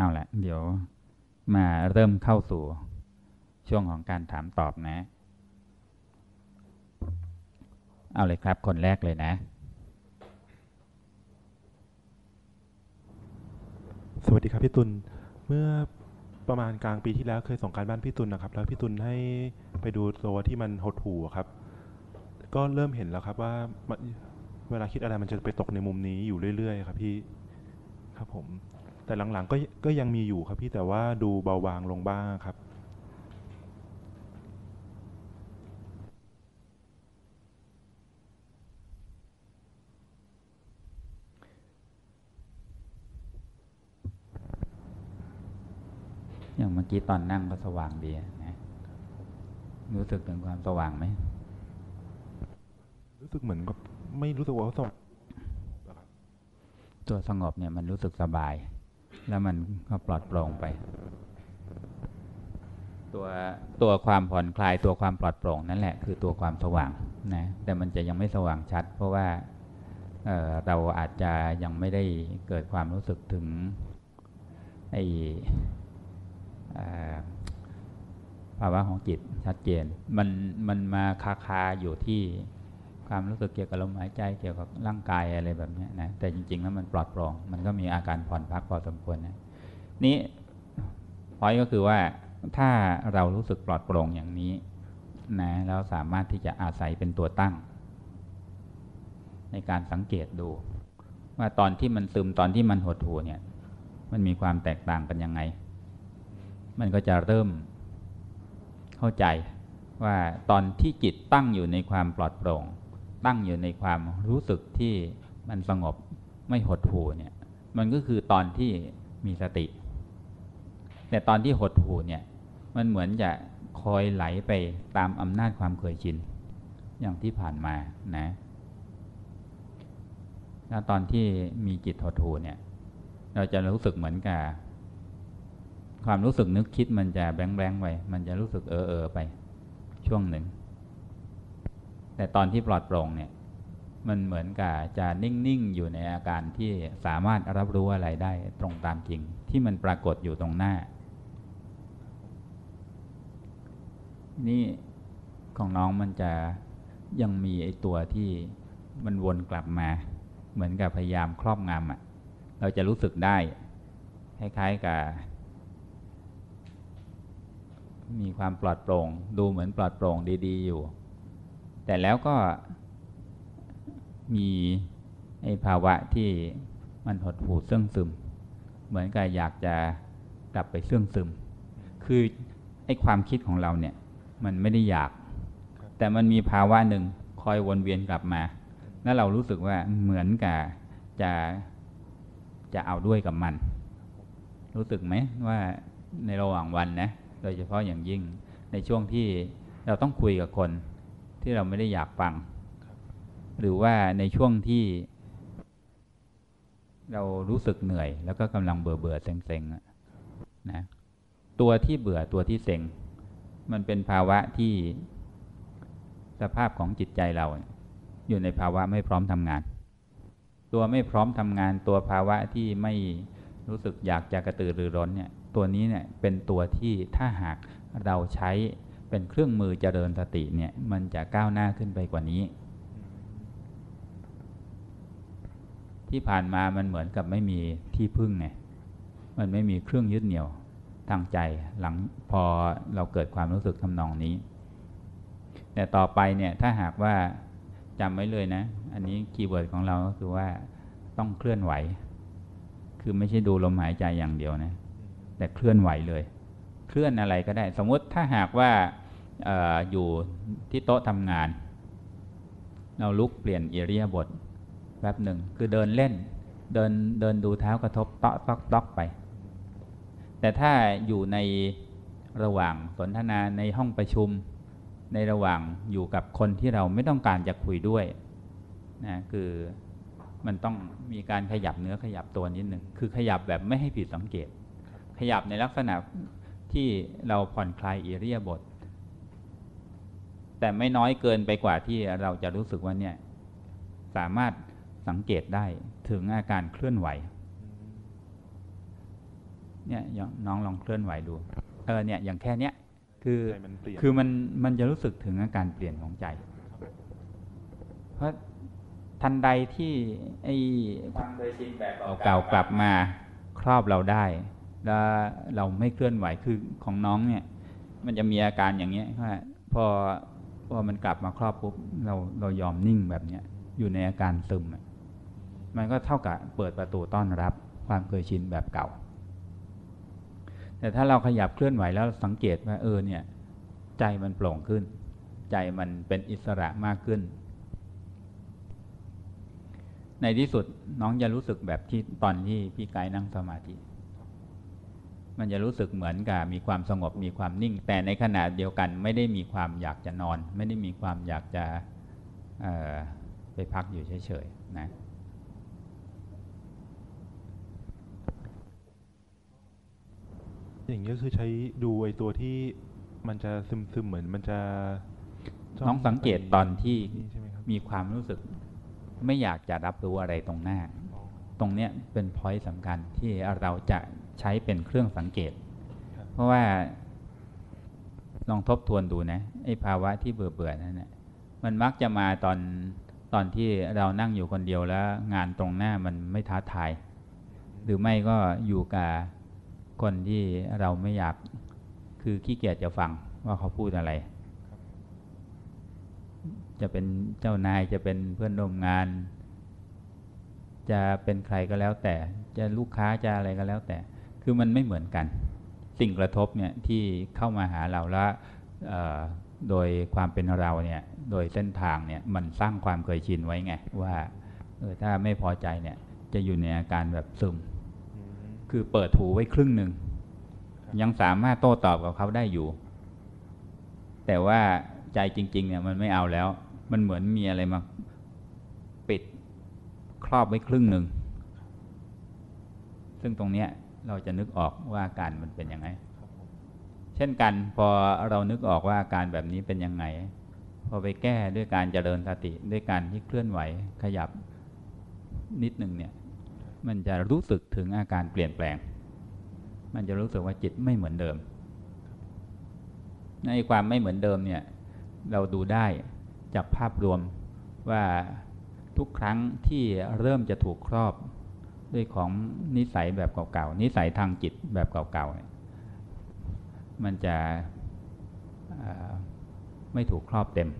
เอาละเดี๋ยวมาเริ่มเข้าสู่ช่วงของการถามตอบนะ เอาเลยครับ คนแรกเลยนะ สวัสดีครับพี่ตุลเมื่อประมาณกลางปีที่แล้วเคยส่งการบ้านพี่ตุลนะครับ แล้วพี่ตุลให้ไปดูตัวที่มันหดหู่ครับ ก็เริ่มเห็นแล้วครับว่าเวลาคิดอะไรมันจะไปตกในมุมนี้อยู่เรื่อย ๆ ครับพี่ครับผม แต่หลังๆก็ก็ยังมีอยู่ครับพี่แต่ว่าดูเบาบางลงบ้างครับ อย่างเมื่อกี้ตอนนั่งก็สว่างดีนะรู้สึกถึงความสว่างไหมรู้สึกเหมือนกับไม่รู้สึกว่าสว่างตัวสงบเนี่ยมันรู้สึกสบาย แล้วมันก็ปลอดโปร่งไป ตัวตัวความผ่อนคลายตัวความปลอดโปร่งนั่นแหละคือตัวความสว่างนะแต่มันจะยังไม่สว่างชัด เพราะว่าเเราอาจจะยังไม่ได้เกิดความรู้สึกถึงไอภาวะของจิตชัดเจน มันมันมาคาคาอยู่ที่ ความรู้สึกเกี่ยวกับลมหายใจเกี่ยวกับร่างกายอะไรแบบนี้นะแต่จริง ๆ แล้วมันปลอดโปร่งมันก็มีอาการผ่อนพักพอสมควรนะนี่พอยก็คือว่าถ้าเรารู้สึกปลอดโปร่งอย่างนี้นะเราสามารถที่จะอาศัยเป็นตัวตั้ง ในการสังเกตดู ว่าตอนที่มันซึมตอนที่มันหดหูเนี่ย มันมีความแตกต่างกันยังไง มันก็จะเริ่มเข้าใจว่าตอนที่จิตตั้งอยู่ในความปลอดโปร่ง ตั้งอยู่ในความรู้สึกที่มันสงบไม่หดหู่เนี่ย มันก็คือตอนที่มีสติ แต่ตอนที่หดหู่เนี่ย มันเหมือนจะคอยไหลไปตามอำนาจความเคยชิน อย่างที่ผ่านมานะแล้วตอนที่มีจิตหดหู่เนี่ย เราจะรู้สึกเหมือนกับความรู้สึกนึกคิดมันจะแบงแบงไปมันจะรู้สึกเออเออไป ช่วงหนึ่ง แต่ตอนที่ปลอดโปร่งเนี่ยมันเหมือนกับจะนิ่ง ๆ อยู่ในอาการที่สามารถรับรู้อะไรได้ตรงตามจริง ที่มันปรากฏอยู่ตรงหน้า นี่ของน้องมันจะยังมีไอตัวที่มันวนกลับมา เหมือนกับพยายามครอบงำอะ เราจะรู้สึกได้ คล้ายๆกับมีความปลอดโปร่ง ดูเหมือนปลอดโปร่งดี ๆ อยู่ แต่แล้วก็มีไอ้ภาวะที่มันหดหู่เสื่องซึม เหมือนกับอยากจะกลับไปเสื่องซึม คือไอ้ความคิดของเราเนี่ยมันไม่ได้อยาก แต่มันมีภาวะหนึ่งคอยวนเวียนกลับมา แล้วเรารู้สึกว่าเหมือนกับจะจะเอาด้วยกับมัน รู้สึกไหมว่าในระหว่างวันนะ โดยเฉพาะอย่างยิ่งในช่วงที่เราต้องคุยกับคน ที่เราไม่ได้อยากฟัง หรือว่าในช่วงที่ เรารู้สึกเหนื่อย แล้วก็กำลังเบื่อเบื่อเซ็งเซ็งนะตัวที่เบื่อตัวที่เซ็ง มันเป็นภาวะที่สภาพของจิตใจเรา อยู่ในภาวะไม่พร้อมทำงาน ตัวไม่พร้อมทำงาน ตัวภาวะที่ไม่รู้สึกอยากจะกระตือรือร้นเนี่ย ตัวนี้เนี่ยเป็นตัวที่ถ้าหากเราใช้ เป็นเครื่องมือเจริญสติเนี่ยมันจะก้าวหน้าขึ้นไปกว่านี้ ที่ผ่านมามันเหมือนกับไม่มีที่พึ่งไงมันไม่มีเครื่องยึดเหนี่ยวทางใจหลังพอเราเกิดความรู้สึกทำนองนี้ แต่ต่อไปเนี่ยถ้าหากว่าจำไว้เลยนะ อันนี้คีย์เวิร์ดของเราก็คือว่าต้องเคลื่อนไหว คือไม่ใช่ดูลมหายใจอย่างเดียวนะ แต่เคลื่อนไหวเลย เคลื่อนอะไรก็ได้ สมมติถ้าหากว่า ออยู่ที่โต๊ะทำงาน เราลุกเปลี่ยนเอเริยบทแป๊บหนึ่งคือเดินเล่น เดินเดินดูเท้ากระทบเตาะตอกตอกไป แต่ถ้าอยู่ในระหว่างสนทนาในห้องประชุมในระหว่างอยู่กับคนที่เราไม่ต้องการจะคุยด้วยนะคือมันต้องมีการขยับเนื้อขยับตัวนิดหนึ่งคือขยับแบบไม่ให้ผิดสังเกต ขยับในลักษณะที่เราผ่อนคลายอิริยบถ แต่ไม่น้อยเกินไปกว่าที่เราจะรู้สึกว่าเนี่ย สามารถสังเกตได้ถึงอาการเคลื่อนไหว เนี่ยอย่างน้องลองเคลื่อนไหวดูเออเนี่ยอย่างแค่เนี้ยคือใจมันเปลี่ยนคือมันมันจะรู้สึกถึงอาการเปลี่ยนของใจ เพราะทันใดที่ไอ้ความเคยชินแบบเก่าๆกลับมาครอบเราได้ แล้วเราไม่เคลื่อนไหวคือของน้องเนี่ย มันจะมีอาการอย่างเงี้ยว่าพอ พอมันกลับมาครอบปุ๊บเราเรายอมนิ่งแบบเนี้ยอยู่ในอาการซึมมันก็เท่ากับเปิดประตูต้อนรับความเคยชินแบบเก่า แต่ถ้าเราขยับเคลื่อนไหวแล้วสังเกตว่าเออเนี่ยใจมันโปร่งขึ้น ใจมันเป็นอิสระมากขึ้น ในที่สุดน้องจะรู้สึกแบบที่ตอนที่พี่ไกด์นั่งสมาธิ มันจะรู้สึกเหมือนกับมีความสงบมีความนิ่ง แต่ในขณะเดียวกันไม่ได้มีความอยากจะนอน ไม่ได้มีความอยากจะเอ่อไปพักอยู่เฉยๆนะอย่างนี้ยก็คือใช้ดูไอ้ตัวที่มันจะซึมซึมๆเหมือนมันจะจ้น้องสังเกตตอนที่นี่ใช่ไหมครับมีความรู้สึก ไม่อยากจะรับรู้อะไรตรงหน้า ตรงเนี้ยเป็นพอยต์สำคัญที่เราจะ ใช้เป็นเครื่องสังเกตครับเพราะว่าลองทบทวนดูนะไอ้ภาวะที่เบื่อเบื่อๆนั่นนะมันมักจะมาตอนตอนที่เรานั่งอยู่คนเดียวแล้ว งานตรงหน้ามันไม่ท้าทาย หรือไม่ก็อยู่กับคนที่เราไม่อยากคือขี้เกียจจะฟังว่าเขาพูดอะไร จะเป็นเจ้านายจะเป็นเพื่อนร่วมงาน จะเป็นใครก็แล้วแต่ จะลูกค้าจะอะไรก็แล้วแต่ คือมันไม่เหมือนกัน สิ่งกระทบเนี่ยที่เข้ามาหาเราแล้วเอ่อโดยความเป็นเราเนี่ยโดยเส้นทางเนี่ยมันสร้างความเคยชินไว้ไงว่าเออถ้าไม่พอใจเนี่ยจะอยู่ในอาการแบบซึมอืมคือเปิดหูไว้ครึ่งหนึ่งยังสามารถโต้ตอบกับเขาได้อยู่ แต่ว่าใจจริง ๆ เนี่ยมันไม่เอาแล้ว มันเหมือนมีอะไรมาปิดครอบไว้ครึ่งหนึ่ง ซึ่งตรงเนี้ย เราจะนึกออกว่าอาการมันเป็นยังไงครับผมเช่นกันพอเรานึกออกว่าอาการแบบนี้เป็นยังไง พอไปแก้ด้วยการเจริญสติด้วยการที่เคลื่อนไหวขยับนิดหนึ่งเนี่ยมันจะรู้สึกถึงอาการเปลี่ยนแปลง มันจะรู้สึกว่าจิตไม่เหมือนเดิม ในความไม่เหมือนเดิมเนี่ยเราดูได้จากภาพรวมว่าทุกครั้งที่เริ่มจะถูกครอบ ด้วยของนิสัยแบบเก่าๆนิสัยทางจิตแบบเก่าๆเนี่ยมันจะไม่ถูกครอบเต็ม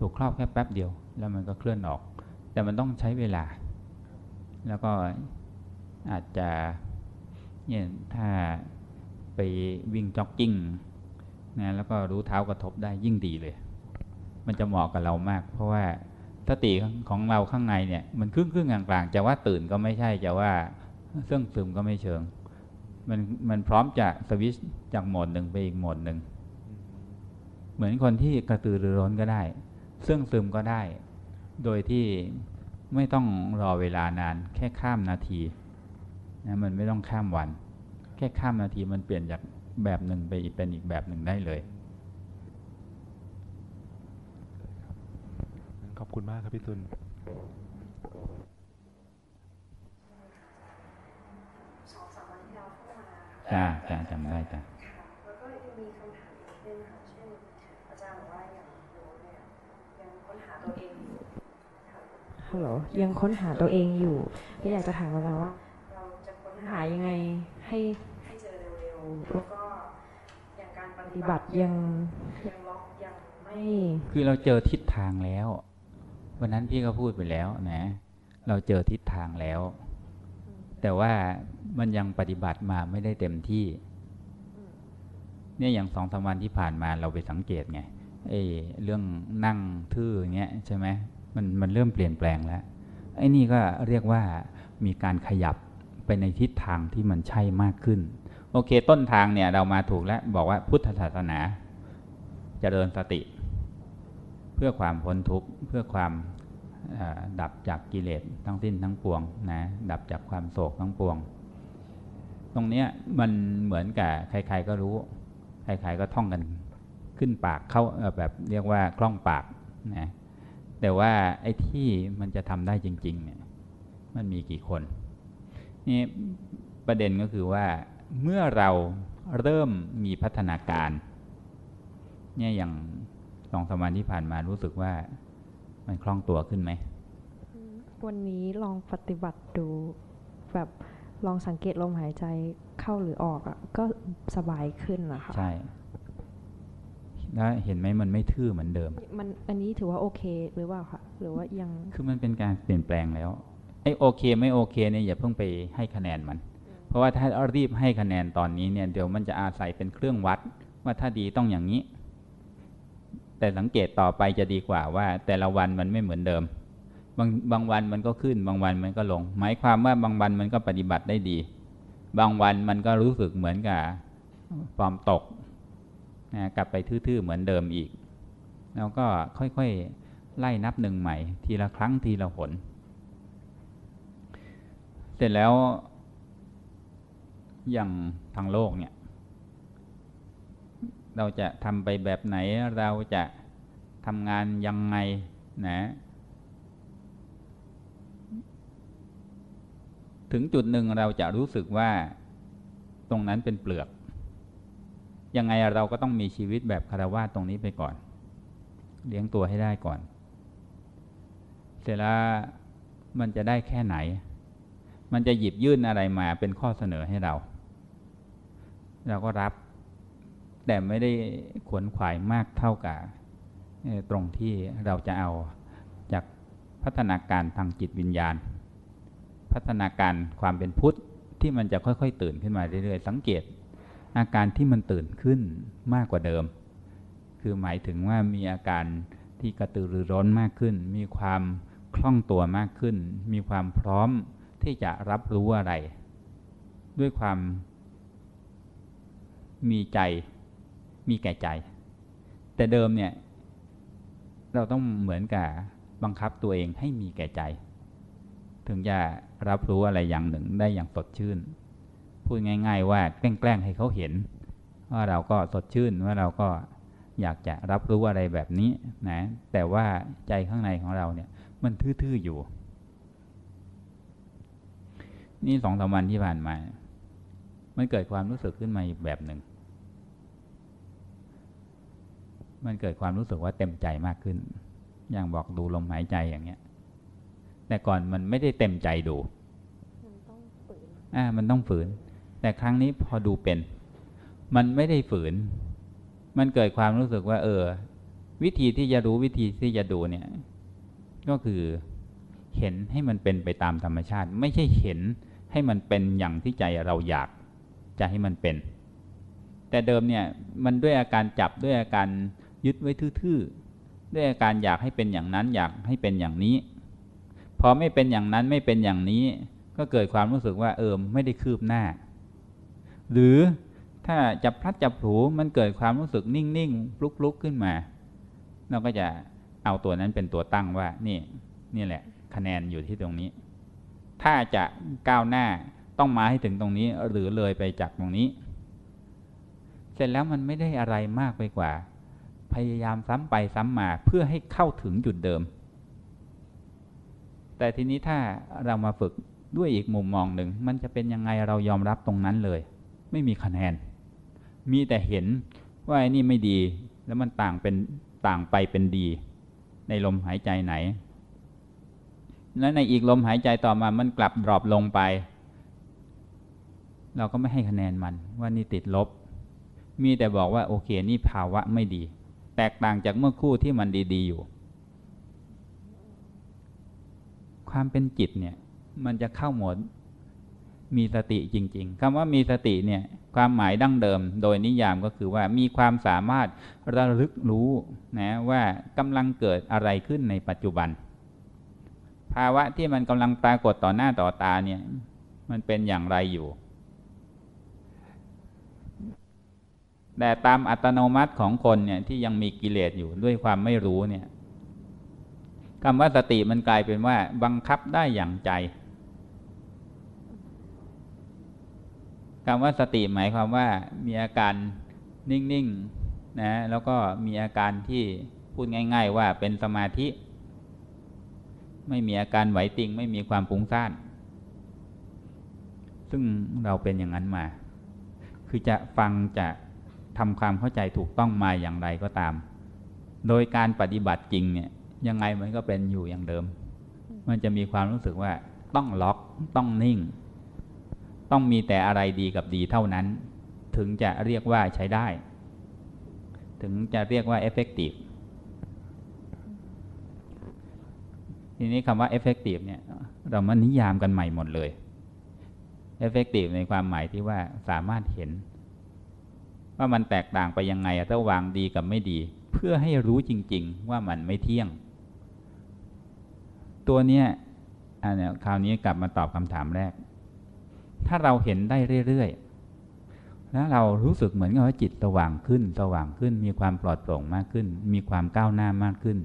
ถูกครอบแค่แป๊บเดียว แล้วมันก็เคลื่อนออก แต่มันต้องใช้เวลา แล้วก็อาจจะเนี่ยถ้าไปวิ่งจ็อกกิ้งนะแล้วก็รู้เท้ากระทบได้ยิ่งดีเลย มันจะเหมาะกับเรามาก เพราะว่า สติของเราข้างในเนี่ย มันครึ่งครึ่งๆกลางๆจะว่าตื่นก็ไม่ใช่จะว่าเสื่องซึมก็ไม่เชิง มันมันพร้อมจะสวิชจากโหมดหนึ่งไปอีกโหมดหนึ่งเหมือนคนที่กระตือรือร้นก็ได้เสื่องซึมก็ได้ โดยที่ไม่ต้องรอเวลานานแค่ข้ามนาทีนะมันไม่ต้องข้ามวัน แค่ข้ามนาทีมันเปลี่ยนจากแบบหนึ่งไปอีกเป็นอีกแบบหนึ่งได้เลย งั้น ขอบคุณมากครับพี่ตุลสองสามวันที่เราเข้ามาจ้าจ้าจำได้จ้าค่ะแล้วก็ยังมีคำถามอีกนิดนึงค่ะเช่นอาจารย์บอกว่าอย่างหนูเนี่ยยังค้นหาตัวเองอยู่ค่ะฮัลโหลยังค้นหาตัวเองอยู่ก็อยากจะถามอาจารย์ว่า เราจะค้นหายังไงให้ให้เจอเร็วๆแล้วก็อย่างการปปฏิฏิบับัติติยังยังล็อกยังไม่ไม่คือเราเจอทิศทางแล้ว วันนั้นพี่ก็พูดไปแล้วนะ เราเจอทิศทางแล้ว แต่ว่ามันยังปฏิบัติมาไม่ได้เต็มที่ เนี่ยอย่างสองสามวันที่ผ่านมาเราไปสังเกตไงไอ้เรื่องนั่งทื่ออย่างเงี้ยใช่ไหมมันมันเริ่มเปลี่ยนแปลงแล้วไอ้นี่ก็เรียกว่ามีการขยับไปในทิศทางที่มันใช่มากขึ้น โอเคต้นทางเนี่ยเรามาถูกแล้วบอกว่าพุทธศาสนาจเจริญสติเพื่อความพ้นทุกข์เพื่อความดับจากกิเลสทั้งสิ้นทั้งปวงนะดับจากความโศกทั้งปวง ตรงเนี้ยมันเหมือนกับใครๆก็รู้ ใครๆก็ท่องกันขึ้นปากเข้าแบบเรียกว่าคล่องปากนะแต่ว่าไอ้ที่มันจะทำได้จริงๆเนี่ยมันมีกี่คนนี่ประเด็นก็คือว่าเมื่อเราเริ่มมีพัฒนาการเนี่ยอย่าง สองสามวันที่ผ่านมารู้สึกว่ามันคล่องตัวขึ้นไหม วันนี้ลองปฏิบัติดูแบบลองสังเกตลมหายใจเข้าหรือออกอะก็สบายขึ้นนะคะใช่แล้วเห็นไหมมันไม่ทื่อเหมือนเดิม มันอันนี้ถือว่าโอเคหรือเปล่าคะหรือว่ายัง คือมันเป็นการเปลี่ยนแปลงแล้วไอ้โอเคไม่โอเคเนี่ยอย่าเพิ่งไปให้คะแนนมัน เพราะว่าถ้ารีบให้คะแนนตอนนี้เนี่ยเดี๋ยวมันจะอาศัยเป็นเครื่องวัด ว่าถ้าดีต้องอย่างนี้ แต่สังเกตต่อไปจะดีกว่าว่า แต่ละวันมันไม่เหมือนเดิม บางบางวันมันก็ขึ้นบางวันมันก็ลง หมายความว่าบางวันมันก็ปฏิบัติได้ดี บางวันมันก็รู้สึกเหมือนกับฟอร์มตกนะกลับไปทื่อๆเหมือนเดิมอีก แล้วก็ค่อยๆไล่นับหนึ่งใหม่ ทีละครั้งทีละหน เสร็จแล้วอย่างทางโลกเนี่ย เราจะทำไปแบบไหน เราจะทำงานยังไงนะถึงจุดหนึ่งเราจะรู้สึกว่าตรงนั้นเป็นเปลือก ยังไงเราก็ต้องมีชีวิตแบบคารวะตรงนี้ไปก่อน เลี้ยงตัวให้ได้ก่อน เสร็จแล้วมันจะได้แค่ไหน มันจะหยิบยื่นอะไรมาเป็นข้อเสนอให้เรา เราก็รับ แต่ไม่ได้ขวนขวายมากเท่ากับตรงที่เราจะเอาจากพัฒนาการทางจิตวิญญาณ พัฒนาการความเป็นพุทธที่มันจะค่อยๆ ตื่นขึ้นมาเรื่อยๆ สังเกต อาการที่มันตื่นขึ้นมากกว่าเดิม คือหมายถึงว่ามีอาการที่กระตือรือร้นมากขึ้น มีความคล่องตัวมากขึ้น มีความพร้อมที่จะรับรู้อะไร ด้วยความมีใจ มีแก่ใจ แต่เดิมเนี่ยเราต้องเหมือนกับบังคับตัวเองให้มีแก่ใจ ถึงจะรับรู้อะไรอย่างหนึ่งได้อย่างสดชื่น พูดง่าย ๆ ว่าแกล้งให้เขาเห็น ว่าเราก็สดชื่นว่าเราก็อยากจะรับรู้อะไรแบบนี้นะ แต่ว่าใจข้างในของเราเนี่ย มันทื่อๆอยู่ นี่สองสามวันที่ผ่านมา มันเกิดความรู้สึกขึ้นมาแบบหนึ่ง มันเกิดความรู้สึกว่าเต็มใจมากขึ้น อย่างบอกดูลมหายใจอย่างเงี้ย แต่ก่อนมันไม่ได้เต็มใจดูอ่า มันต้องฝืน แต่ครั้งนี้พอดูเป็น มันไม่ได้ฝืน มันเกิดความรู้สึกว่า เออ วิธีที่จะรู้วิธีที่จะดูเนี่ย ก็คือเห็นให้มันเป็นไปตามธรรมชาติ ไม่ใช่เห็นให้มันเป็นอย่างที่ใจเราอยากจะให้มันเป็น แต่เดิมเนี่ยมันด้วยอาการจับด้วยอาการ ยึดไว้ทื่อๆด้วยอาการอยากให้เป็นอย่างนั้นอยากให้เป็นอย่างนี้ พอไม่เป็นอย่างนั้นไม่เป็นอย่างนี้ ก็เกิดความรู้สึกว่าเออไม่ได้คืบหน้า หรือถ้าจับพลัดจับผูมันเกิดความรู้สึกนิ่งๆลุกๆขึ้นมา เราก็จะเอาตัวนั้นเป็นตัวตั้งว่านี่นี่แหละ คะแนนอยู่ที่ตรงนี้ ถ้าจะก้าวหน้าต้องมาให้ถึงตรงนี้หรือเลยไปจากตรงนี้ เสร็จแล้วมันไม่ได้อะไรมากไปกว่า พยายามซ้ำไปซ้ำมาเพื่อให้เข้าถึงจุดเดิม แต่ทีนี้ถ้าเรามาฝึกด้วยอีกมุมมองหนึ่ง มันจะเป็นยังไงเรายอมรับตรงนั้นเลย ไม่มีคะแนน มีแต่เห็นว่าไอ้นี่ไม่ดี แล้วมันต่างเป็นต่างไปเป็นดี ในลมหายใจไหน และในอีกลมหายใจต่อมามันกลับดรอปลงไป เราก็ไม่ให้คะแนนมันว่านี่ติดลบ มีแต่บอกว่าโอเคนี่ภาวะไม่ดี แตกต่างจากเมื่อคู่ที่มันดี ๆ อยู่ ความเป็นจิตเนี่ย มันจะเข้าหมดมีสติจริง ๆคำว่ามีสติเนี่ย ความหมายดั้งเดิม โดยนิยามก็คือว่ามีความสามารถระลึกรู้นะว่ากำลังเกิดอะไรขึ้นในปัจจุบัน ภาวะที่มันกำลังปรากฏต่อหน้าต่อตาเนี่ย มันเป็นอย่างไรอยู่ แต่ตามอัตโนมัติของคนเนี่ยที่ยังมีกิเลสอยู่ด้วยความไม่รู้เนี่ยคำว่าสติมันกลายเป็นว่า บังคับได้อย่างใจคำว่าสติหมายความว่ามีอาการนิ่งๆนะแล้วก็มีอาการที่พูดง่าย ๆ ว่าเป็นสมาธิ ไม่มีอาการไหวติง ไม่มีความปุ้งซ่าน ซึ่งเราเป็นอย่างนั้นมา คือจะฟังจะ ทำความเข้าใจถูกต้องมาอย่างไรก็ตาม โดยการปฏิบัติจริงเนี่ยยังไงมันก็เป็นอยู่อย่างเดิม มันจะมีความรู้สึกว่าต้องล็อกต้องนิ่ง ต้องมีแต่อะไรดีกับดีเท่านั้น ถึงจะเรียกว่าใช้ได้ ถึงจะเรียกว่า effective ทีนี้คำว่า effective เนี่ยเรามานิยามกันใหม่หมดเลย effective ในความหมายที่ว่าสามารถเห็น ว่ามันแตกต่างไปยังไงระหว่างดีกับไม่ดี เพื่อให้รู้จริง ๆ ว่ามันไม่เที่ยง ตัวเนี้ยอันนี้คราวนี้กลับมาตอบคำถามแรก ถ้าเราเห็นได้เรื่อยๆ แล้วเรารู้สึกเหมือนกับว่าจิตสว่างขึ้น สว่างขึ้น มีความปลอดโปร่งมากขึ้น มีความก้าวหน้ามากขึ้น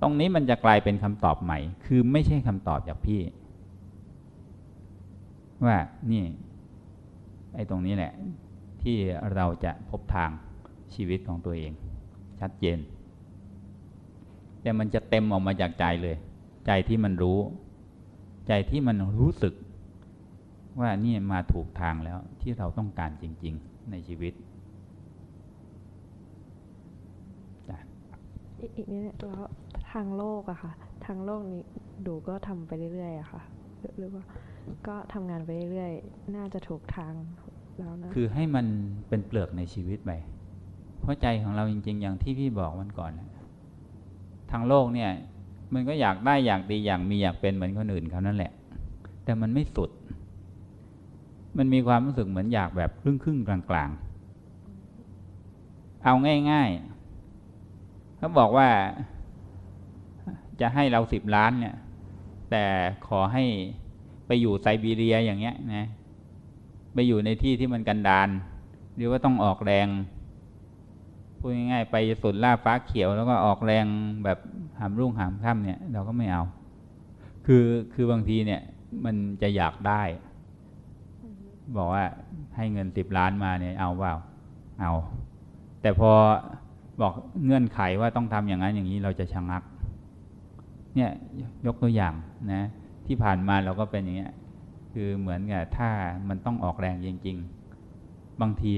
ตรงนี้มันจะกลายเป็นคำตอบใหม่ คือไม่ใช่คำตอบจากพี่ ว่านี่ อ้ตรงนี้แหละที่เราจะพบทางชีวิตของตัวเอง ชัดเจน แต่มันจะเต็มออกมาจากใจเลย ใจที่มันรู้ ใจที่มันรู้สึก ว่านี่มาถูกทางแล้วที่เราต้องการจริง ๆ ในชีวิตอีกนิดแล้วทางโลกอะค่ะ ทางโลกนี้ดูก็ทำไปเรื่อยๆอะค่ะหรือว่าก็ทำงานไปเรื่อยๆ น่าจะถูกทาง แล้วนะคือให้มันเป็นเปลือกในชีวิตไปเพราะใจของเราจริง ๆ อย่างที่พี่บอกวันก่อนนะทางโลกเนี่ย มันก็อยากได้อยากดีอยากมีอยากเป็นเหมือนคนอื่นเขานั่นแหละ แต่มันไม่สุด มันมีความรู้สึกเหมือนอยากแบบครึ่งครึ่งๆกลางๆ เอาง่ายๆเขาบอกว่าจะให้เราสิบล้านเนี่ย แต่ขอให้ไปอยู่ไซบีเรียอย่างเงี้ยนะ ไปอยู่ในที่ที่มันกันดานหรือว่าต้องออกแรงพูดง่ายๆไปสุดล่าฟ้าเขียวแล้วก็ออกแรงแบบหามรุ่งหามค่ำเนี่ย เราก็ไม่เอา คือคือบางทีเนี่ย มันจะอยากได้ บอกว่าให้เงินสิบล้านมาเนี่ยเอาเปล่าเอา แต่พอบอกเงื่อนไขว่าต้องทำอย่างนั้นอย่างนี้เราจะชะงัก เนี่ยยกตัวอย่างนะ ที่ผ่านมาเราก็เป็นอย่างเงี้ย คือเหมือนกับถ้ามันต้องออกแรงจริง ๆ บางที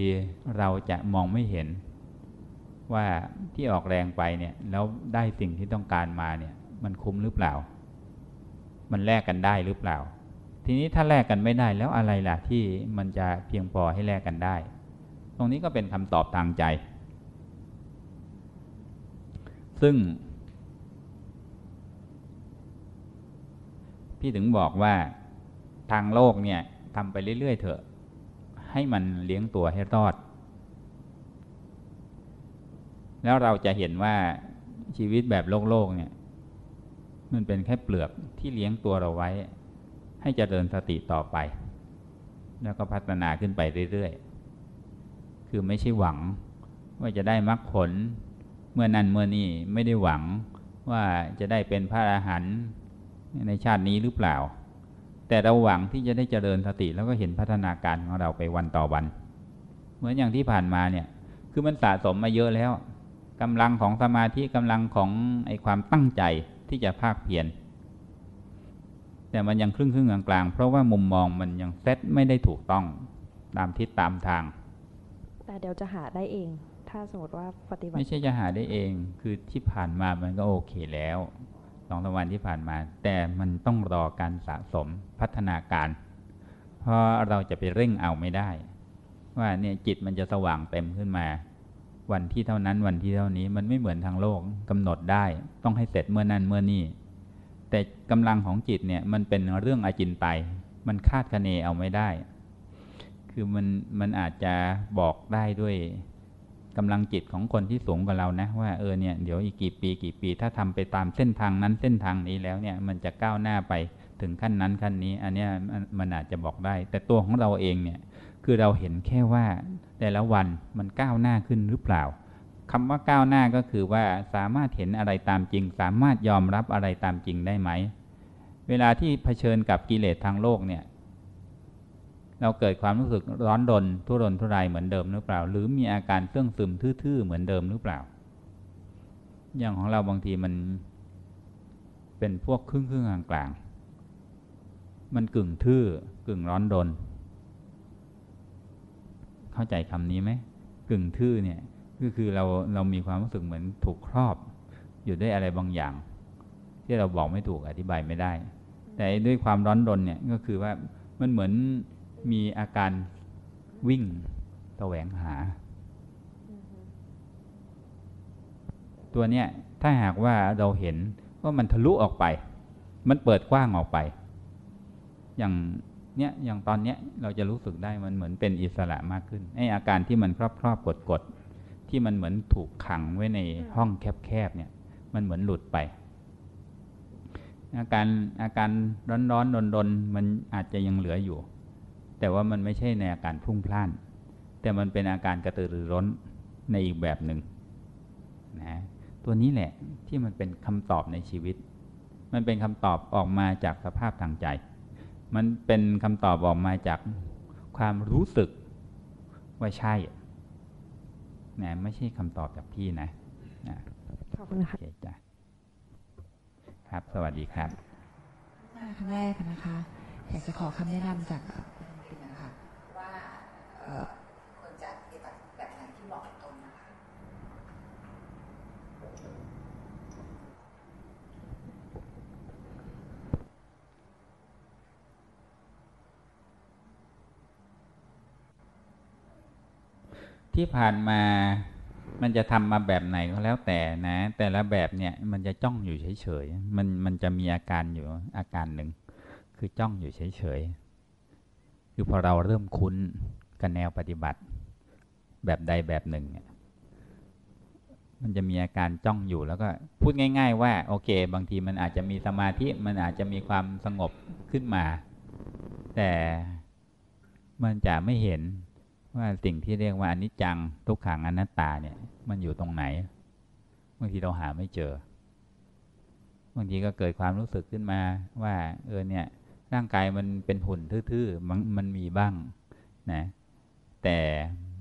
เราจะมองไม่เห็น ว่าที่ออกแรงไปเนี่ยแล้วได้สิ่งที่ต้องการมาเนี่ยมันคุ้มหรือเปล่า มันแลกกันได้หรือเปล่า ทีนี้ถ้าแลกกันไม่ได้แล้วอะไรล่ะที่มันจะเพียงพอให้แลกกันได้ ตรงนี้ก็เป็นคำตอบทางใจ ซึ่งพี่ถึงบอกว่า ทางโลกเนี่ยทำไปเรื่อย ๆ เถอะ ให้มันเลี้ยงตัวให้รอด แล้วเราจะเห็นว่าชีวิตแบบโลกโลกเนี่ย มันเป็นแค่เปลือกที่เลี้ยงตัวเราไว้ ให้เจริญสติต่อไป แล้วก็พัฒนาขึ้นไปเรื่อย ๆ คือไม่ใช่หวังว่าจะได้มรรคผลเมื่อนั้นเมื่อนี้ไม่ได้หวังว่าจะได้เป็นพระอรหันต์ในชาตินี้หรือเปล่า แต่เราหวังที่จะได้เจริญสติแล้วก็เห็นพัฒนาการของเราไปวันต่อวัน เหมือนอย่างที่ผ่านมาเนี่ย คือมันสะสมมาเยอะแล้วกำลังของสมาธิกำลังของไอความตั้งใจที่จะภาคเพียรแต่มันยังครึ่งครึ่งกลางๆ เพราะว่ามุมมองมันยังเซตไม่ได้ถูกต้องตามทิศตามทาง แต่เดี๋ยวจะหาได้เอง ถ้าสมมติว่าปฏิบัติ ไม่ใช่จะหาได้เอง คือที่ผ่านมามันก็โอเคแล้ว สองสวันที่ผ่านมา แต่มันต้องรอการสะสมพัฒนาการ เพราะเราจะไปเร่งเอาไม่ได้ ว่าเนี่ยจิตมันจะสว่างเต็มขึ้นมา วันที่เท่านั้นวันที่เท่านี้มันไม่เหมือนทางโลกกำหนดได้ ต้องให้เสร็จเมื่อนั้นเมื่อนี้แต่กำลังของจิตเนี่ยมันเป็นเรื่องอาจินไตมันคาดคะเนเอาไม่ได้ คือมันมันอาจจะบอกได้ด้วย กำลังจิตของคนที่สูงกว่าเรานะ ว่าเออเนี่ยเดี๋ยวอีกกี่ปีกี่ปี ถ้าทำไปตามเส้นทางนั้นเส้นทางนี้แล้วเนี่ยมันจะก้าวหน้าไปถึงขั้นนั้นขั้นนี้ อันเนี้ยมันมันอาจจะบอกได้ แต่ตัวของเราเองเนี่ยคือเราเห็นแค่ว่าแต่ละวันมันก้าวหน้าขึ้นหรือเปล่าคำว่าก้าวหน้าก็คือว่าสามารถเห็นอะไรตามจริง สามารถยอมรับอะไรตามจริงได้ไหมเวลาที่เผชิญกับกิเลสทางโลกเนี่ย เราเกิดความรู้สึกร้อนรนทุรนทุรายเหมือนเดิมหรือเปล่า หรือมีอาการเสื่องซึมทื่อๆเหมือนเดิมหรือเปล่า อย่างของเราบางทีมัน เป็นพวกครึ่งครึ่งๆกลางๆมันกึ่งทื่อกึ่งร้อนรนเข้าใจคำนี้ไหมกึ่งทื่อเนี่ยก็คือเราเรามีความรู้สึกเหมือนถูกครอบ อยู่ด้วยอะไรบางอย่าง ที่เราบอกไม่ถูกอธิบายไม่ได้ แต่ด้วยความร้อนรนเนี่ยก็คือว่ามันเหมือน มีอาการวิ่งแสวงหา ตัวเนี้ยถ้าหากว่าเราเห็นว่ามันทะลุออกไป มันเปิดกว้างออกไป อย่างเนี้ยอย่างตอนเนี้ยเราจะรู้สึกได้มันเหมือนเป็นอิสระมากขึ้นไออาการที่มันครอบครอบกดกดๆที่มันเหมือนถูกขังไว้ในห้องแคบๆเนี่ยมันเหมือนหลุดไป อาการอาการร้อนร้อนรนรนๆมันอาจจะยังเหลืออยู่ แต่ว่ามันไม่ใช่ในอาการพรุ่งพล่าน แต่มันเป็นอาการกระตือรือร้นในอีกแบบหนึ่งนะตัวนี้แหละที่มันเป็นคำตอบในชีวิต มันเป็นคำตอบออกมาจากสภาพทางใจ มันเป็นคำตอบออกมาจากความรู้สึกว่าใช่นะไม่ใช่คำตอบจากพี่นะนะขอบคุณโอค่ะเคจ้ะครับ สวัสดีครับมาครั้งแรกนะคะ อยากจะขอคำแนะนำจากคุณพิมนะคะว่าเอ่อ ควรจะปฏิบัติแบบไหนที่เหมาะกับตนนะคะที่ผ่านมามันจะทำมาแบบไหนก็แล้วแต่นะ แต่ละแบบเนี่ยมันจะจ้องอยู่เฉยๆมันมันจะมีอาการอยู่อาการหนึ่ง คือจ้องอยู่เฉยๆคือพอเราเริ่มคุ้น กับแนวปฏิบัติ แบบใดแบบหนึ่งเนี่ยมันจะมีอาการจ้องอยู่แล้วก็พูดง่าย ๆ ว่าโอเค บางทีมันอาจจะมีสมาธิมันอาจจะมีความสงบขึ้นมา แต่มันจะไม่เห็นว่าสิ่งที่เรียกว่าอนิจจังทุกขังอนัตตาเนี่ย มันอยู่ตรงไหนบางทีเราหาไม่เจอบางทีก็เกิดความรู้สึกขึ้นมาว่าเออเนี่ยร่างกายมันเป็นหุ่นทื่อๆมันมันมีบ้างนะ แต่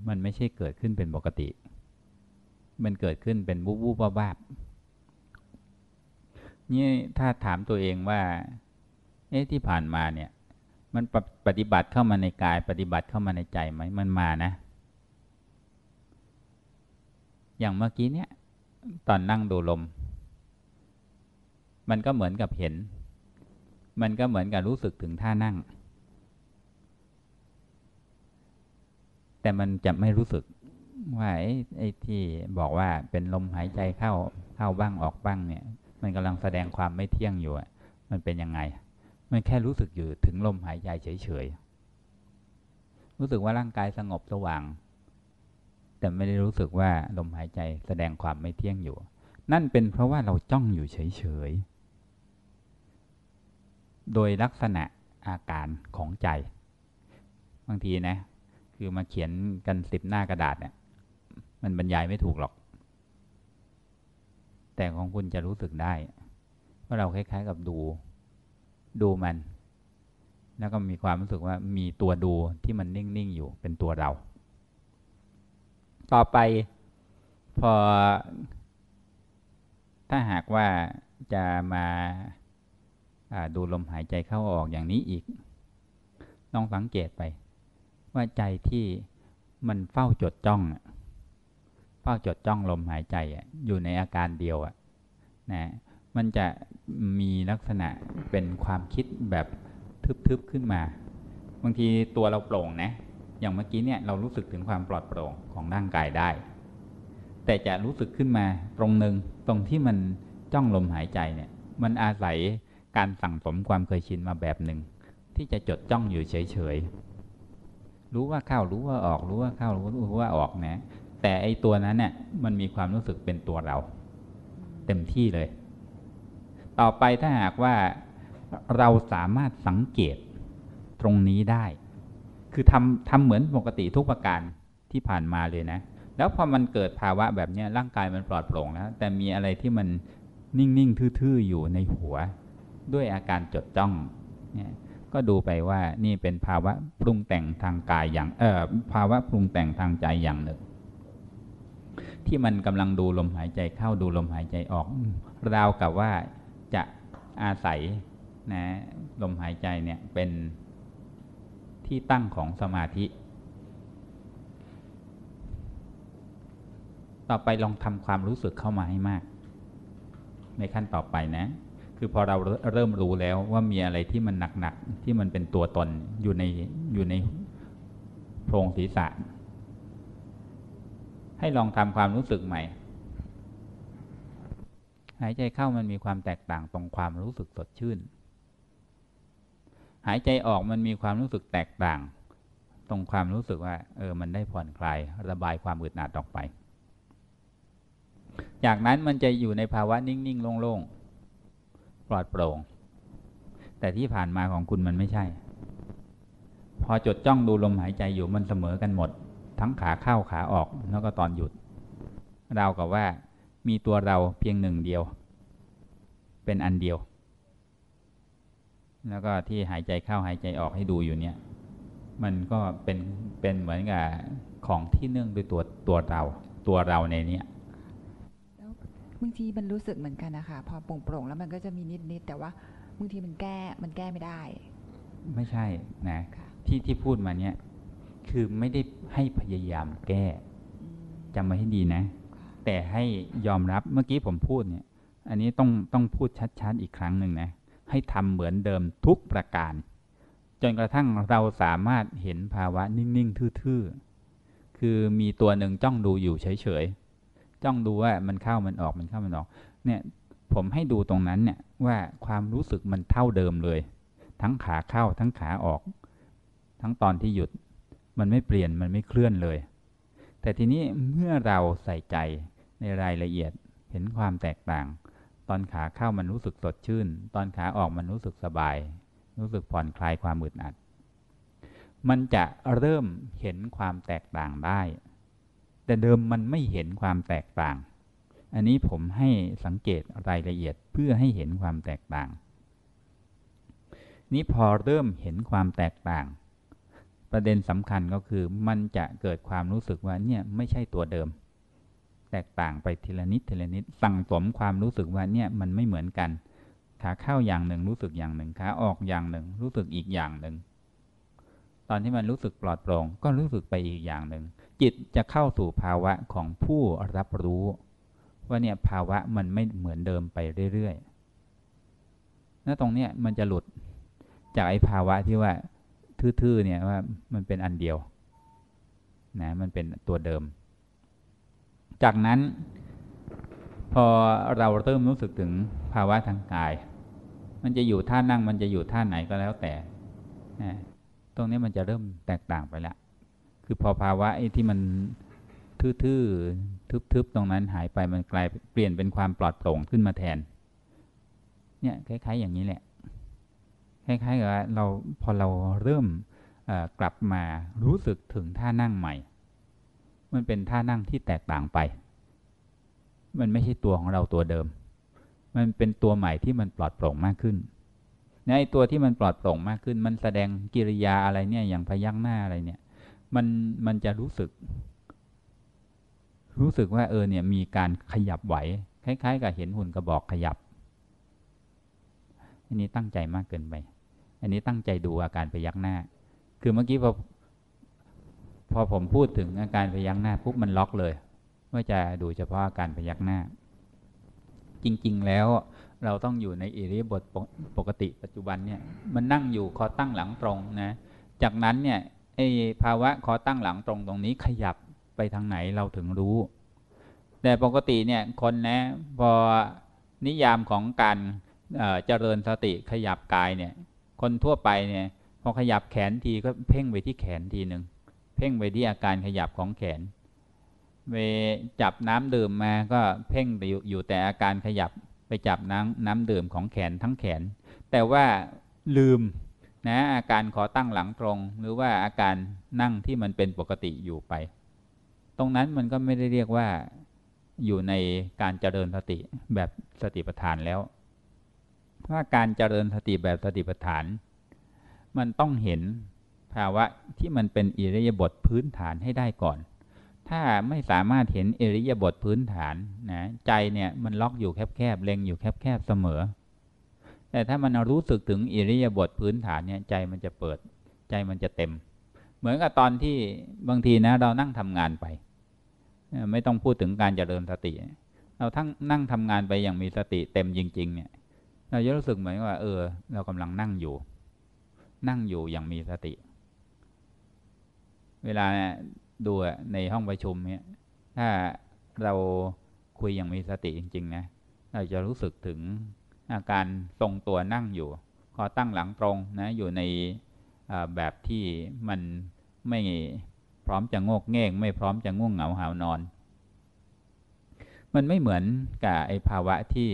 มันไม่ใช่เกิดขึ้นเป็นปกติ มันเกิดขึ้นเป็นวูบวูบวาบนี่ถ้าถามตัวเองว่า เอ๊ะที่ผ่านมาเนี่ย มันปปฏิบัติเข้ามาในกาย ปฏิบัติเข้ามาในใจไหมมันมานะ อย่างเมื่อกี้เนี่ย ตอนนั่งดูลม มันก็เหมือนกับเห็น มันก็เหมือนกับรู้สึกถึงท่านั่ง แต่มันจะไม่รู้สึกว่าไอ้ที่บอกว่าเป็นลมหายใจเข้าเข้าบ้างออกบ้างเนี่ย มันกำลังแสดงความไม่เที่ยงอยู่อะมันเป็นยังไง มันแค่รู้สึกอยู่ถึงลมหายใจเฉยๆรู้สึกว่าร่างกายสงบสว่าง แต่ไม่ได้รู้สึกว่าลมหายใจแสดงความไม่เที่ยงอยู่ นั่นเป็นเพราะว่าเราจ้องอยู่เฉยๆโดยลักษณะอาการของใจ บางทีนะ คือมาเขียนกันสิบหน้ากระดาษเนี่ย มันบรรยายไม่ถูกหรอก แต่ของคุณจะรู้สึกได้ว่าเราคล้าย ๆ กับดู ดูมัน แล้วก็มีความรู้สึกว่ามีตัวดูที่มันนิ่ง ๆ อยู่เป็นตัวเรา ต่อไปพอ ถ้าหากว่าจะมาาดูลมหายใจเข้าออกอย่างนี้อีกลองสังเกตไป ว่าใจที่มันเฝ้าจดจ้องเฝ้าจดจ้องลมหายใจอยู่ในอาการเดียวนะมันจะมีลักษณะเป็นความคิดแบบทึบๆขึ้นมา บางทีตัวเราโปร่งนะอย่างเมื่อกี้เนี่ยเรารู้สึกถึงความปลอดโปร่งของร่างกายได้ แต่จะรู้สึกขึ้นมาตรงหนึ่งตรงที่มันจ้องลมหายใจเนี่ยมันอาศัยการสั่งสมความเคยชินมาแบบหนึ่งที่จะจดจ้องอยู่เฉยๆ รู้ว่าเข้ารู้ว่าออก รู้ว่าเข้ารู้รู้ว่าออกนะ แต่ไอตัวนั้นเนี่ยมันมีความรู้สึกเป็นตัวเรา เต็มที่เลย ต่อไปถ้าหากว่าเราสามารถสังเกตตรงนี้ได้ คือทำทำเหมือนปกติทุกประการที่ผ่านมาเลยนะ แล้วพอมันเกิดภาวะแบบนี้ร่างกายมันปลอดโปร่งแล้ว แต่มีอะไรที่มันนิ่ง ๆ ทื่อ ๆ อยู่ในหัว ด้วยอาการจดจ้องเนี่ย ก็ดูไปว่านี่เป็นภาวะปรุงแต่งทางกายอย่างเออภาวะปรุงแต่งทางใจอย่างหนึ่ง ที่มันกำลังดูลมหายใจเข้าดูลมหายใจออก ราวกับว่าจะอาศัยนะลมหายใจเนี่ยเป็นที่ตั้งของสมาธิ ต่อไปลองทำความรู้สึกเข้ามาให้มาก ในขั้นต่อไปนะ คือพอเราเริ่มรู้แล้วว่ามีอะไรที่มันหนักๆที่มันเป็นตัวตนอยู่ในอยู่ในโพรงศีรษะ ให้ลองทำความรู้สึกใหม่ หายใจเข้ามันมีความแตกต่างตรงความรู้สึกสดชื่น หายใจออกมันมีความรู้สึกแตกต่าง ตรงความรู้สึกว่า เออมันได้ผ่อนคลายระบายความอึดอัดออกไป จากนั้นมันจะอยู่ในภาวะนิ่งๆโล่งๆ ปลอดโปร่ง แต่ที่ผ่านมาของคุณมันไม่ใช่ พอจดจ้องดูลมหายใจอยู่มันเสมอกันหมด ทั้งขาเข้าขาออกแล้วก็ตอนหยุด เรากับว่ามีตัวเราเพียงหนึ่งเดียว เป็นอันเดียว แล้วก็ที่หายใจเข้าหายใจออกให้ดูอยู่เนี่ย มันก็เป็นเป็นเหมือนกับของที่เนื่องด้วยตัวตัวเรา ตัวเราในเนี้ย บางทีมันรู้สึกเหมือนกันนะคะพอโปร่งๆแล้วมันก็จะมีนิดๆแต่ว่าบางทีมันแก้มันแก้ไม่ได้ ไม่ใช่นะค่ะที่ที่พูดมาเนี่ยคือไม่ได้ให้พยายามแก้อืมจำไว้ให้ดีนะค่ะแต่ให้ยอมรับเมื่อกี้ผมพูดเนี่ย อันนี้ต้องต้องพูดชัดๆอีกครั้งหนึ่งนะ ให้ทำเหมือนเดิมทุกประการ จนกระทั่งเราสามารถเห็นภาวะนิ่ง ๆ ทื่อ ๆ คือมีตัวหนึ่งจ้องดูอยู่เฉยๆ จ้องดูว่ามันเข้ามันออกมันเข้ามันออก เนี่ยผมให้ดูตรงนั้นเนี่ยว่าความรู้สึกมันเท่าเดิมเลย ทั้งขาเข้าทั้งขาออก ทั้งตอนที่หยุด มันไม่เปลี่ยนมันไม่เคลื่อนเลย แต่ทีนี้เมื่อเราใส่ใจในรายละเอียดเห็นความแตกต่าง ตอนขาเข้ามันรู้สึกสดชื่น ตอนขาออกมันรู้สึกสบาย รู้สึกผ่อนคลายความอึดอัด มันจะเริ่มเห็นความแตกต่างได้ แต่เดิมมันไม่เห็นความแตกต่าง อันนี้ผมให้สังเกตรายละเอียดเพื่อให้เห็นความแตกต่าง นี้พอเริ่มเห็นความแตกต่าง ประเด็นสำคัญก็คือมันจะเกิดความรู้สึกว่าเนี่ยไม่ใช่ตัวเดิม แตกต่างไปทีละนิดทีละนิด สั่งสมความรู้สึกว่าเนี่ยมันไม่เหมือนกัน ขาเข้าอย่างหนึ่งรู้สึกอย่างหนึ่ง ขาออกอย่างหนึ่ง รู้สึกอีกอย่างหนึ่ง ตอนที่มันรู้สึกปลอดโปร่งก็รู้สึกไปอีกอย่างหนึ่ง จิตจะเข้าสู่ภาวะของผู้รับรู้ ว่าเนี่ยภาวะมันไม่เหมือนเดิมไปเรื่อยๆแล้วตรงเนี้ยมันจะหลุดจากไอ้ภาวะที่ว่าทื่อๆเนี่ยว่ามันเป็นอันเดียวนะมันเป็นตัวเดิม จากนั้นพอเราเริ่มรู้สึกถึงภาวะทางกาย มันจะอยู่ท่านั่งมันจะอยู่ท่าไหนก็แล้วแต่ ตรงนี้มันจะเริ่มแตกต่างไปแล้ว คือพอภาวะไอ้ที่มันทื่อๆทึบๆตรงนั้นหายไปมันกลายเปลี่ยนเป็นความปลอดโปร่งขึ้นมาแทน เนี่ยคล้าย ๆ อย่างนี้แหละคล้ายๆกับเราพอเราเริ่มกลับมารู้สึกถึงท่านั่งใหม่ มันเป็นท่านั่งที่แตกต่างไป มันไม่ใช่ตัวของเราตัวเดิม มันเป็นตัวใหม่ที่มันปลอดโปร่งมากขึ้นในตัวที่มันปลอดโปร่งมากขึ้น มันแสดงกิริยาอะไรเนี่ยอย่างพยักหน้าอะไรเนี่ย มันมันจะรู้สึก รู้สึกว่าเออเนี่ยมีการขยับไหว คล้าย ๆ กับเห็นหุ่นกระบอกขยับ อันนี้ตั้งใจมากเกินไป อันนี้ตั้งใจดูอาการพยักหน้า คือเมื่อกี้พอพอผมพูดถึงอาการพยักหน้าปุ๊บมันล็อกเลยว่าจะดูเฉพาะอาการพยักหน้า จริงๆแล้วเราต้องอยู่ในอิริยาบถปปกติปัจจุบันเนี่ยมันนั่งอยู่คอตั้งหลังตรงนะ จากนั้นเนี่ย ไอ้ภาวะคอตั้งหลังตรงตรงนี้ขยับไปทางไหนเราถึงรู้ แต่ปกติเนี่ยคนนะพอนิยามของการเจริญสติขยับกายเนี่ย คนทั่วไปเนี่ยพอขยับแขนทีก็เพ่งไปที่แขนทีหนึ่งเพ่งไปที่อาการขยับของแขนเวจับน้ำดื่มมาก็เพ่งไปอยู่อยู่แต่อาการขยับไปจับน้ำน้ำดื่มของแขนทั้งแขน แต่ว่าลืม นะอาการขอตั้งหลังตรง หรือว่าอาการนั่งที่มันเป็นปกติอยู่ไป ตรงนั้นมันก็ไม่ได้เรียกว่าอยู่ในการเจริญสติแบบสติปัฏฐานแล้ว เพราะการเจริญสติแบบสติปัฏฐาน มันต้องเห็นภาวะที่มันเป็นอิริยาบถพื้นฐานให้ได้ก่อน ถ้าไม่สามารถเห็นอิริยาบถพื้นฐานนะใจเนี่ยมันล็อกอยู่แคบๆเล็งอยู่แคบๆเสมอ แต่ถ้ามันรู้สึกถึงอิริยาบถพื้นฐานเนี่ยใจมันจะเปิด ใจมันจะเต็ม เหมือนกับตอนที่บางทีนะ เรานั่งทำงานไป ไม่ต้องพูดถึงการเจริญสติ เราทั้งนั่งทำงานไปอย่างมีสติเต็มจริง ๆ เนี่ย เราจะรู้สึกเหมือนว่า เออ เรากำลังนั่งอยู่ นั่งอยู่อย่างมีสติ เวลาดูในห้องประชุมเนี่ย ถ้าเราคุยอย่างมีสติจริง ๆ นะ เราจะรู้สึกถึง อาการทรงตัวนั่งอยู่คอตั้งหลังตรงนะอยู่ในแบบที่มันไม่พร้อมจะงกเง่งไม่พร้อมจะง่วงเหงาหาวนอน มันไม่เหมือนกับไอภาวะที่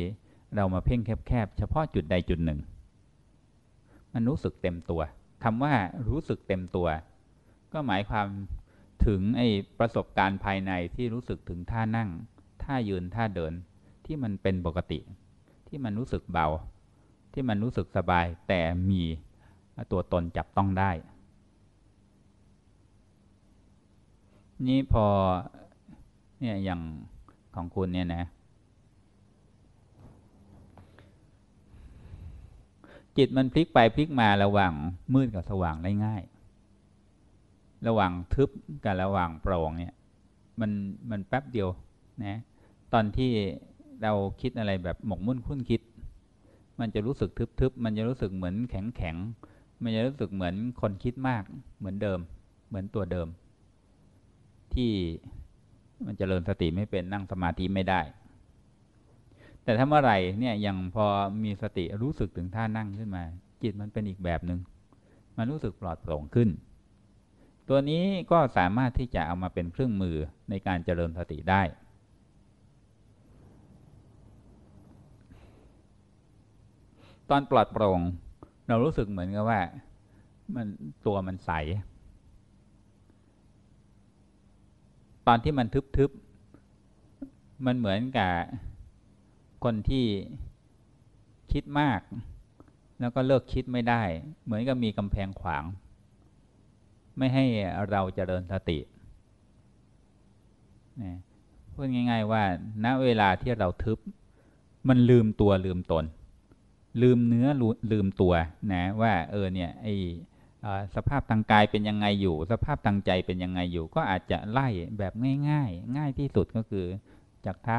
เรามาเพ่งแคบๆเฉพาะจุดใดจุดหนึ่ง มันรู้สึกเต็มตัวคำว่ารู้สึกเต็มตัว ก็หมายความถึงไอประสบการณ์ภายในที่รู้สึกถึงท่านั่ง ท่ายืนท่าเดินที่มันเป็นปกติ ที่มันรู้สึกเบา ที่มันรู้สึกสบายแต่มีตัวตนจับต้องได้ นี่พอเนี่ยอย่างของคุณเนี่ยนะ จิตมันพลิกไปพลิกมาระหว่างมืดกับสว่างได้ง่าย ระหว่างทึบกับระหว่างโปร่งเนี่ย มันมันแป๊บเดียวนะ ตอนที่ เราคิดอะไรแบบหมกมุ่นคุ้นคิด มันจะรู้สึกทึบๆ มันจะรู้สึกเหมือนแข็งๆ มันจะรู้สึกเหมือนคนคิดมากเหมือนเดิม เหมือนตัวเดิม ที่มันจเจริญสติไม่เป็นนั่งสมาธิไม่ได้ แต่ถ้าเมื่อไหร่เนี่ยอย่างพอมีสติรู้สึกถึงท่านั่งขึ้นมา จิตมันเป็นอีกแบบหนึง่งมันรู้สึกปลอดโปร่งขึ้น ตัวนี้ก็สามารถที่จะเอามาเป็นเครื่องมือในการเจริญสติได้ ตอนปลอดโปร่ง เรารู้สึกเหมือนกับว่า มันตัวมันใส ตอนที่มันทึบๆ มันเหมือนกับคนที่คิดมาก แล้วก็เลิกคิดไม่ได้ เหมือนกับมีกำแพงขวาง ไม่ให้เราจเจริญสตินะพูดง่าย ๆ ว่าณเวลาที่เราทึบ มันลืมตัวลืมตน ลืมเนื้อลืลืมตัวนะว่าเออเนี่ยไอสภาพทางกายเป็นยังไงอยู่ สภาพทางใจเป็นยังไงอยู่ ก็อาจจะไล่แบบง่ายๆ ง่ายที่สุดก็คือ จากเท้า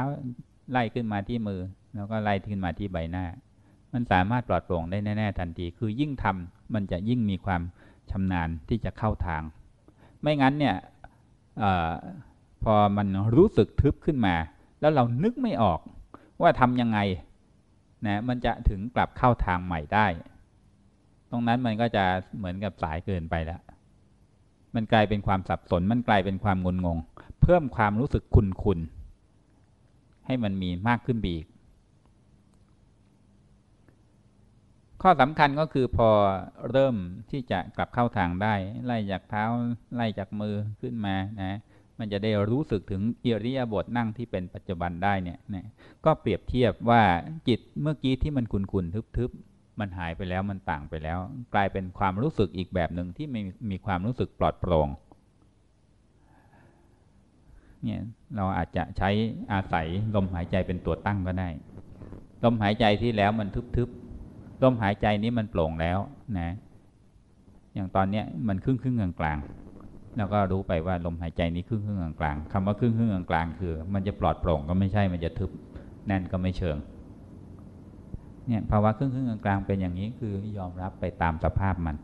ไล่ขึ้นมาที่มือ แล้วก็ไล่ขึ้นมาที่ใบหน้า มันสามารถปลอดโปร่งได้แน่ๆทันที คือยิ่งทำมันจะยิ่งมีความชำนาญที่จะเข้าทาง ไม่งั้นเนี่ยอพอมันรู้สึกทึบขึ้นมา แล้วเรานึกไม่ออกว่าทำยังไง นะมันจะถึงกลับเข้าทางใหม่ได้ ตรงนั้นมันก็จะเหมือนกับสายเกินไปแล้ว มันกลายเป็นความสับสน มันกลายเป็นความงุนงง เพิ่มความรู้สึกคุนคุนให้มันมีมากขึ้นไปอีก ข้อสำคัญก็คือพอเริ่มที่จะกลับเข้าทางได้ ไล่จากเท้าไล่จากมือขึ้นมานะ มันจะได้รู้สึกถึงอิริยาบถนั่งที่เป็นปัจจุบันได้เนี่ยนะก็เปรียบเทียบว่าจิตเมื่อกี้ที่มันคุนคุนๆทึบๆ มันหายไปแล้วมันต่างไปแล้ว กลายเป็นความรู้สึกอีกแบบหนึ่งที่มีมีความรู้สึกปลอดโปร่งเนี่ยเราอาจจะใช้อาศัยลมหายใจเป็นตัวตั้งก็ได้ ลมหายใจที่แล้วมันทึบๆลมหายใจนี้มันโปร่งแล้วนะอย่างตอนเนี้ยมันครึ่งครึ่งกลางกลางๆ แล้วก็รู้ไปว่าลมหายใจนี้ครึ่งครึ่งกลางๆคำว่าครึ่งครึ่งกลางๆคือ มันจะปลอดโปร่งก็ไม่ใช่มันจะทึบแน่นก็ไม่เชิงเนี่ยภาวะครึ่งครึ่งกลางๆเป็นอย่างนี้คือยอมรับไปตามสภาพมัน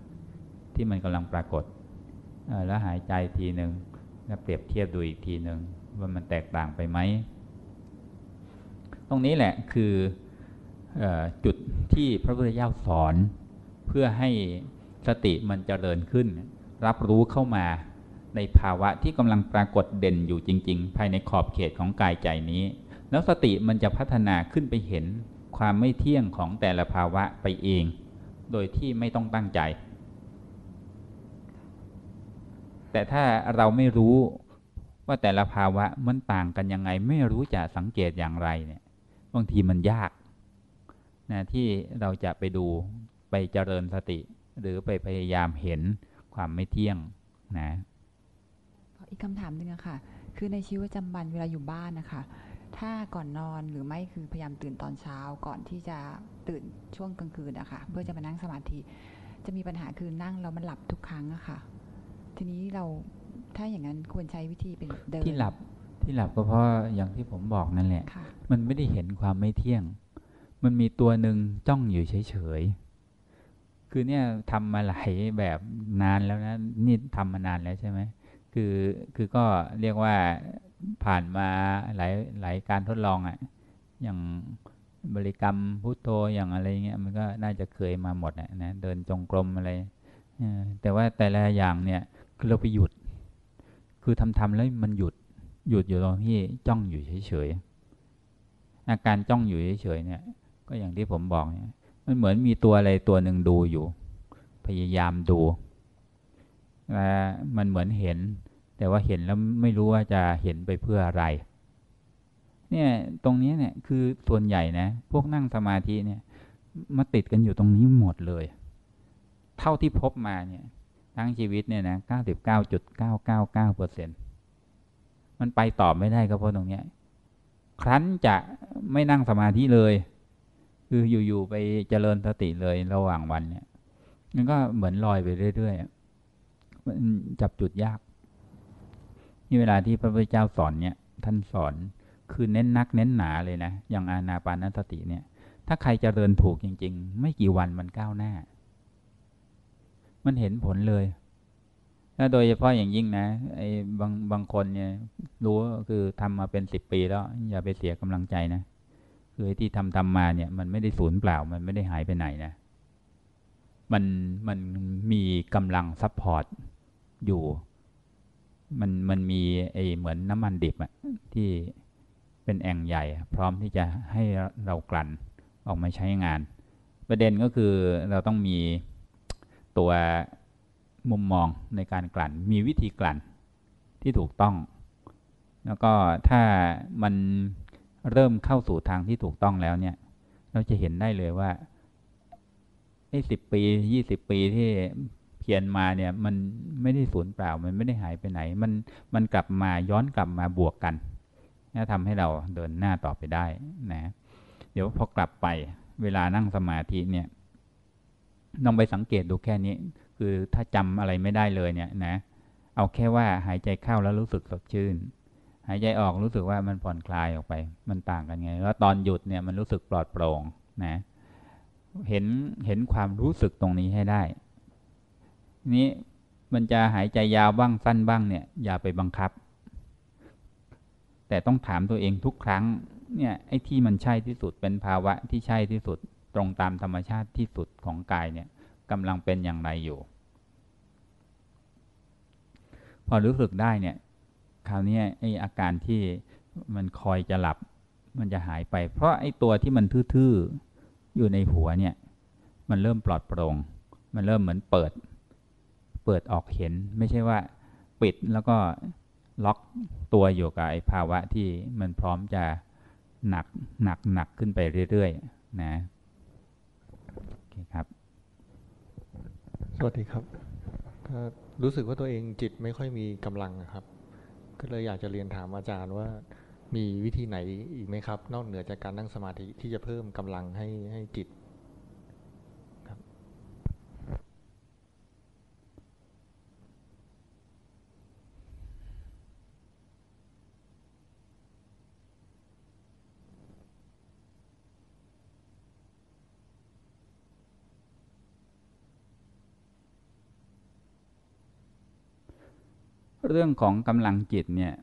ที่มันกำลังปรากฏแล้วหายใจทีหนึ่งแล้วเปรียบเทียบดูอีกทีหนึ่งว่ามันแตกต่างไปไหมตรงนี้แหละคืออจุดที่พระพุทธเจ้าสอนเพื่อให้สติมันจเจริญขึ้น รับรู้เข้ามา ในภาวะที่กำลังปรากฏเด่นอยู่จริง ๆ ภายในขอบเขตของกายใจนี้ แล้วสติมันจะพัฒนาขึ้นไปเห็นความไม่เที่ยงของแต่ละภาวะไปเอง โดยที่ไม่ต้องตั้งใจ แต่ถ้าเราไม่รู้ว่าแต่ละภาวะมันต่างกันยังไง ไม่รู้จะสังเกตอย่างไรเนี่ยบางทีมันยากนะที่เราจะไปดูไปเจริญสติ หรือไปพยายามเห็นความไม่เที่ยงนะ อีกคำถามหนึ่งอะค่ะ คือในชีวิตประจำวันเวลาอยู่บ้านนะคะ ถ้าก่อนนอนหรือไม่คือพยายามตื่นตอนเช้าก่อนที่จะตื่นช่วงกลางคืนอะค่ะ เพื่อจะมานั่งสมาธิ จะมีปัญหาคือนั่งแล้วมันหลับทุกครั้งอะค่ะ ทีนี้เราถ้าอย่างนั้นควรใช้วิธีเป็นเดินที่หลับที่หลับก็เพราะอย่างที่ผมบอกนั่นแหละค่ะมันไม่ได้เห็นความไม่เที่ยง มันมีตัวหนึ่งจ้องอยู่เฉยๆ คือเนี่ยทำมาหลายแบบนานแล้วนะ นี่ทำมานานแล้วใช่ไหม คือคือก็เรียกว่าผ่านมาหลายหลายการทดลองอะ่ะอย่างบริกรรมพุทโธอย่างอะไรเงี้ยมันก็น่าจะเคยมาหมดอะนะเดินจงกรมอะไรแต่ว่าแต่ละอย่างเนี่ยคือเราไปหยุด คือทำทำแล้วมันหยุดหยุดอยู่ตรงที่จ้องอยู่เฉยๆอาการจ้องอยู่เฉยๆเนี่ย ก็อย่างที่ผมบอกเนี่ยมันเหมือนมีตัวอะไรตัวหนึ่งดูอยู่ พยายามดูมันเหมือนเห็น แต่ว่าเห็นแล้วไม่รู้ว่าจะเห็นไปเพื่ออะไร เนี่ยตรงนี้เนี่ยคือส่วนใหญ่นะ พวกนั่งสมาธิเนี่ย มาติดกันอยู่ตรงนี้หมดเลย เท่าที่พบมาเนี่ย ทั้งชีวิตเนี่ยนะเก้าสิบเก้าจุดเก้าเก้าเก้าเปอร์เซ็นต์มันไปต่อไม่ได้ก็เพราะตรงเนี้ย ครั้นจะไม่นั่งสมาธิเลย คืออยู่ ๆ ไปเจริญสติเลยระหว่างวันเนี่ย มันก็เหมือนลอยไปเรื่อยๆ มันจับจุดยาก นี่เวลาที่พระพุทธเจ้าสอนเนี่ย ท่านสอนคือเน้นนักเน้นหนาเลยนะ อย่างอานาปานสติเนี่ย ถ้าใครเจริญถูกจริง ๆ ไม่กี่วันมันก้าวหน้า มันเห็นผลเลยแล้วโดยเฉพาะอย่างยิ่งนะไอ้บางบางคนเนี่ย รู้คือทำมาเป็นสิบปีแล้ว อย่าไปเสียกำลังใจนะ คือที่ทำทำมาเนี่ย มันไม่ได้สูญเปล่า มันไม่ได้หายไปไหนนะมันมันมีกำลัง support อยู่ มันมันมีไอเหมือนน้ำมันดิบอะที่เป็นแอ่งใหญ่ พร้อมที่จะให้เรากลั่นออกมาใช้งาน ประเด็นก็คือเราต้องมีตัวมุมมองในการกลั่น มีวิธีกลั่นที่ถูกต้อง แล้วก็ถ้ามันเริ่มเข้าสู่ทางที่ถูกต้องแล้วเนี่ย เราจะเห็นได้เลยว่าไอ้สิบปียี่สิบปีที่ เพียรมาเนี่ยมันไม่ได้สูญเปล่ามันไม่ได้หายไปไหน มันมันกลับมาย้อนกลับมาบวกกันนะทำให้เราเดินหน้าต่อไปได้นะ เดี๋ยวพอกลับไปเวลานั่งสมาธิเนี่ยลองไปสังเกตดูแค่นี้ คือถ้าจำอะไรไม่ได้เลยเนี่ยนะ เอาแค่ว่าหายใจเข้าแล้วรู้สึกสดชื่น หายใจออกรู้สึกว่ามันผ่อนคลายออกไป มันต่างกันไง แล้วตอนหยุดเนี่ยมันรู้สึกปลอดโปร่งนะ เห็นเห็นความรู้สึกตรงนี้ให้ได้ นี้มันจะหายใจยาวบ้างสั้นบ้างเนี่ย อย่าไปบังคับ แต่ต้องถามตัวเองทุกครั้ง เนี่ยไอ้ที่มันใช่ที่สุดเป็นภาวะที่ใช่ที่สุดตรงตามธรรมชาติที่สุดของกายเนี่ยกำลังเป็นอย่างไรอยู่ พอรู้สึกได้เนี่ย คราวนี้ไอ้อาการที่มันคอยจะหลับ มันจะหายไป เพราะไอ้ตัวที่มันทื่อๆอยู่ในหัวเนี่ย มันเริ่มปลอดโปร่ง มันเริ่มเหมือนเปิด เปิดออกเห็น ไม่ใช่ว่าปิดแล้วก็ล็อกตัวอยู่กับไอ้ภาวะที่มันพร้อมจะหนักหนักหนักขึ้นไปเรื่อยๆนะโอเคครับ สวัสดีครับรู้สึกว่าตัวเองจิตไม่ค่อยมีกำลังครับ ก็เลยอยากจะเรียนถามอาจารย์ว่ามีวิธีไหนอีกไหมครับ นอกเหนือจากการนั่งสมาธิที่จะเพิ่มกำลังให้ให้จิต เรื่องของกำลังจิตเนี่ย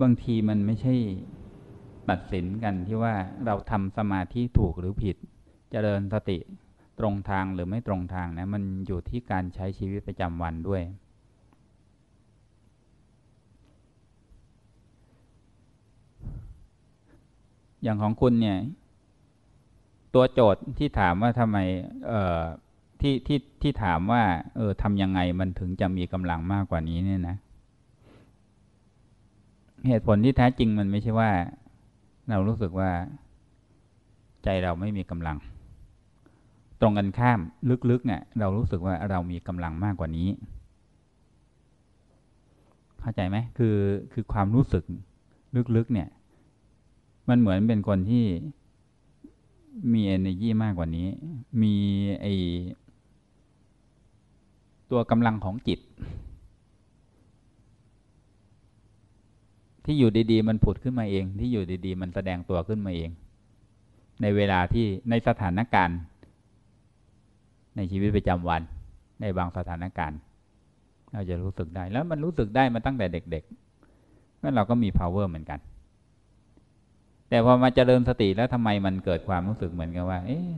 บางทีมันไม่ใช่ตัดสินกันที่ว่าเราทำสมาธิถูกหรือผิดจเจริญสติตรงทางหรือไม่ตรงทางนะมันอยู่ที่การใช้ชีวิตประจำวันด้วย อย่างของคุณเนี่ย ตัวโจทย์ที่ถามว่าทำไมเอ่อที่ที่ที่ถามว่า เออทำยังไงมันถึงจะมีกำลังมากกว่านี้เนี่ยนะ เหตุผลที่แท้จริงมันไม่ใช่ว่า เรารู้สึกว่า ใจเราไม่มีกำลัง ตรงกันข้ามลึกๆเนี่ยเรารู้สึกว่าเรามีกำลังมากกว่านี้ เข้าใจไหมคือคือความรู้สึกลึกๆเนี่ย มันเหมือนเป็นคนที่มี energy มากกว่านี้ มีไอตัวกำลังของจิต ที่อยู่ดีๆ มันผุดขึ้นมาเอง ที่อยู่ดีๆ มันแสดงตัวขึ้นมาเอง ในเวลาที่ในสถานการณ์ ในชีวิตประจำวัน ในบางสถานการณ์ เราจะรู้สึกได้แล้วมันรู้สึกได้มาตั้งแต่เด็กๆนั่นเราก็มี power เหมือนกัน แต่พอมาเจริญสติแล้วทำไมมันเกิดความรู้สึกเหมือนกันว่า เอ๊ะ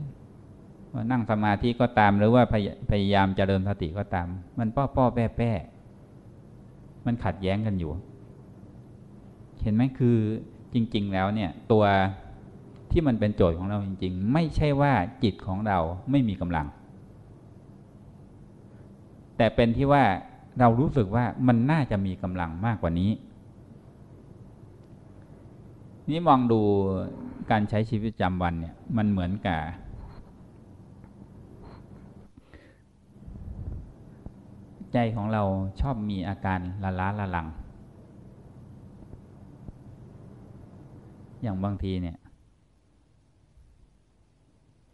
ว่านั่งสมาธิก็ตามหรือว่าพยพยายามเจริญสติก็ตาม มันป้อป้อแป้แป้มันขัดแย้งกันอยู่ เห็นไหมคือจริง ๆ แล้วเนี่ยตัวที่มันเป็นโจทย์ของเราจริง ๆ ไม่ใช่ว่าจิตของเราไม่มีกำลัง แต่เป็นที่ว่าเรารู้สึกว่ามันน่าจะมีกำลังมากกว่านี้ นี่มองดูการใช้ชีวิตประจำวันเนี่ยมันเหมือนกับใจของเราชอบมีอาการละล้าละลัง อย่างบางทีเนี่ย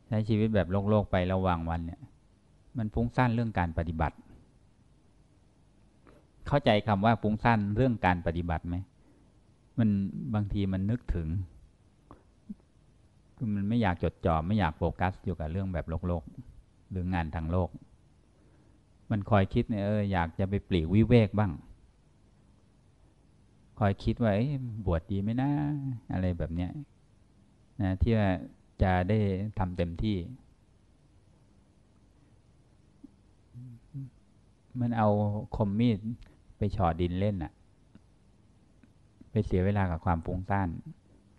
ใช้ชีวิตแบบโลกๆไประหว่างวันเนี่ย มันฟุ้งซ่านเรื่องการปฏิบัติ เข้าใจคำว่าฟุ้งซ่านเรื่องการปฏิบัติไหมมันบางทีมันนึกถึงคือมันไม่อยากจดจ่อไม่อยากโฟกัสอยู่กับเรื่องแบบโลกโลกหรืองานทางโลก มันคอยคิดเนี่ยเอออยากจะไปปลีกวิเวกบ้าง คอยคิดว่าบวชดีไหมนะอะไรแบบเนี้ยนะที่ว่าจะได้ทำเต็มที่ มันเอาคมมีดไปฉอดดินเล่นอะไปเสียเวลากับความฟุ้งซ่าน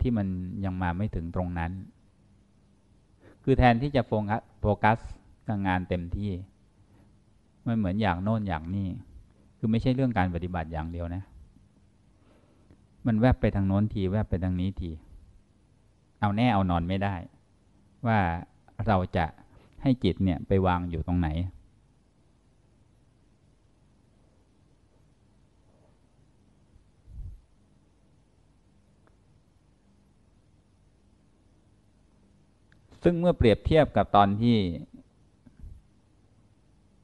ที่มันยังมาไม่ถึงตรงนั้น คือแทนที่จะโฟกัสกับงานเต็มที่ มันเหมือนอย่างโน่นอย่างนี้ คือไม่ใช่เรื่องการปฏิบัติอย่างเดียวนะ มันแวบไปทางโน้นที แวบไปทางนี้ที เอาแน่เอานอนไม่ได้ ว่าเราจะให้จิตเนี่ยไปวางอยู่ตรงไหน ซึ่งเมื่อเปรียบเทียบกับตอนที่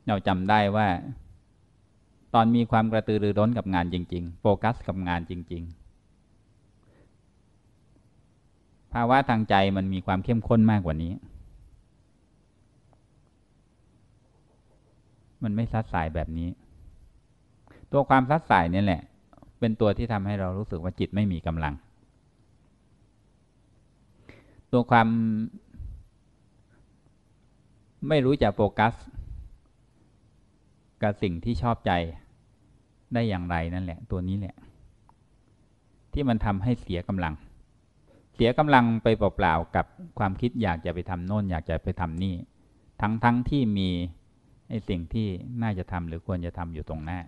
เราจำได้ว่า ตอนมีความกระตือรือร้นกับงานจริง ๆ โฟกัสกับงานจริง ๆ ภาวะทางใจมันมีความเข้มข้นมากกว่านี้ มันไม่ซัดสายแบบนี้ ตัวความซัดสายนี่แหละ เป็นตัวที่ทำให้เรารู้สึกว่าจิตไม่มีกำลัง ตัวความไม่รู้จะโฟกัส กับสิ่งที่ชอบใจได้อย่างไรนั่นแหละ ตัวนี้แหละ ที่มันทำให้เสียกำลัง เสียกำลังไปเปล่าๆกับความคิดอยากจะไปทำโน่นอยากจะไปทำนี่ ทั้งๆทที่มีไอ้สิ่งที่น่าจะทำหรือควรจะทำอยู่ตรงหน้า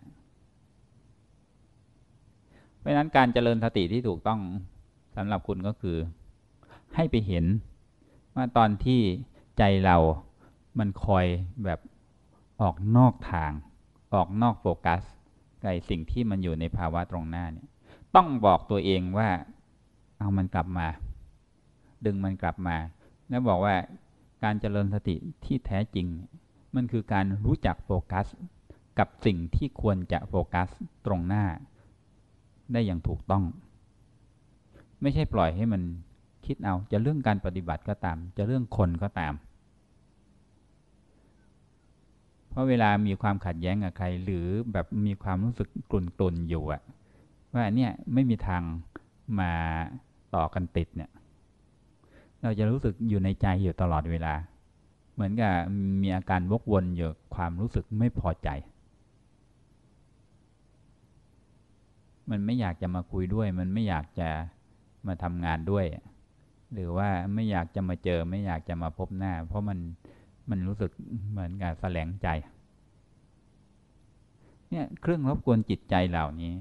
เพราะฉะนั้นการเจริญสติที่ถูกต้องสำหรับคุณก็คือ ให้ไปเห็นว่าตอนที่ใจเรามันคอยแบบออกนอกทาง ออกนอกโฟกัสกับสิ่งที่มันอยู่ในภาวะตรงหน้าเนี่ย ต้องบอกตัวเองว่า เอามันกลับมา ดึงมันกลับมา แล้วบอกว่าการเจริญสติที่แท้จริง มันคือการรู้จักโฟกัส กับสิ่งที่ควรจะโฟกัสตรงหน้า ได้อย่างถูกต้อง ไม่ใช่ปล่อยให้มันคิดเอาจะเรื่องการปฏิบัติก็ตาม จะเรื่องคนก็ตาม เพราะเวลามีความขัดแย้งกับใคร หรือแบบมีความรู้สึกกลุ่นกลุนอยู่อะว่าเนี่ยไม่มีทางมา ต่อกันติดเนี่ย เราจะรู้สึกอยู่ในใจอยู่ตลอดเวลา เหมือนกับมีอาการวกวนอยู่ความรู้สึกไม่พอใจ มันไม่อยากจะมาคุยด้วย มันไม่อยากจะมาทำงานด้วย หรือว่าไม่อยากจะมาเจอ ไม่อยากจะมาพบหน้า เพราะมันมันรู้สึกเหมือนกับแสลงใจ เนี่ยเครื่องรบกวนจิตใจเหล่านี้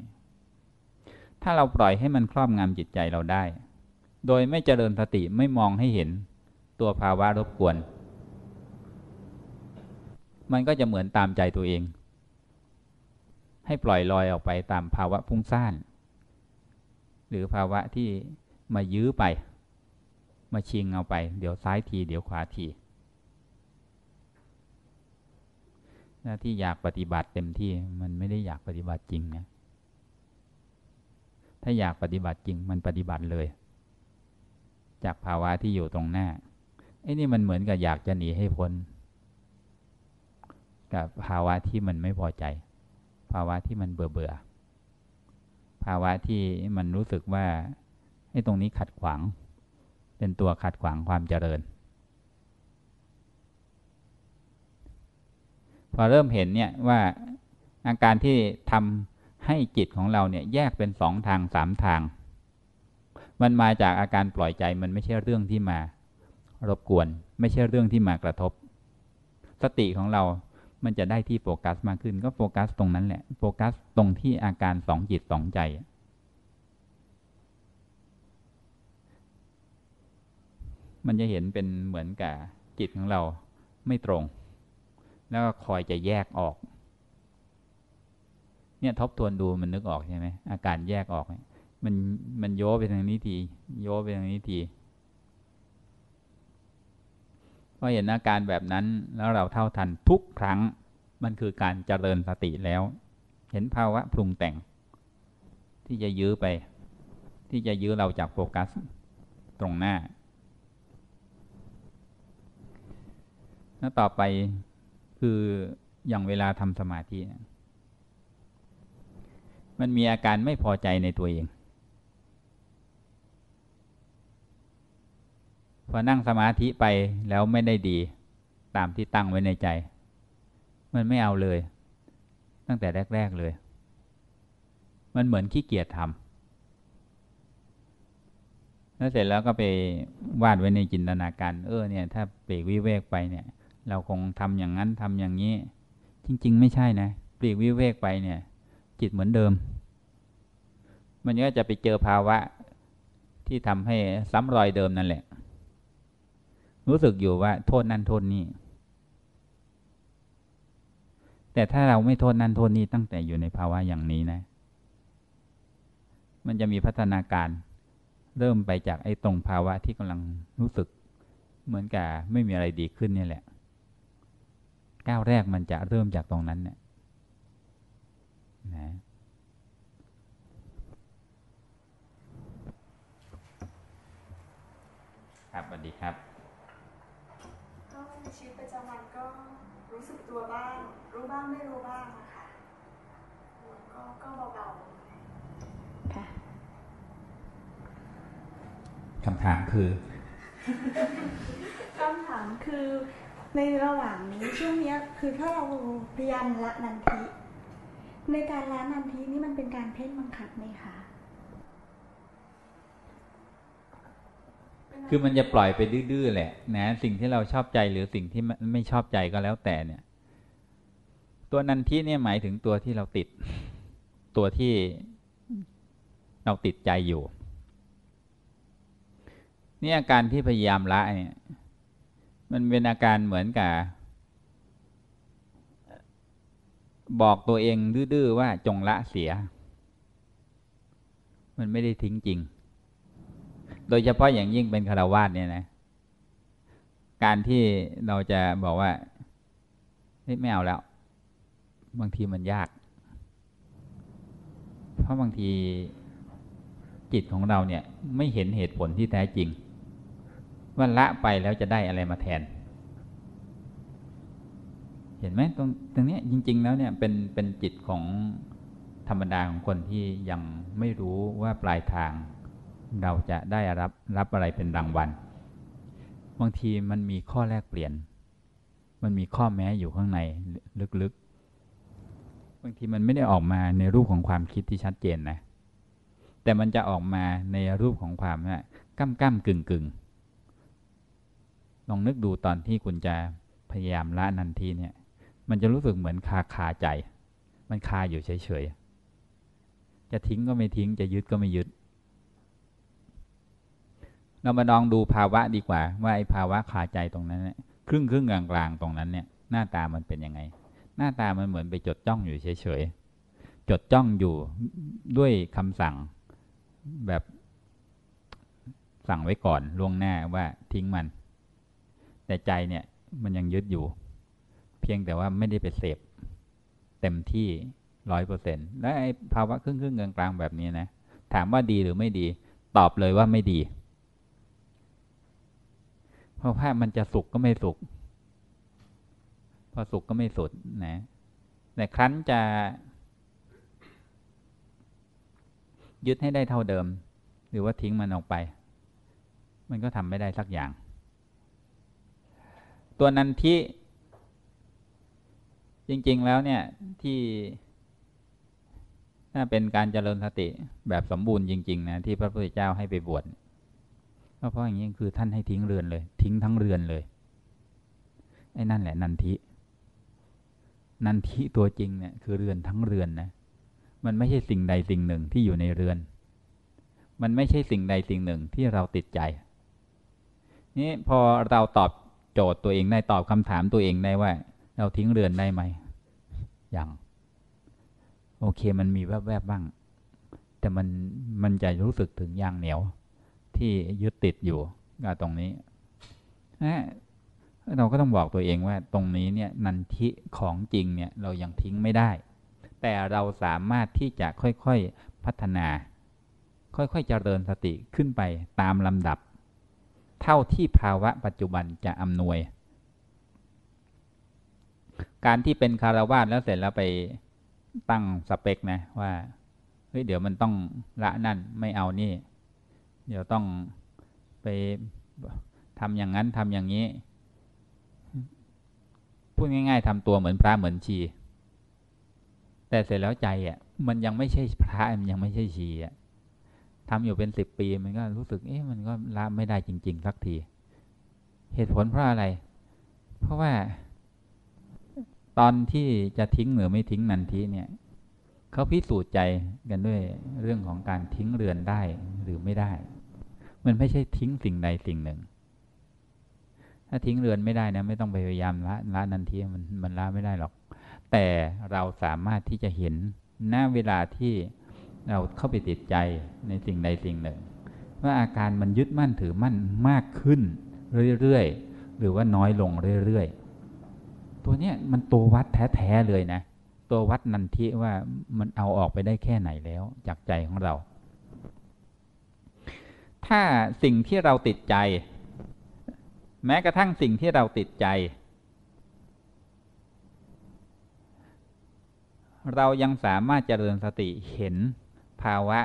ถ้าเราปล่อยให้มันครอบงำจิตใจเราได้ โดยไม่เจริญสติไม่มองให้เห็นตัวภาวะรบกวน มันก็จะเหมือนตามใจตัวเอง ให้ปล่อยลอยออกไปตามภาวะพุ่งซ่าน หรือภาวะที่มายื้อไป มาชิงเอาไป เดี๋ยวซ้ายที เดี๋ยวขวาทีหน้าที่อยากปฏิบัติเต็มที่มันไม่ได้อยากปฏิบัติจริงนะ ถ้าอยากปฏิบัติจริงมันปฏิบัติเลย จากภาวะที่อยู่ตรงหน้าไอ้นี่มันเหมือนกับอยากจะหนีให้พ้น กับภาวะที่มันไม่พอใจ ภาวะที่มันเบื่อเบื่อภาวะที่มันรู้สึกว่าไอ้ตรงนี้ขัดขวาง เป็นตัวขัดขวางความเจริญ พอเริ่มเห็นเนี่ยว่าอาการที่ทำ ให้จิตของเราเนี่ยแยกเป็นสองทางสามทาง มันมาจากอาการปล่อยใจมันไม่ใช่เรื่องที่มารบกวน ไม่ใช่เรื่องที่มากระทบ สติของเรา มันจะได้ที่โฟกัสมากขึ้น ก็โฟกัสตรงนั้นแหละ โฟกัสตรงที่อาการสองจิตสองใจ มันจะเห็นเป็นเหมือนกับจิตของเราไม่ตรง แล้วก็คอยจะแยกออก เนี่ยทบทวนดูมันนึกออกใช่ไหมอาการแยกออกมันมันโยไปทางนี้ทีโยไปทางนี้ทีพอเห็นอาการแบบนั้นแล้วเราเท่าทันทุกครั้งมันคือการเจริญสติแล้ว เห็นภาวะปรุงแต่ง ที่จะยื้อไป ที่จะยื้อเราจากโฟกัสตรงหน้า แล้วต่อไปคืออย่างเวลาทำสมาธิ มันมีอาการไม่พอใจในตัวเอง พอนั่งสมาธิไปแล้วไม่ได้ดีตามที่ตั้งไว้ในใจ มันไม่เอาเลย ตั้งแต่แรก ๆเลย มันเหมือนขี้เกียจทำแล้วเสร็จแล้วก็ไปวาดไว้ในจินตนาการเออเนี่ย ถ้าเปรกวิเวกไปเนี่ย เราคงทำอย่างนั้นทำอย่างนี้ จริง ๆ ไม่ใช่นะปลีกวิเวกไปเนี่ย จิตเหมือนเดิม มันก็จะไปเจอภาวะที่ทำให้ซ้ำรอยเดิมนั่นแหละ รู้สึกอยู่ว่า โทษนั่นโทษนี่แต่ถ้าเราไม่โทษนั่นโทษนี่ตั้งแต่อยู่ในภาวะอย่างนี้นะ มันจะมีพัฒนาการเริ่มไปจากไอ้ตรงภาวะที่กำลังรู้สึก เหมือนกับไม่มีอะไรดีขึ้นนี่แหละ ก้าวแรกมันจะเริ่มจากตรงนั้นเนี่ย นะครับสวัสดีครับก็ในชีวิตประจำวันก็รู้สึกตัวบ้าง รู้บ้างไม่รู้บ้างนะคะก็ก็เบาค่ะคำถามคือคำถามคือในระหว่างนี้ช่วงเนี้ยคือถ้าเราพยายามละนันทิ ในการละนันทินี่มันเป็นการเพ่งบังคับไหมคะ คือมันจะปล่อยไปดื้อๆแหละ นะ สิ่งที่เราชอบใจหรือสิ่งที่ไม่ชอบใจก็แล้วแต่เนี่ย ตัวนันทิเนี่ยหมายถึงตัวที่เราติด ตัวที่เราติดใจอยู่ เนี่อาการที่พยายามละเนี่ย มันเป็นอาการเหมือนกับ บอกตัวเองดื้อๆว่าจงละเสีย มันไม่ได้ทิ้งจริง โดยเฉพาะอย่างยิ่งเป็นคารวาสเนี่ยนะ การที่เราจะบอกว่าไม่เอาแล้ว บางทีมันยาก เพราะบางทีจิตของเราเนี่ยไม่เห็นเหตุผลที่แท้จริง ว่าละไปแล้วจะได้อะไรมาแทน เห็นไหมตรงตรงนี้จริง ๆ แล้วเนี่ยเป็นเป็นจิตของธรรมดาของคนที่ยังไม่รู้ว่าปลายทาง เราจะได้รับรับอะไรเป็นรางวัลบางทีมันมีข้อแลกเปลี่ยน มันมีข้อแม้อยู่ข้างในลึกๆบางทีมันไม่ได้ออกมาในรูปของความคิดที่ชัดเจนนะแต่มันจะออกมาในรูปของความนะก้ำก้ำกึ่งกึ่งลองนึกดูตอนที่คุณจะพยายามละนันทีเนี่ย มันจะรู้สึกเหมือนคาคาใจ มันคาอยู่เฉยๆ จะทิ้งก็ไม่ทิ้ง จะยึดก็ไม่ยึด เรามาลองดูภาวะดีกว่า ว่าไอ้ภาวะคาใจตรงนั้นเนี่ยครึ่งครึ่งกลางกลางตรงนั้นเนี่ย หน้าตามันเป็นยังไง หน้าตามันเหมือนไปจดจ้องอยู่เฉยๆ จดจ้องอยู่ด้วยคำสั่งแบบสั่งไว้ก่อนล่วงหน้าว่าทิ้งมัน แต่ใจเนี่ยมันยังยึดอยู่ เพียงแต่ว่าไม่ได้ไปเสพเต็มที่ร้อยเปอร์เซ็นต์และไอ้ภาวะครึ่งครึ่งกลางกลางแบบนี้นะ ถามว่าดีหรือไม่ดี ตอบเลยว่าไม่ดี เพราะว่ามันจะสุขก็ไม่สุขพอสุขก็ไม่สุดนะแต่ครั้นจะ ยึดให้ได้เท่าเดิม หรือว่าทิ้งมันออกไป มันก็ทำไม่ได้สักอย่าง ตัวนันทิจ ริง ๆ แล้วเนี่ยที่ถ้าเป็นการเจริญสติแบบสมบูรณ์จริง ๆ นะที่พระพุทธเจ้าให้ไปบวชก็เพราะอย่างนี้คือท่านให้ทิ้งเรือนเลย ทิ้งทั้งเรือนเลยไอ้นั่นแหละนันทิ นันทิตัวจริงเนี่ยคือเรือนทั้งเรือนนะมันไม่ใช่สิ่งใดสิ่งหนึ่งที่อยู่ในเรือน มันไม่ใช่สิ่งใดสิ่งหนึ่งที่เราติดใจ นี่พอเราตอบโจทย์ตัวเองได้ตอบคำถามตัวเองได้ว่า เราทิ้งเรือนได้ไหม อยังโอเคมันมีแวบๆบ้าง แต่มันมันจะรู้สึกถึงยางเหนียวที่ยึดติดอยู่กับตรงนี้เราก็ต้องบอกตัวเองว่าตรงนี้เนี่ยนันทิของจริงเนี่ยเรายังทิ้งไม่ได้ แต่เราสามารถที่จะค่อยๆพัฒนา ค่อยๆเจริญสติขึ้นไปตามลำดับ เท่าที่ภาวะปัจจุบันจะอำนวย การที่เป็นคารวาสแล้วเสร็จแล้วไปตั้งสเปคนะว่าเฮ้ยเดี๋ยวมันต้องละนั่นไม่เอานี่ เดี๋ยวต้องไปทำอย่างนั้นทำอย่างนี้ พูดง่าย ๆทำตัวเหมือนพระเหมือนชี แต่เสร็จแล้วใจอะ มันยังไม่ใช่พระมันยังไม่ใช่ชีอะทำอยู่เป็นสิบปีมันก็รู้สึกเอ๊ะมันก็ละไม่ได้จริง ๆ สักที เหตุผลเพราะอะไร เพราะว่า ตอนที่จะทิ้งหรือไม่ทิ้งนันทีเนี่ยเขาพิสูจน์ใจกันด้วยเรื่องของการทิ้งเรือนได้หรือไม่ได้ มันไม่ใช่ทิ้งสิ่งใดสิ่งหนึ่ง ถ้าทิ้งเรือนไม่ได้นะไม่ต้องพยายามละละนันทีมันมันละไม่ได้หรอก แต่เราสามารถที่จะเห็นหน้าเวลาที่เราเข้าไปติดใจในสิ่งใดสิ่งหนึ่ง ว่าอาการมันยึดมั่นถือมั่นมากขึ้นเรื่อยๆหรือว่าน้อยลงเรื่อยๆ ตัวเนี้ยมันตัววัดแท้ๆเลยนะ ตัววัดนันทิว่ามันเอาออกไปได้แค่ไหนแล้วจากใจของเรา ถ้าสิ่งที่เราติดใจ แม้กระทั่งสิ่งที่เราติดใจ เรายังสามารถเจริญสติเห็นภาวะ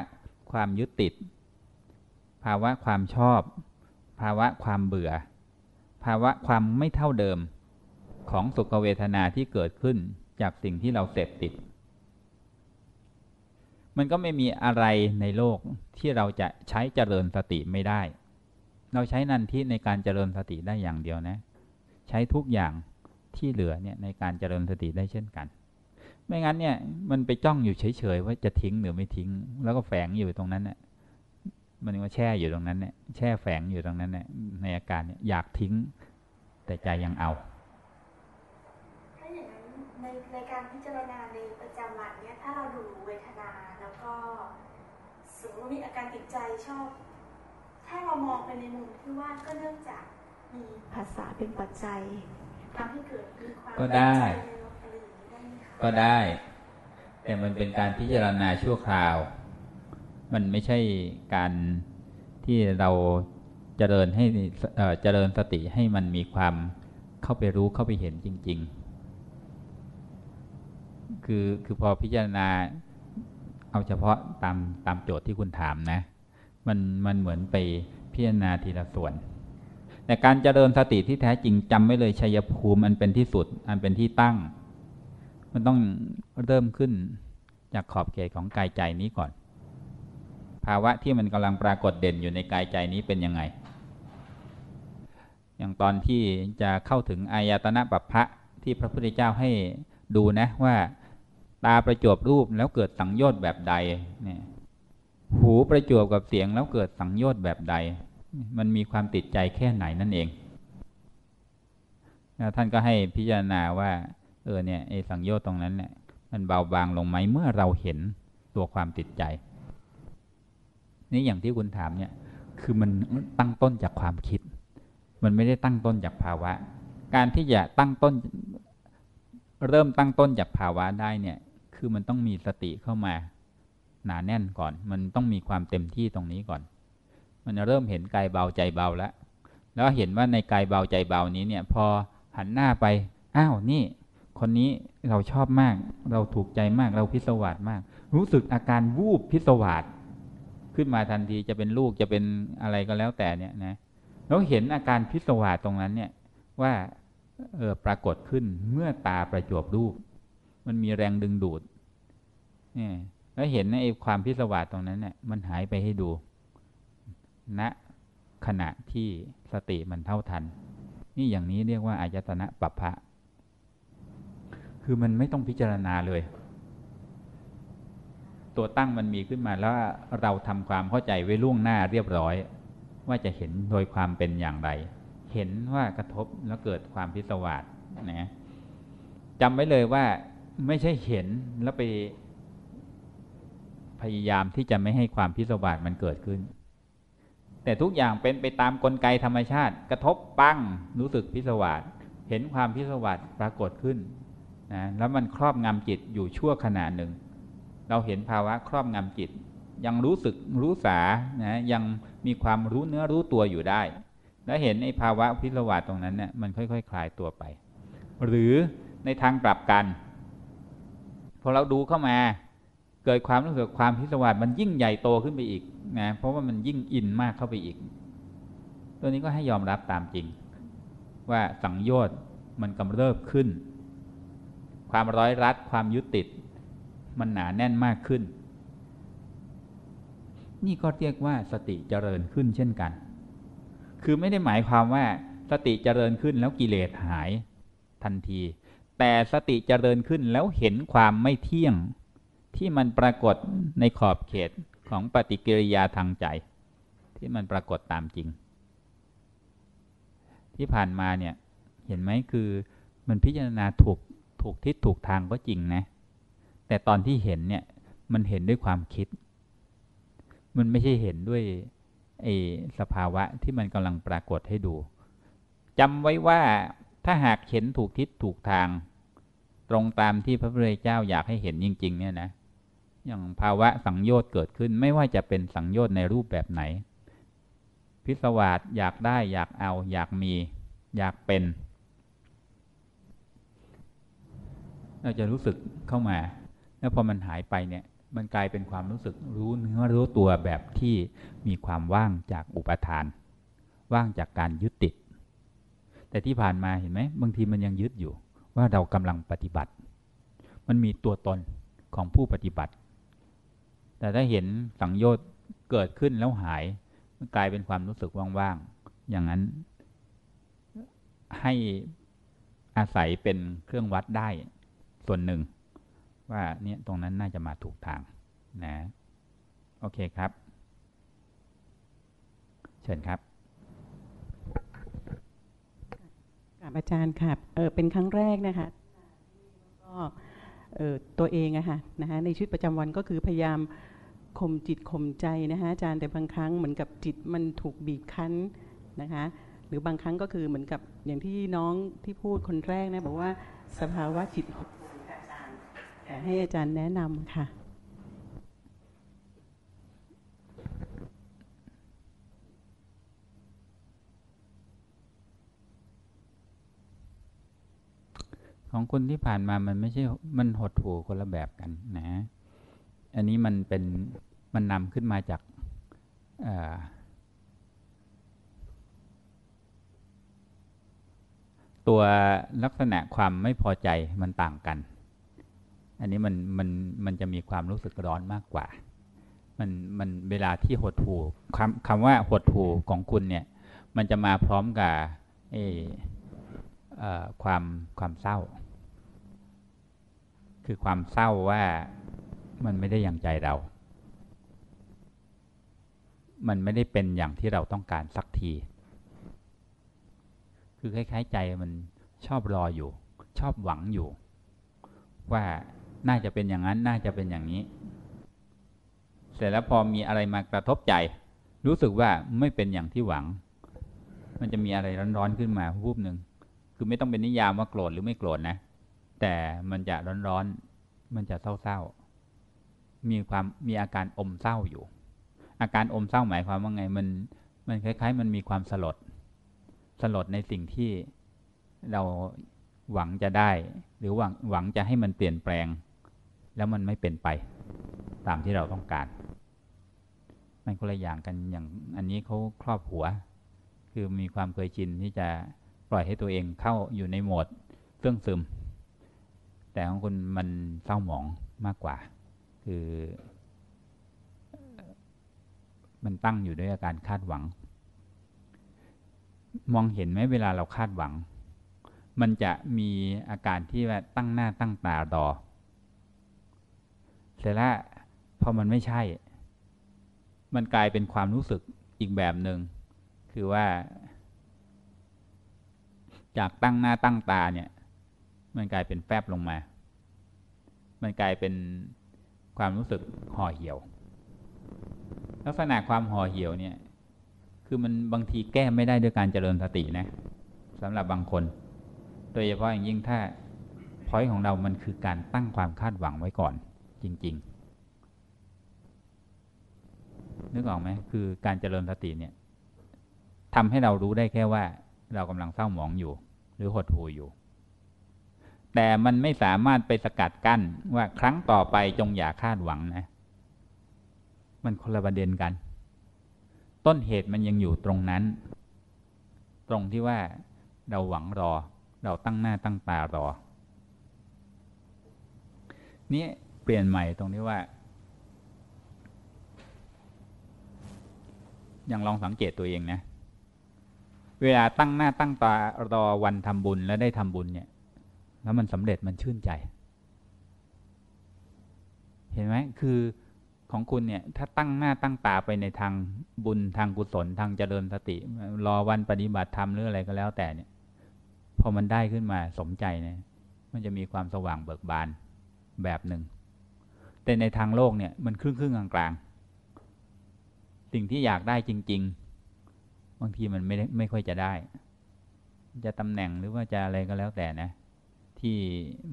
ความยึดติด ภาวะความชอบ ภาวะความเบื่อ ภาวะความไม่เท่าเดิม ของสุขเวทนาที่เกิดขึ้นจากสิ่งที่เราเสพติด มันก็ไม่มีอะไรในโลกที่เราจะใช้เจริญสติไม่ได้ เราใช้นันทิในการเจริญสติได้อย่างเดียวนะ ใช้ทุกอย่างที่เหลือเนี่ยในการเจริญสติได้เช่นกัน ไม่งั้นเนี่ยมันไปจ้องอยู่เฉยๆว่าจะทิ้งหรือไม่ทิ้ง แล้วก็แฝงอยู่ตรงนั้นเนี่ยมันก็แช่อยู่ตรงนั้นเนี่ยแช่แฝงอยู่ตรงนั้นเนี่ยในอาการเนี่ยอยากทิ้ง แต่ใจยังเอา ในในการพิจารณาในประจำวันเนี่ยถ้าเราดูเวทนาแล้วก็สมมติมีอาการติดใจชอบ ถ้าเรามองไปในมุมที่ว่าก็เนื่องจากมีภาษาเป็นปัจจัยทำให้เกิดมีความก็ได้ ก็ได้ แต่มันเป็นการพิจารณาชั่วคราว มันไม่ใช่การที่เราเจริญให้เจริญสติให้มันมีความเข้าไปรู้เข้าไปเห็นจริง ๆ คือคือพอพิจารณาเอาเฉพาะตามตามโจทย์ที่คุณถามนะ มันมันเหมือนไปพิจารณาทีละส่วน แต่การเจริญสติที่แท้จริงจำไว้เลยชัยภูมิอันเป็นที่สุด อันเป็นที่ตั้ง มันต้องเริ่มขึ้นจากขอบเขตของกายใจนี้ก่อน ภาวะที่มันกำลังปรากฏเด่นอยู่ในกายใจนี้เป็นยังไง อย่างตอนที่จะเข้าถึงอายตนะปัปพะที่พระพุทธเจ้าให้ดูนะว่า ตาประจวบรูปแล้วเกิดสังโยชน์แบบใดเนี่ยหูประจวบกับเสียงแล้วเกิดสังโยชน์แบบใด มันมีความติดใจแค่ไหนนั่นเองท่านก็ให้พิจารณาว่าเออเนี่ยไอ้สังโยชน์ตรงนั้นเนี่ยมันเบาบางลงไหมเมื่อเราเห็นตัวความติดใจ นี่อย่างที่คุณถามเนี่ยคือมันตั้งต้นจากความคิด มันไม่ได้ตั้งต้นจากภาวะ การที่จะตั้งต้น เริ่มตั้งต้นจากภาวะได้เนี่ย คือมันต้องมีสติเข้ามา หนาแน่นก่อน มันต้องมีความเต็มที่ตรงนี้ก่อน มันจะเริ่มเห็นกายเบาใจเบาแล้วแล้วเห็นว่าในกายเบาใจเบานี้เนี่ย พอหันหน้าไปอ้าวนี่ คนนี้เราชอบมาก เราถูกใจมากเราพิศวาสมาก รู้สึกอาการวูบพิศวาสขึ้นมาทันทีจะเป็นลูกจะเป็นอะไรก็แล้วแต่เนี่ยนะแล้วเห็นอาการพิศวาสตรงนั้นเนี่ยว่าเออปรากฏขึ้นเมื่อตาประจวบรูป มันมีแรงดึงดูดเนี่ยแล้วเห็นไอ้ความพิศวาสตรงนั้นเนี่ยมันหายไปให้ดูณนะขณะที่สติมันเท่าทัน นี่อย่างนี้เรียกว่าอายตนะปัปพะคือมันไม่ต้องพิจารณาเลย ตัวตั้งมันมีขึ้นมาแล้วเราทำความเข้าใจไว้ล่วงหน้าเรียบร้อย ว่าจะเห็นโดยความเป็นอย่างไร เห็นว่ากระทบแล้วเกิดความพิศวาสนะจำไว้เลยว่า ไม่ใช่เห็นแล้วไปพยายามที่จะไม่ให้ความพิศวาสมันเกิดขึ้น แต่ทุกอย่างเป็นไปตามกลไกธรรมชาติ กระทบปั้งรู้สึกพิศวาสเห็นความพิศวาสปรากฏขึ้นนะแล้วมันครอบงำจิตอยู่ชั่วขณะหนึ่ง เราเห็นภาวะครอบงำจิต ยังรู้สึกรู้สานะยังมีความรู้เนื้อรู้ตัวอยู่ได้ แล้วเห็นในภาวะพิศวาสตรงนั้นเนี่ยมันค่อยๆคคลายตัวไป หรือในทางกลับกัน พอเราดูเข้ามาเกิดความรู้สึกความพิศวาสมันยิ่งใหญ่โตขึ้นไปอีกนะเพราะว่ามันยิ่งอินมากเข้าไปอีก ตัวนี้ก็ให้ยอมรับตามจริง ว่าสังโยชน์มันกำเริบขึ้น ความร้อยรัดความยึดติด มันหนาแน่นมากขึ้น นี่ก็เรียกว่าสติเจริญขึ้นเช่นกัน คือไม่ได้หมายความว่าสติเจริญขึ้นแล้วกิเลสหายทันที แต่สติเจริญขึ้นแล้วเห็นความไม่เที่ยง ที่มันปรากฏในขอบเขตของปฏิกิริยาทางใจ ที่มันปรากฏตามจริง ที่ผ่านมาเนี่ยเห็นไหมคือมันพิจารณาถูกถูกทิศถูกทางก็จริงนะ แต่ตอนที่เห็นเนี่ยมันเห็นด้วยความคิด มันไม่ใช่เห็นด้วยไอ้สภาวะที่มันกำลังปรากฏให้ดูจำไว้ว่าถ้าหากเห็นถูกทิศถูกทาง ตรงตามที่พระพุทธเจ้าอยากให้เห็นจริง ๆ เนี่ยนะ อย่างภาวะสังโยชน์เกิดขึ้นไม่ว่าจะเป็นสังโยชน์ในรูปแบบไหน พิศวาสอยากได้อยากเอาอยากมี อยากเป็น เราจะรู้สึกเข้ามา แล้วพอมันหายไปเนี่ย มันกลายเป็นความรู้สึกรู้เนื้อรู้ตัวแบบที่มีความว่างจากอุปทาน ว่างจากการยึดติด แต่ที่ผ่านมาเห็นไหมบางทีมันยังยึดอยู่ ว่าเรากำลังปฏิบัติ มันมีตัวตนของผู้ปฏิบัติ แต่ถ้าเห็นสังโยชน์เกิดขึ้นแล้วหายมันกลายเป็นความรู้สึกว่างๆ อย่างนั้น ให้อาศัยเป็นเครื่องวัดได้ส่วนหนึ่ง ว่าเนี่ยตรงนั้นน่าจะมาถูกทางนะ โอเคครับ เชิญครับ อาจารย์ค่ะเออเป็นครั้งแรกนะคะก็ตัวเองอะค่ะนะคะในชีวิตประจำวันก็คือพยายามข่มจิตข่มใจนะคะอาจารย์แต่บางครั้งเหมือนกับจิตมันถูกบีบคั้นนะคะหรือบางครั้งก็คือเหมือนกับอย่างที่น้องที่พูดคนแรกนะบอกว่าสภาวะจิตให้อาจารย์แนะนำค่ะ ของคนที่ผ่านมามันไม่ใช่มันหดหูคนละแบบกันนะ อันนี้มันเป็นมันนำขึ้นมาจากตัวลักษณะความไม่พอใจมันต่างกัน อันนี้มันมันมันจะมีความรู้สึกร้อนมากกว่า มันมันเวลาที่หดหูคำคำว่าหดหูของคุณเนี่ย มันจะมาพร้อมกับเอ ความความเศร้า คือความเศร้าว่ามันไม่ได้อย่างใจเรา มันไม่ได้เป็นอย่างที่เราต้องการสักที คือคล้ายๆ ใจมันชอบรออยู่ ชอบหวังอยู่ ว่าน่าจะเป็นอย่างนั้นน่าจะเป็นอย่างนี้ เสร็จแล้วพอมีอะไรมากระทบใจ รู้สึกว่าไม่เป็นอย่างที่หวัง มันจะมีอะไรร้อนๆขึ้นมาวูบหนึ่ง คือไม่ต้องเป็นนิยามว่าโกรธหรือไม่โกรธนะ แต่มันจะร้อนๆ มันจะเศร้าๆ มีความมีอาการอมเศร้าอยู่ อาการอมเศร้าหมายความว่าไง มันมันคล้าย ๆ มันมีความสลด สลดในสิ่งที่เราหวังจะได้ หรือหวังหวังจะให้มันเปลี่ยนแปลง แล้วมันไม่เป็นไป ตามที่เราต้องการ มันคนละอย่างกันอย่างอันนี้เขาครอบหัว คือมีความเคยชินที่จะ ปล่อยให้ตัวเองเข้าอยู่ในโหมดเสื่องซึม แต่ของคุณมันเศร้าหมองมากกว่า คือ มันตั้งอยู่ด้วยอาการคาดหวัง มองเห็นไหมเวลาเราคาดหวัง มันจะมีอาการที่ว่าตั้งหน้าตั้งตารอเสร็จแล้วพอมันไม่ใช่ มันกลายเป็นความรู้สึกอีกแบบหนึ่งคือว่า จากตั้งหน้าตั้งตาเนี่ย มันกลายเป็นแฟบลงมา มันกลายเป็นความรู้สึกห่อเหี่ยว ลักษณะความห่อเหี่ยวเนี่ย คือมันบางทีแก้ไม่ได้ด้วยการเจริญสตินะสำหรับบางคน โดยเฉพาะอย่างยิ่งถ้าพอยของเรามันคือการตั้งความคาดหวังไว้ก่อน จริง ๆ นึกออกไหมคือการเจริญสติเนี่ยทำให้เรารู้ได้แค่ว่าเรากำลังเศร้าหมองอยู่ หรือหดหู่อยู่ แต่มันไม่สามารถไปสกัดกั้นว่าครั้งต่อไปจงอย่าคาดหวังนะ มันคนละประเด็นกัน ต้นเหตุมันยังอยู่ตรงนั้น ตรงที่ว่าเราหวังรอ เราตั้งหน้าตั้งตารอ นี่เปลี่ยนใหม่ตรงที่ว่ายังลองสังเกตตัวเองนะ เวลาตั้งหน้าตั้งตารอวันทำบุญแล้วได้ทำบุญเนี่ย แล้วมันสำเร็จมันชื่นใจ เห็นไหมคือของคุณเนี่ย ถ้าตั้งหน้าตั้งตาไปในทางบุญทางกุศลทางเจริญสติ รอวันปฏิบัติธรรมหรืออะไรก็แล้วแต่เนี่ย พอมันได้ขึ้นมาสมใจเนี่ย มันจะมีความสว่างเบิกบานแบบหนึ่ง แต่ในทางโลกเนี่ยมันครึ่งครึ่งกลางกลางสิ่งที่อยากได้จริง ๆ บางทีมันไม่ไม่ค่อยจะได้ จะตำแหน่งหรือว่าจะอะไรก็แล้วแต่นะ ที่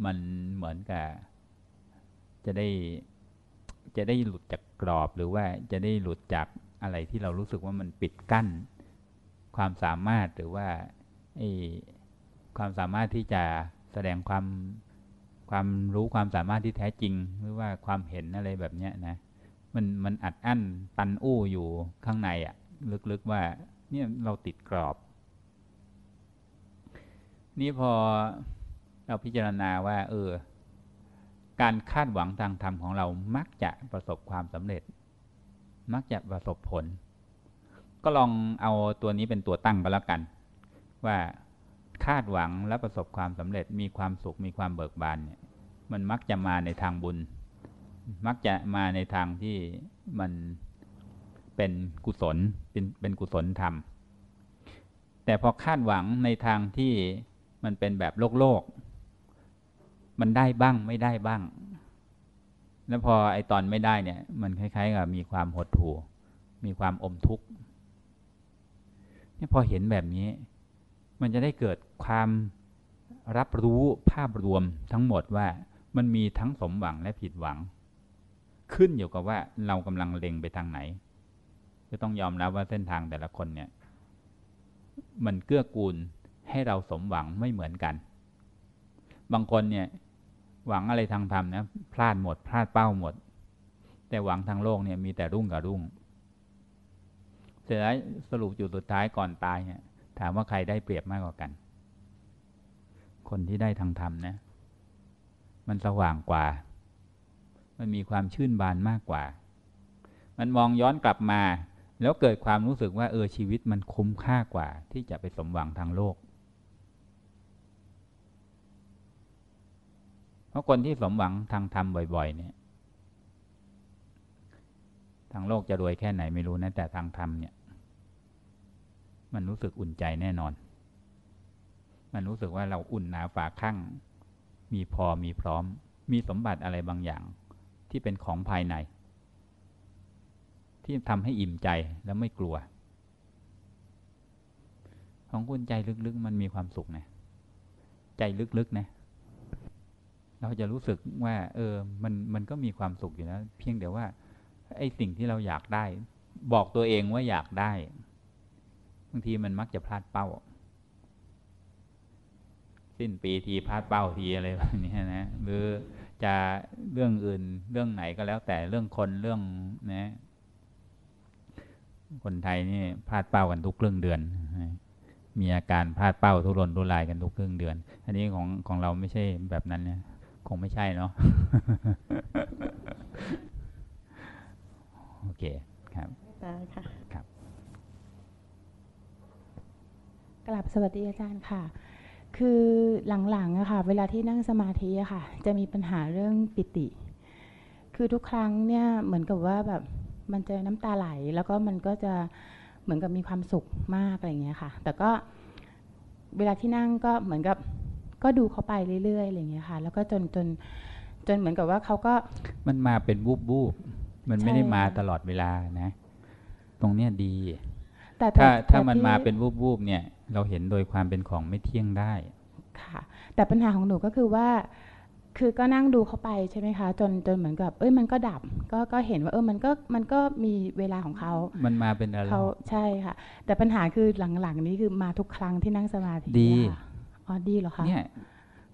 มันเหมือนกับ จะได้จะได้หลุดจากกรอบหรือว่าจะได้หลุดจากอะไรที่เรารู้สึกว่ามันปิดกั้น ความสามารถหรือว่าความสามารถที่จะแสดงความความรู้ความสามารถที่แท้จริง หรือว่าความเห็นอะไรแบบนี้นะ มันมันอัดอั้นตันอู้อยู่ข้างในอะ่ะ ลึกๆว่า เนี่ยเราติดกรอบ นี่พอเราพิจารณาว่า เออ การคาดหวังทางธรรมของเรามักจะประสบความสำเร็จ มักจะประสบผล ก็ลองเอาตัวนี้เป็นตัวตั้งก็แล้วกัน ว่าคาดหวังและประสบความสำเร็จมีความสุขมีความเบิกบานเนี่ย มันมักจะมาในทางบุญ มักจะมาในทางที่มัน เป็นกุศลเป็นเป็นกุศลธรรม แต่พอคาดหวังในทางที่มันเป็นแบบโลกโลก มันได้บ้างไม่ได้บ้าง แล้วพอไอตอนไม่ได้เนี่ย มันคล้ายๆกับมีความหดหู่ มีความอมทุกข์เนี่ยพอเห็นแบบนี้ มันจะได้เกิดความรับรู้ภาพรวมทั้งหมดว่ามันมีทั้งสมหวังและผิดหวัง ขึ้นอยู่กับว่าเรากำลังเล็งไปทางไหน ก็ต้องยอมรับว่าเส้นทางแต่ละคนเนี่ย มันเกื้อกูลให้เราสมหวังไม่เหมือนกัน บางคนเนี่ยหวังอะไรทางธรรมนะพลาดหมด พลาดเป้าหมด แต่หวังทางโลกเนี่ยมีแต่รุ่งกับรุ่งเสร็จแล้วสรุปจุดสุดท้ายก่อนตายเนี่ย ถามว่าใครได้เปรียบมากกว่ากัน คนที่ได้ทางธรรมนะ มันสว่างกว่า มันมีความชื่นบานมากกว่า มันมองย้อนกลับมา แล้วเกิดความรู้สึกว่าเออชีวิตมันคุ้มค่ากว่า ที่จะไปสมหวังทางโลก เพราะคนที่สมหวังทางธรรมบ่อย ๆ เนี่ย ทางโลกจะรวยแค่ไหนไม่รู้นะ แต่ทางธรรมเนี่ย มันรู้สึกอุ่นใจแน่นอน มันรู้สึกว่าเราอุ่นหนาฝาข้างมีพอมีพร้อม มีสมบัติอะไรบางอย่าง ที่เป็นของภายใน ที่ทำให้อิ่มใจแล้วไม่กลัว ของคุณใจลึกๆ มันมีความสุขนะ ใจลึกๆนะ เราจะรู้สึกว่า เออ มันมันก็มีความสุขอยู่นะ เพียงแต่ว่า ไอ้สิ่งที่เราอยากได้ บอกตัวเองว่าอยากได้ บางทีมันมักจะพลาดเป้า สิ้นปีทีพลาดเป้าทีอะไรแบบนี้นะ หรือจะเรื่องอื่นเรื่องไหนก็แล้วแต่เรื่องคนเรื่องนะ คนไทยนี่พลาดเป้ากันทุกครึ่งเดือนนะมีอาการพลาดเป้าทุรนทุรายกันทุกครึ่งเดือน อันนี้ของของเราไม่ใช่แบบนั้นเนี่ยคงไม่ใช่เนาะโอเคครับได้ค่ะครับกลับสวัสดีอาจารย์ค่ะ คือหลังๆอะค่ะ เวลาที่นั่งสมาธิอะค่ะ จะมีปัญหาเรื่องปิติ คือทุกครั้งเนี่ยเหมือนกับว่าแบบ มันจะน้ำตาไหล แล้วก็มันก็จะเหมือนกับมีความสุขมากอะไรอย่างเงี้ยค่ะ แต่ก็เวลาที่นั่งก็เหมือนกับก็ดูเขาไปเรื่อยๆอะไรอย่างเงี้ยค่ะ แล้วก็จนจนจนเหมือนกับว่าเขาก็ มันมาเป็นบูบบูบมันไม่ได้ใช่มาตลอดเวลานะ ตรงเนี้ยดี แต่แต่ถ้าถ้าแต่มันที่มาเป็นวูบวูบๆเนี่ย เราเห็นโดยความเป็นของไม่เที่ยงได้ ค่ะ แต่ปัญหาของหนูก็คือว่า คือก็นั่งดูเขาไปใช่ไหมคะ จนจนเหมือนกับ เอ้ยมันก็ดับ ก็ก็เห็นว่าเออมันก็มันก็มีเวลาของเขา มันมาเป็นอะไรเขาใช่ค่ะ แต่ปัญหาคือหลังๆนี้คือมาทุกครั้งที่นั่งสมาธิดีอะค่ะอ๋อดีเหรอคะเนี่ย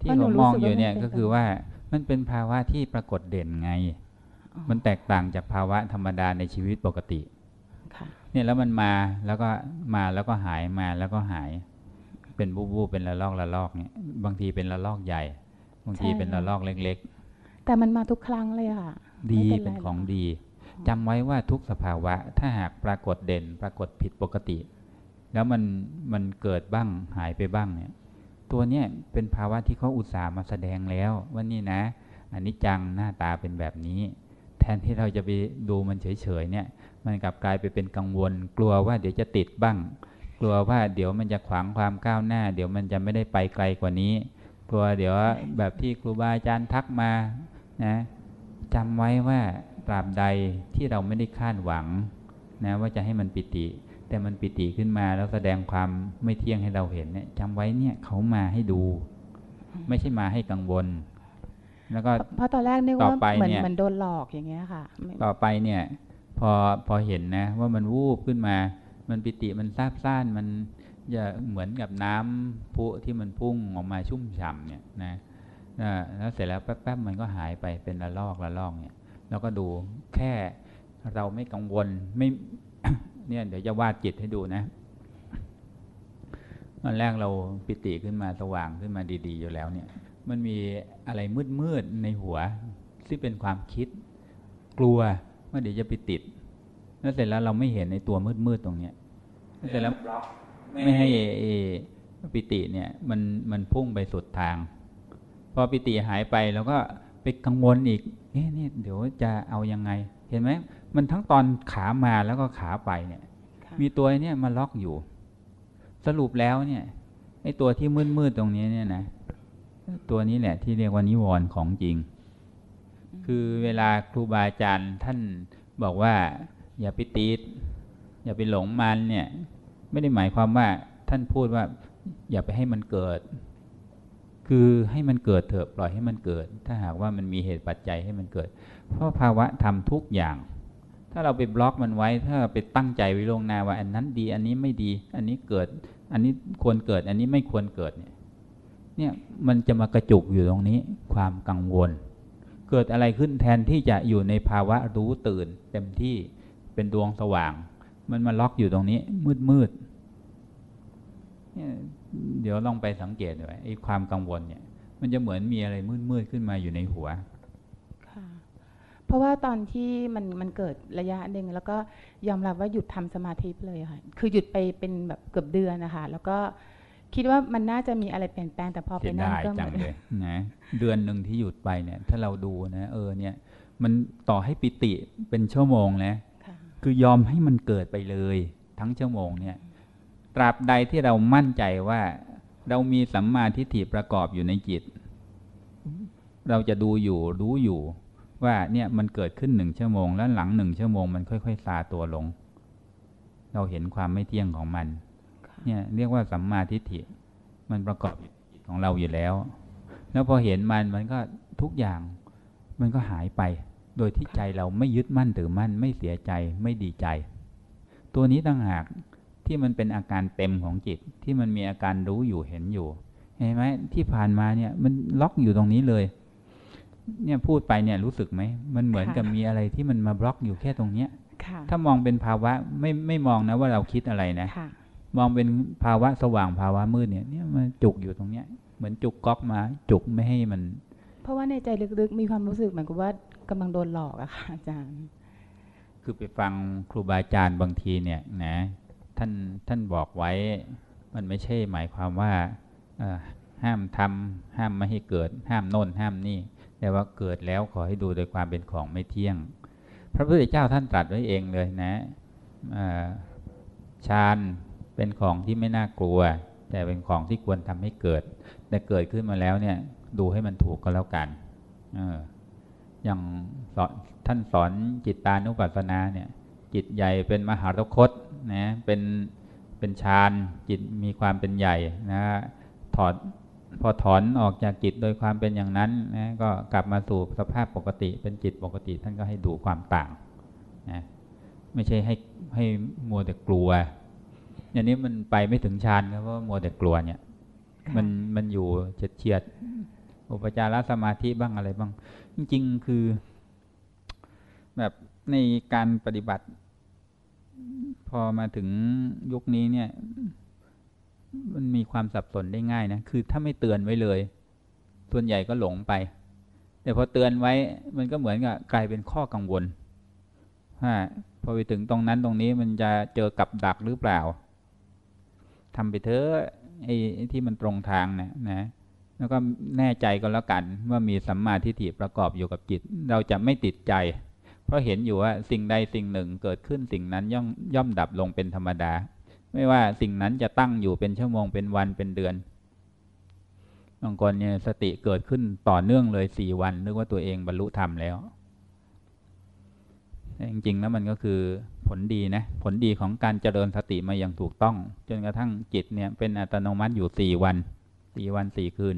ที่เพราะหนูผมรู้มองสึกอยู่ว่าเนี่ยมันเป็นก็คือว่ามันเป็นภาวะที่ปรากฏเด่นไงอ๋อมันแตกต่างจากภาวะธรรมดาในชีวิตปกติค่ะเนี่ยแล้วมันมาแล้วก็มาแล้วก็หายมาแล้วก็หาย เป็นบูบบูบเป็นละลอกละลอกเนี่ยบางทีเป็นละลอกใหญ่ บางทีเป็นละลอกเล็กแต่มันมาทุกครั้งเลยค่ะๆดีไม่เป็นไรของหรกดีจำไว้ว่าทุกสภาวะถ้าหากปรากฏเด่นปรากฏผิดปกติ แล้วมันมันเกิดบ้างหายไปบ้างเนี่ย ตัวเนี้ยเป็นภาวะที่เขาอุตส่าห์มาแสดงแล้วว่านี่นะอันนี้จังหน้าตาเป็นแบบนี้ แทนที่เราจะไปดูมันเฉยๆเนี่ย มันกลับกลายไปเป็นกังวล กลัวว่าเดี๋ยวจะติดบ้าง กลัวว่าเดี๋ยวมันจะขวางความก้าวหน้า เดี๋ยวมันจะไม่ได้ไปไกลกว่านี้ กลัวเดี๋ยวแบบที่ครูบาอาจารย์ทักมานะจำไว้ว่าตราบใดที่เราไม่ได้คาดหวังนะว่าจะให้มันปิติ แต่มันปิติขึ้นมาแล้วแสดงความไม่เที่ยงให้เราเห็นเนี่ยจำไว้เนี่ยเขามาให้ดู ไม่ใช่มาให้กังวล แล้วก็เพราะตอนแรกนึกต่ว่าอไปเหมือนเนี่ยเหมือนโดนหลอกอย่างเงี้ยค่ะไม่ต่อไปเนี่ย พอพอเห็นนะ ว่ามันวูบขึ้นมา มันปิติมันซาบซ่านมัน จะเหมือนกับน้ำพุที่มันพุ่งออกมาชุ่มฉ่ำเนี่ยนะแล้วเสร็จแล้วแป๊บๆมันก็หายไปเป็นละลอกละลอกเนี่ยแล้วก็ดูแค่เราไม่กังวลไม่เนี่ยเดี๋ยวจะวาดจิตให้ดูนะตอนแรกเราปิติขึ้นมาสว่างขึ้นมาดี ๆ อยู่แล้วเนี่ย มันมีอะไรมืดๆในหัวที่เป็นความคิด กลัวว่าเดี๋ยวจะไปติดแล้วเสร็จแล้วเราไม่เห็นในตัวมืดๆตรงเนี้ยเสร็จแล้ว ไม่ให้ไอ้ปิติเนี่ยมันมันพุ่งไปสุดทาง พอปิติหายไปเราก็ไปกังวลอีกเอ๊ะนี่เดี๋ยวจะเอายังไง เห็นไหมมันทั้งตอนขามาแล้วก็ขาไปเนี่ยค่ะมีตัวเนี่ยมาล็อกอยู่ สรุปแล้วเนี่ยไอ้ตัวที่มืดๆตรงนี้เนี่ยนะตัวนี้แหละที่เรียกว่านิวรณ์ของจริง คือเวลาครูบาอาจารย์ท่านบอกว่า อย่าไปติดอย่าไปหลงมันเนี่ย ไม่ได้หมายความว่าท่านพูดว่า อย่าไปให้มันเกิด คือให้มันเกิดเถอะปล่อยให้มันเกิด ถ้าหากว่ามันมีเหตุปัจจัยให้มันเกิด เพราะภาวะทำทุกอย่าง ถ้าเราไปบล็อกมันไว้ ถ้าเราไปตั้งใจไว้ลงนาว่า อันนั้นดี อันนี้ไม่ดี อันนี้เกิด อันนี้ควรเกิด อันนี้ไม่ควรเกิดเนี่ย เนี่ยมันจะมากระจุกอยู่ตรงนี้ ความกังวล เกิดอะไรขึ้นแทนที่จะอยู่ในภาวะรู้ตื่น เต็มที่เป็นดวงสว่าง มันมาล็อกอยู่ตรงนี้ มืดมืดๆเนี่ยเดี๋ยวลองไปสังเกตดูไอ้ความกังวลเนี่ย มันจะเหมือนมีอะไรมืดมืดๆขึ้นมาอยู่ในหัวค่ะเพราะว่าตอนที่มันมันเกิดระยะหนึ่งแล้วก็ยอมรับว่าหยุดทำสมาธิไปเลยค่ะคือหยุดไปเป็นแบบเกือบเดือนนะคะแล้วก็คิดว่ามันน่าจะมีอะไรเปลี่ยนแปลงแต่พอไปเสียนั่งดายก็เหจัมืงอนเลยนะเดือนหนึ่งที่หยุดไปเนี่ย ถ้าเราดูนะ เออเนี่ย มันต่อให้ปิติเป็นชั่วโมงนะ คือยอมให้มันเกิดไปเลย ทั้งชั่วโมงเนี่ยตราบใดที่เรามั่นใจว่าเรามีสัมมาทิฏฐิประกอบอยู่ในจิต เราจะดูอยู่รู้อยู่ว่าเนี่ยมันเกิดขึ้นหนึ่งชั่วโมง แล้วหลังหนึ่งชั่วโมงมันค่อย ๆ ซาตัวลง เราเห็นความไม่เที่ยงของมัน เนี่ยเรียกว่าสัมมาทิฏฐิ มันประกอบของเราอยู่แล้ว แล้วพอเห็นมันมันก็ทุกอย่างมันก็หายไป โดยที่ใจเราไม่ยึดมั่นถือมั่น ไม่เสียใจไม่ดีใจ ตัวนี้ต่างหากที่มันเป็นอาการเต็มของจิตที่มันมีอาการรู้อยู่เห็นอยู่เห็นไหมที่ผ่านมาเนี่ยมันล็อกอยู่ตรงนี้เลย เนี่ยพูดไปเนี่ยรู้สึกไหมมันเหมือนกับมีอะไรที่มันมาบล็อกอยู่แค่ตรงเนี้ยค่ะถ้ามองเป็นภาวะไม่ไม่มองนะว่าเราคิดอะไรนะค่ะมองเป็นภาวะสว่างภาวะมืดเนี่ยเนี่ยมันจุกอยู่ตรงเนี้ย เหมือนจุกก๊อกมา จุกไม่ให้มัน เพราะว่าในใจลึกๆมีความรู้สึกเหมือนกับว่า กำลังโดนหลอกอะค่ะอาจารย์ คือไปฟังครูบาอาจารย์บางทีเนี่ยนะท่านท่านบอกไว้มันไม่ใช่หมายความว่าห้ามทำห้ามไม่ให้เกิด ห้ามโน่นห้ามนี่ แต่ว่าเกิดแล้วขอให้ดูโดยความเป็นของไม่เที่ยง พระพุทธเจ้าท่านตรัสไว้เองเลยนะฌานเป็นของที่ไม่น่ากลัว แต่เป็นของที่ควรทำให้เกิด แต่เกิดขึ้นมาแล้วเนี่ยดูให้มันถูกก็แล้วกัน เออ อย่างท่านสอนจิตตานุปัสสนาเนี่ย จิตใหญ่เป็นมหารคตนะเป็นเป็นฌานจิตมีความเป็นใหญ่นะถอดพอถอนออกจากจิตโดยความเป็นอย่างนั้นนะก็กลับมาสู่สภาพปกติ เป็นจิตปกติท่านก็ให้ดูความต่างนะไม่ใช่ให้ให้มัวแต่กลัวอย่างนี้มันไปไม่ถึงฌานครับเพราะมัวแต่กลัวเนี่ย มันมันอยู่เฉียดเฉียดอุปจารสมาธิบ้างอะไรบ้าง ริงๆ คือ แบบในการปฏิบัติ พอมาถึงยุคนี้เนี่ย มันมีความสับสนได้ง่ายนะ คือถ้าไม่เตือนไว้เลย ส่วนใหญ่ก็หลงไป แต่พอเตือนไว้มันก็เหมือนกับกลายเป็นข้อกังวลว่าพอไปถึงตรงนั้นตรงนี้มันจะเจอกับดักหรือเปล่าทำไปเถอะไอ้ไอ้ที่มันตรงทางนะนะ แล้วก็แน่ใจก็แล้วกันว่ามีสัมมาทิฏฐิประกอบอยู่กับจิต เราจะไม่ติดใจ เพราะเห็นอยู่ว่าสิ่งใดสิ่งหนึ่งเกิดขึ้นสิ่งนั้นย่อมย่อมดับลงเป็นธรรมดา ไม่ว่าสิ่งนั้นจะตั้งอยู่เป็นชั่วโมงเป็นวันเป็นเดือนบางคนเนี่ยสติเกิดขึ้นต่อเนื่องเลยสี่วัน นึกว่าตัวเองบรรลุธรรมแล้วจริงๆแล้วมันก็คือผลดีนะผลดีของการเจริญสติมาอย่างถูกต้อง จนกระทั่งจิตเนี่ยเป็นอัตโนมัติอยู่สี่วันสี่วันสี่คืน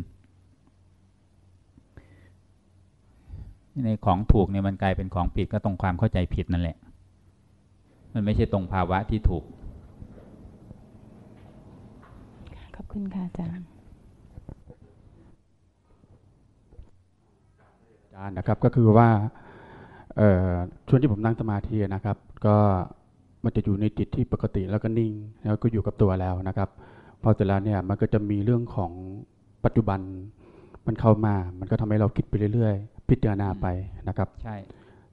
ในของถูกเนี่ยมันกลายเป็นของผิดก็ตรงความเข้าใจผิดนั่นแหละ มันไม่ใช่ตรงภาวะที่ถูก ขอบคุณค่ะอาจารย์อาจารย์นะครับก็คือว่าเอ่อช่วงที่ผมนั่งสมาธินะครับ ก็มันจะอยู่ในจิตที่ปกติแล้วก็นิ่ง แล้วก็อยู่กับตัวแล้วนะครับ พอเสร็จแล้วเนี่ยมันก็จะมีเรื่องของปัจจุบันมันเข้ามา มันก็ทำให้เราคิดไปเรื่อยๆ พิจารณาไปนะครับ ใช่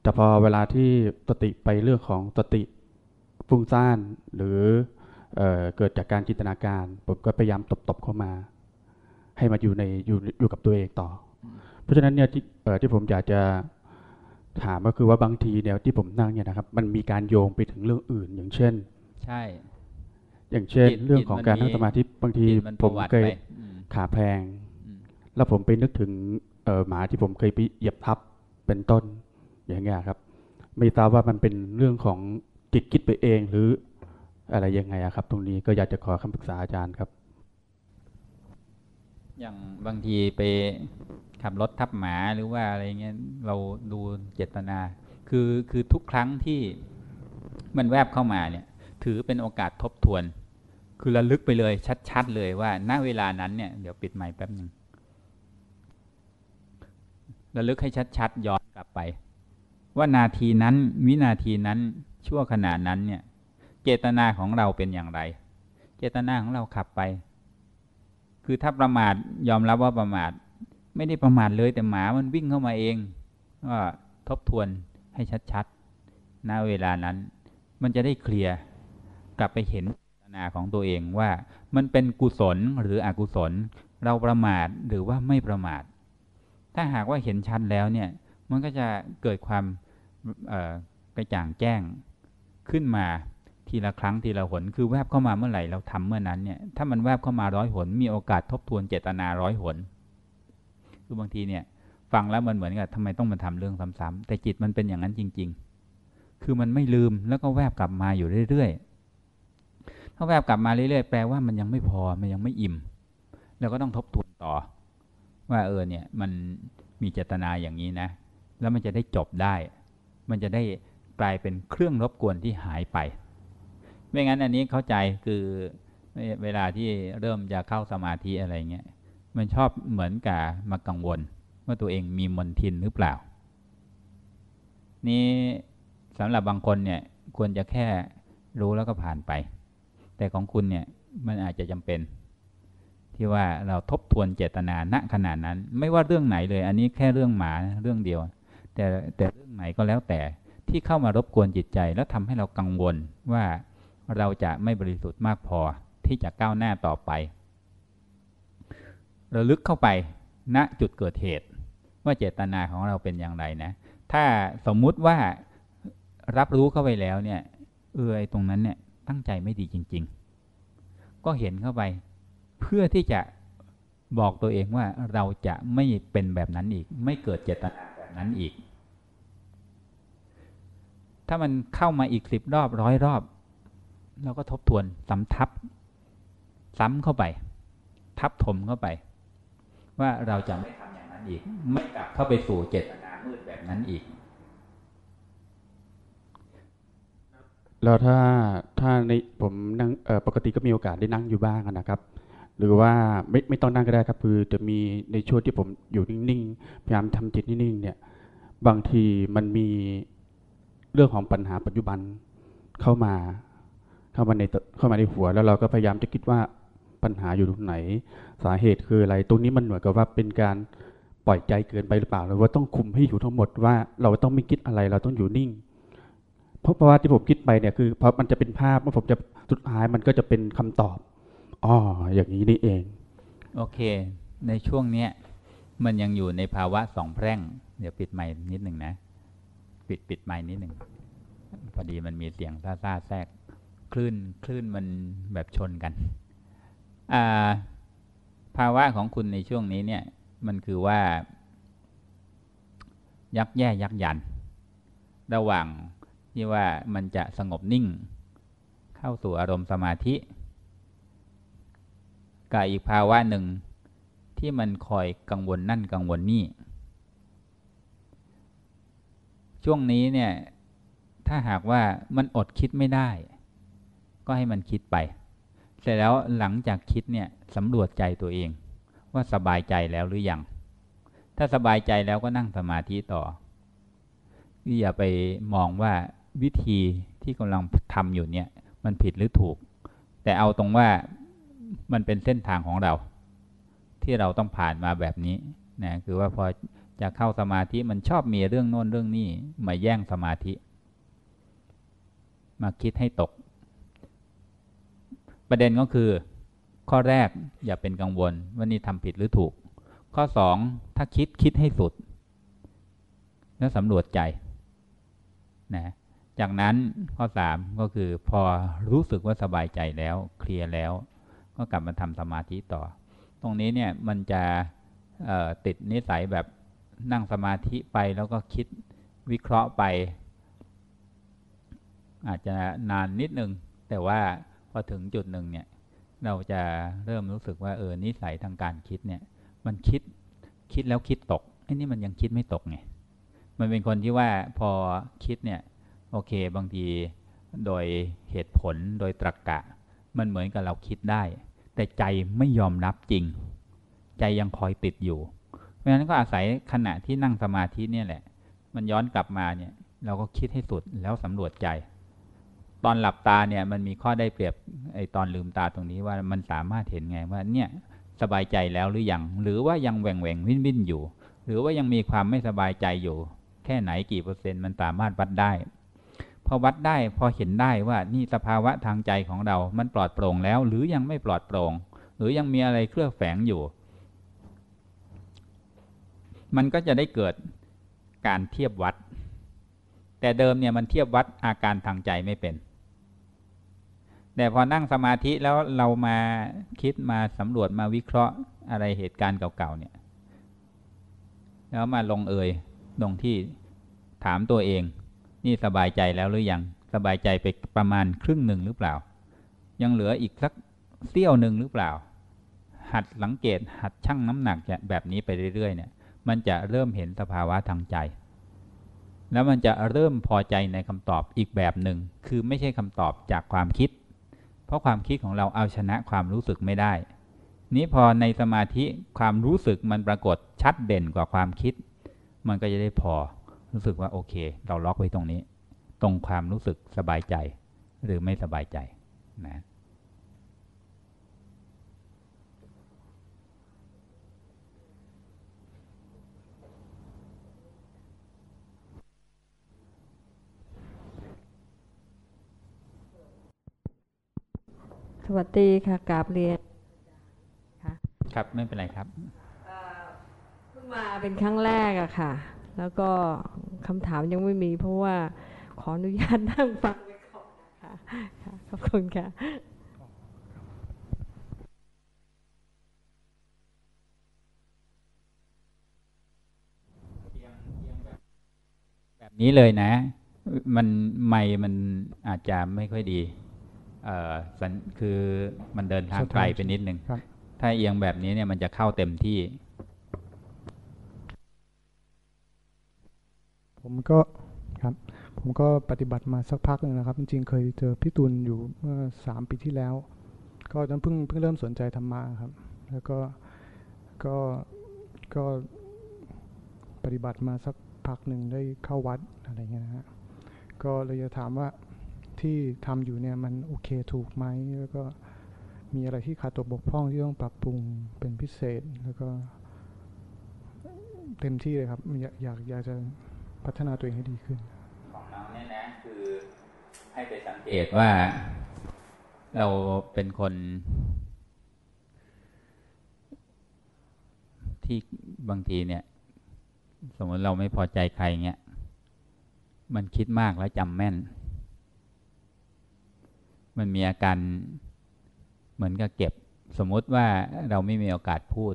แต่พอเวลาที่สติไปเรื่องของสติฟุ้งซ่านหรือเออเกิดจากการจินตนาการผมก็พยายามตบๆเข้ามา ให้มาอยู่ในอยู่อยู่กับตัวเองต่ออเพราะฉะนั้นเนี่ยที่เอ่อที่ผมอยากจะถามก็คือว่าบางทีเนี่ยที่ผมนั่งเนี่ยนะครับ มันมีการโยงไปถึงเรื่องอื่น อย่างเช่น ใช่ อย่างเช่นจิตเรื่องของการจิตมันนั่งสมาธิบางทีจิตมันผมประวัติเคยไปอืมขาแพงอืมแล้วผมไปนึกถึงเอ่อ หมาที่ผมเคยไปเหยียบทับเป็นต้นอย่างเงี้ยครับ ไม่ทราบว่ามันเป็นเรื่องของจิตคิดไปเองหรืออะไรยังไงครับ ตรงนี้ก็อยากจะขอคำปรึกษาอาจารย์ครับ อย่างบางทีไปขับรถทับหมาหรือว่าอะไรเงี้ยเราดูเจตนา คือคือทุกครั้งที่มันแวบเข้ามาเนี่ย ถือเป็นโอกาสทบทวน คือระลึกไปเลยชัด ๆ เลยว่าณเวลานั้นเนี่ยเดี๋ยวปิดไมค์แป๊บหนึ่ง ระลึกให้ชัดๆย้อนกลับไป ว่านาทีนั้นวินาทีนั้นชั่วขณะนั้นเนี่ย เจตนาของเราเป็นอย่างไร เจตนาของเราขับไป คือถ้าประมาทยอมรับว่าประมาท ไม่ได้ประมาทเลยแต่หมามันวิ่งเข้ามาเองก็ทบทวนให้ชัดๆณเวลานั้น มันจะได้เคลียร์กลับไปเห็นเจตนาของตัวเองว่ามันเป็นกุศลหรืออกุศล เราประมาทหรือว่าไม่ประมาท ถ้าหากว่าเห็นชัดแล้วเนี่ย มันก็จะเกิดความกระจ่างแจ้งขึ้นมาทีละครั้งทีละหน คือแวบเข้ามาเมื่อไหร่เราทำเมื่อนั้นเนี่ย ถ้ามันแวบเข้ามาร้อยหน มีโอกาสทบทวนเจตนาร้อยหน คือบางทีเนี่ยฟังแล้วมันเหมือนกับทำไมต้องมาทำเรื่องซ้ำๆแต่จิตมันเป็นอย่างนั้นจริง ๆ คือมันไม่ลืมแล้วก็แวบกลับมาอยู่เรื่อยๆ ถ้าแวบกลับมาเรื่อยๆ แปลว่ามันยังไม่พอ มันยังไม่อิ่ม แล้วก็ต้องทบทวนต่อ ว่าเออเนี่ยมันมีเจตนาอย่างนี้นะ แล้วมันจะได้จบได้ มันจะได้กลายเป็นเครื่องรบกวนที่หายไป ไม่งั้นอันนี้เข้าใจคือเวลาที่เริ่มจะเข้าสมาธิอะไรเงี้ยมันชอบเหมือนกับมากังวล ว่าตัวเองมีมนทินหรือเปล่า นี่สำหรับบางคนเนี่ยควรจะแค่รู้แล้วก็ผ่านไป แต่ของคุณเนี่ยมันอาจจะจำเป็น ที่ว่าเราทบทวนเจตนาณขนาดนั้น ไม่ว่าเรื่องไหนเลย อันนี้แค่เรื่องหมาเรื่องเดียว แต่แต่เรื่องไหนก็แล้วแต่ที่เข้ามารบกวนจิตใจ แล้วทำให้เรากังวลว่าเราจะไม่บริสุทธิ์มากพอที่จะก้าวหน้าต่อไประลึกเข้าไปณจุดเกิดเหตุ ว่าเจตนาของเราเป็นอย่างไรนะ ถ้าสมมุติว่ารับรู้เข้าไปแล้วเนี่ยเออไอตรงนั้นเนี่ยตั้งใจไม่ดีจริง ๆ ก็เห็นเข้าไป เพื่อที่จะบอกตัวเองว่าเราจะไม่เป็นแบบนั้นอีก ไม่เกิดเจตนาแบบนั้นอีก ถ้ามันเข้ามาอีกสิบรอบร้อยรอบ เราก็ทบทวนสำทับ ซ้ำเข้าไป ทับถมเข้าไป ว่าเราจะไม่ทำอย่างนั้นอีก ไม่กลับเข้าไปสู่เจตนามืดแบบนั้นอีก แล้วถ้าถ้าในผมนั่งปกติก็มีโอกาสได้นั่งอยู่บ้างนะครับ หรือว่าไม่ไม่ต้องนั่งก็ได้ครับคือจะมีในช่วงที่ผมอยู่นิ่งๆพยายามทำจิตนิ่งๆเนี่ยบางทีมันมีเรื่องของปัญหาปัจจุบันเข้ามาเข้ามาในเข้ามาในหัว แล้วเราก็พยายามจะคิดว่าปัญหาอยู่ตรงไหน สาเหตุคืออะไร ตรงนี้มันเหมือนกับว่าเป็นการปล่อยใจเกินไปหรือเปล่าหรือว่าต้องคุมให้อยู่ทั้งหมดว่าเราต้องไม่คิดอะไรเราต้องอยู่นิ่ง เพราะเพราะว่าที่ผมคิดไปเนี่ยคือเพราะมันจะเป็นภาพว่าผมจะสุดท้ายมันก็จะเป็นคำตอบ อ๋ออย่างนี้นี่เอง โอเค ในช่วงเนี้ยมันยังอยู่ในภาวะสองแพร่ง เดี๋ยวปิดไมค์นิดหนึ่งนะ ปิดปิดไมค์นิดหนึ่งพอดีมันมีเสียงซ่าซาแทรกคลื่นคลื่นมันแบบชนกันภาวะของคุณในช่วงนี้เนี่ยมันคือว่า ยักแย่ยักยัน ระหว่างที่ว่ามันจะสงบนิ่ง เข้าสู่อารมณ์สมาธิ กับอีกภาวะหนึ่งที่มันคอยกังวลนั่นกังวลนี่ ช่วงนี้เนี่ย ถ้าหากว่ามันอดคิดไม่ได้ ก็ให้มันคิดไป เสร็จแล้วหลังจากคิดเนี่ยสำรวจใจตัวเอง ว่าสบายใจแล้วหรือยัง ถ้าสบายใจแล้วก็นั่งสมาธิต่ออย่าไปมองว่าวิธีที่กำลังทำอยู่เนี่ย มันผิดหรือถูก แต่เอาตรงว่า มันเป็นเส้นทางของเรา ที่เราต้องผ่านมาแบบนี้นะคือว่าพอจะเข้าสมาธิมันชอบมีเรื่องโน้นเรื่องนี้มาแย่งสมาธิ มาคิดให้ตก ประเด็นก็คือ ข้อแรกอย่าเป็นกังวลว่านี่ทำผิดหรือถูก ข้อสองถ้าคิดคิดให้สุด แล้วสำรวจใจนะจากนั้นข้อสามก็คือพอรู้สึกว่าสบายใจแล้วเคลียร์แล้ว ก็กลับมาทำสมาธิต่อ ตรงนี้เนี่ยมันจะติดนิสัยแบบนั่งสมาธิไปแล้วก็คิดวิเคราะห์ไป อาจจะนานนิดนึง แต่ว่าพอถึงจุดหนึ่งเนี่ยเราจะเริ่มรู้สึกว่าเออนิสัยทางการคิดเนี่ย มันคิดคิดแล้วคิดตกไอ้นี่มันยังคิดไม่ตกไงมันเป็นคนที่ว่าพอคิดเนี่ยโอเคบางทีโดยเหตุผลโดยตรรกกะ มันเหมือนกับเราคิดได้ แต่ใจไม่ยอมรับจริง ใจยังคอยติดอยู่ เพราะฉะนั้นก็อาศัยขณะที่นั่งสมาธิเนี่ยแหละ มันย้อนกลับมาเนี่ยเราก็คิดให้สุดแล้วสำรวจใจ ตอนหลับตาเนี่ยมันมีข้อได้เปรียบไอตอนลืมตาตรงนี้ว่ามันสามารถเห็นไงว่าเนี่ยสบายใจแล้วหรือยังหรือว่ายังแหว่งแหว่งวิ่นวิ่นอยู่ หรือว่ายังมีความไม่สบายใจอยู่ แค่ไหนกี่เปอร์เซ็นต์มันสามารถวัดได้ อวัดได้พอเห็นได้ว่านี่สภาวะทางใจของเรา มันปลอดโปร่งแล้ว หรือยังไม่ปลอดโปร่ง หรือยังมีอะไรเคลือบแฝงอยู่ มันก็จะได้เกิดการเทียบวัด แต่เดิมเนี่ยมันเทียบวัดอาการทางใจไม่เป็น แต่พอนั่งสมาธิแล้วเรามาคิดมาสำรวจมาวิเคราะห์อะไรเหตุการณ์เก่าๆเนี่ยแล้วมาลงเอยลงที่ถามตัวเอง นี่สบายใจแล้วหรือยัง สบายใจไปประมาณครึ่งหนึ่งหรือเปล่า ยังเหลืออีกสักเสี้ยวหนึ่งหรือเปล่า หัดสังเกตหัดชั่งน้ำหนักแบบนี้ไปเรื่อยๆ เนี่ย มันจะเริ่มเห็นสภาวะทางใจ แล้วมันจะเริ่มพอใจในคำตอบอีกแบบหนึ่ง คือไม่ใช่คำตอบจากความคิด เพราะความคิดของเราเอาชนะความรู้สึกไม่ได้ นี้พอในสมาธิความรู้สึกมันปรากฏชัดเด่นกว่าความคิด มันก็จะได้พอ รู้สึกว่าโอเค เราล็อกไว้ตรงนี้ ตรงความรู้สึกสบายใจ หรือไม่สบายใจนะสวัสดีค่ะกราบเรียนค่ะครับไม่เป็นไรครับเพิ่งมาเป็นครั้งแรกอะค่ะ แล้วก็คำถามยังไม่มีเพราะว่าขออนุญาตนั่งฟังไปก่อนนะคะค่ะขอบคุณค่ะแบบนี้เลยนะ มันไม่มันอาจจะไม่ค่อยดี เอ่อสัญคือมันเดินทางไกลไปนิดนึงครับถ้าเอียงแบบนี้เนี่ยมันจะเข้าเต็มที่ ผมก็ครับผมก็ปฏิบัติมาสักพักหนึ่งนะครับ จริงๆ เคยเจอพี่ตุลอยู่เมื่อสามปีที่แล้ว ก็ตอนเพิ่งเพิ่งเริ่มสนใจธรรมะครับ แล้วก็ก็ก็ปฏิบัติมาสักพักหนึ่งได้เข้าวัดอะไรเงี้ยนะฮะก็เลยจะถามว่าที่ทำอยู่เนี่ยมันโอเคถูกไหมแล้วก็มีอะไรที่ขาดตกบกพร่องที่ต้องปรับปรุงเป็นพิเศษแล้วก็เต็มที่เลยครับ อยากอยากอยากจะ พัฒนาตัวเองให้ดีขึ้น ของน้องเนี่ยนะคือให้ไปสังเกตว่า เราเป็นคน ที่บางทีเนี่ย สมมติเราไม่พอใจใครเงี้ยมันคิดมากแล้วจำแม่น มันมีอาการเหมือนกับเก็บ สมมติว่าเราไม่มีโอกาสพูด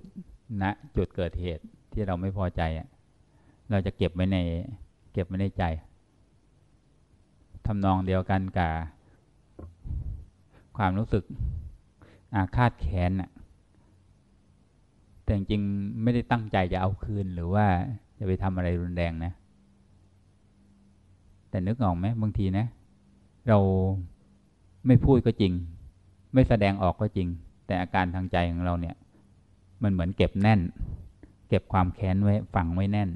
ณนะจุดเกิดเหตุที่เราไม่พอใจอะ เราจะเก็บไว้ในเก็บไว้ในใจทำนองเดียวกันกับความรู้สึกอาฆาตแค้นน่ะแต่จริงๆไม่ได้ตั้งใจจะเอาคืนหรือว่าจะไปทำอะไรรุนแรงนะ แต่นึกออกไหมบางทีนะ เราไม่พูดก็จริง ไม่แสดงออกก็จริง แต่อาการทางใจของเราเนี่ย มันเหมือนเก็บแน่น เก็บความแค้นไว้ฝังไว้แน่น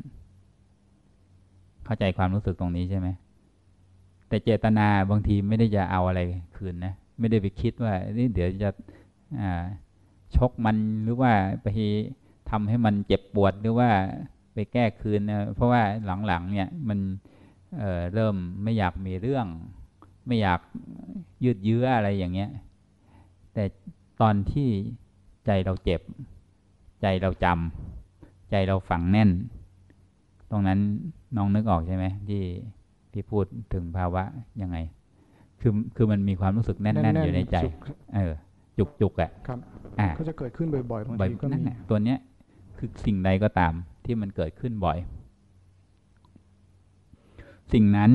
เข้าใจความรู้สึกตรงนี้ใช่ไหมแต่เจตนาบางทีไม่ได้จะเอาอะไรคืนนะ ไม่ได้ไปคิดว่านี่เดี๋ยวจะชกมันหรือว่าไปทำให้มันเจ็บปวดหรือว่าไปแก้คืนนะเพราะว่าหลังๆเนี่ยมันเเริ่มไม่อยากมีเรื่อง ไม่อยากยืดเยื้ออะไรอย่างเงี้ย แต่ตอนที่ใจเราเจ็บ ใจเราจำใจเราฝังแน่น ตรงนั้น น้องนึกออกใช่ไหมที่ที่พูดถึงภาวะยังไง คือคือมันมีความรู้สึกแน่นๆอยู่ในใจ เออ จุกจุกอะครับอ่าก็จะเกิดขึ้นบ่อยๆบางบ่อยทีก็นั่นมีแหละตัวเนี้ยคือสิ่งใดก็ตามที่มันเกิดขึ้นบ่อย สิ่งนั้น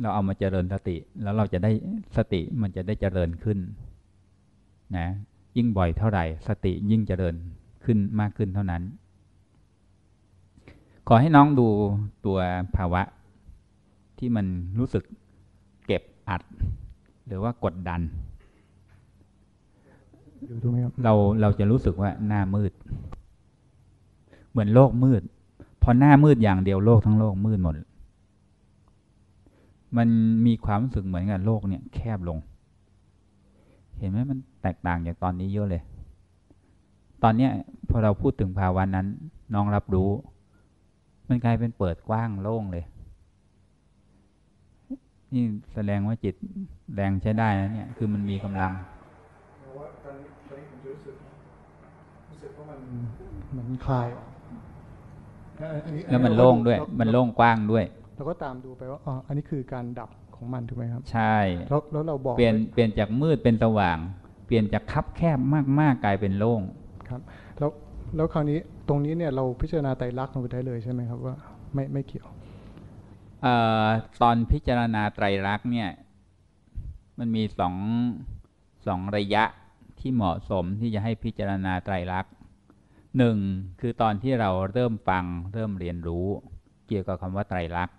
เราเอามาเจริญสติ แล้วเราจะได้สติมันจะได้เจริญขึ้น นะ ยิ่งบ่อยเท่าไหร่ สติยิ่งเจริญขึ้นมากขึ้นเท่านั้น ขอให้น้องดูตัวภาวะ ที่มันรู้สึกเก็บอัด หรือว่ากดดันอยู่ดูไหมครับเราเราจะรู้สึกว่าหน้ามืด เหมือนโลกมืด พอหน้ามืดอย่างเดียวโลกทั้งโลกมืดหมด มันมีความรู้สึกเหมือนกับโลกเนี่ย แคบลง เห็นไหมมันแตกต่างจากตอนนี้เยอะเลย ตอนเนี้ยพอเราพูดถึงภาวะนั้น น้องรับรู้ มันกลายเป็นเปิดกว้างโล่งเลย นี่แสดงว่าจิตแรงใช้ได้นะเนี่ย คือมันมีกำลังตอนนี้ตอนนี้ผมจะรู้สึกรู้สึกว่ามันเหมือนคลายออกอันนี้แล้วมันโล่งด้วยเรามันโล่งกว้างด้วยเราก็ตามดูไปว่าอ๋ออันนี้คือการดับของมันถูกไหมครับ ใช่แล้วแล้วเราบอกเปลี่ยนไว้เปลี่ยนจากมืดเป็นสว่าง เปลี่ยนจากคับแคบมากๆกลายเป็นโล่งครับ แล้วแล้วคราวนี้ ตรงนี้เนี่ยเราพิจารณาไตรลักษณ์ลงไปได้เลยใช่ไหมครับว่าไม่ไม่เกี่ยวเอ่อตอนพิจารณาไตรลักษณ์เนี่ย มันมีสองสองระยะที่เหมาะสมที่จะให้พิจารณาไตรลักษณ์หนึ่งคือตอนที่เราเริ่มฟังเริ่มเรียนรู้ เกี่ยวกับคำว่าไตรลักษณ์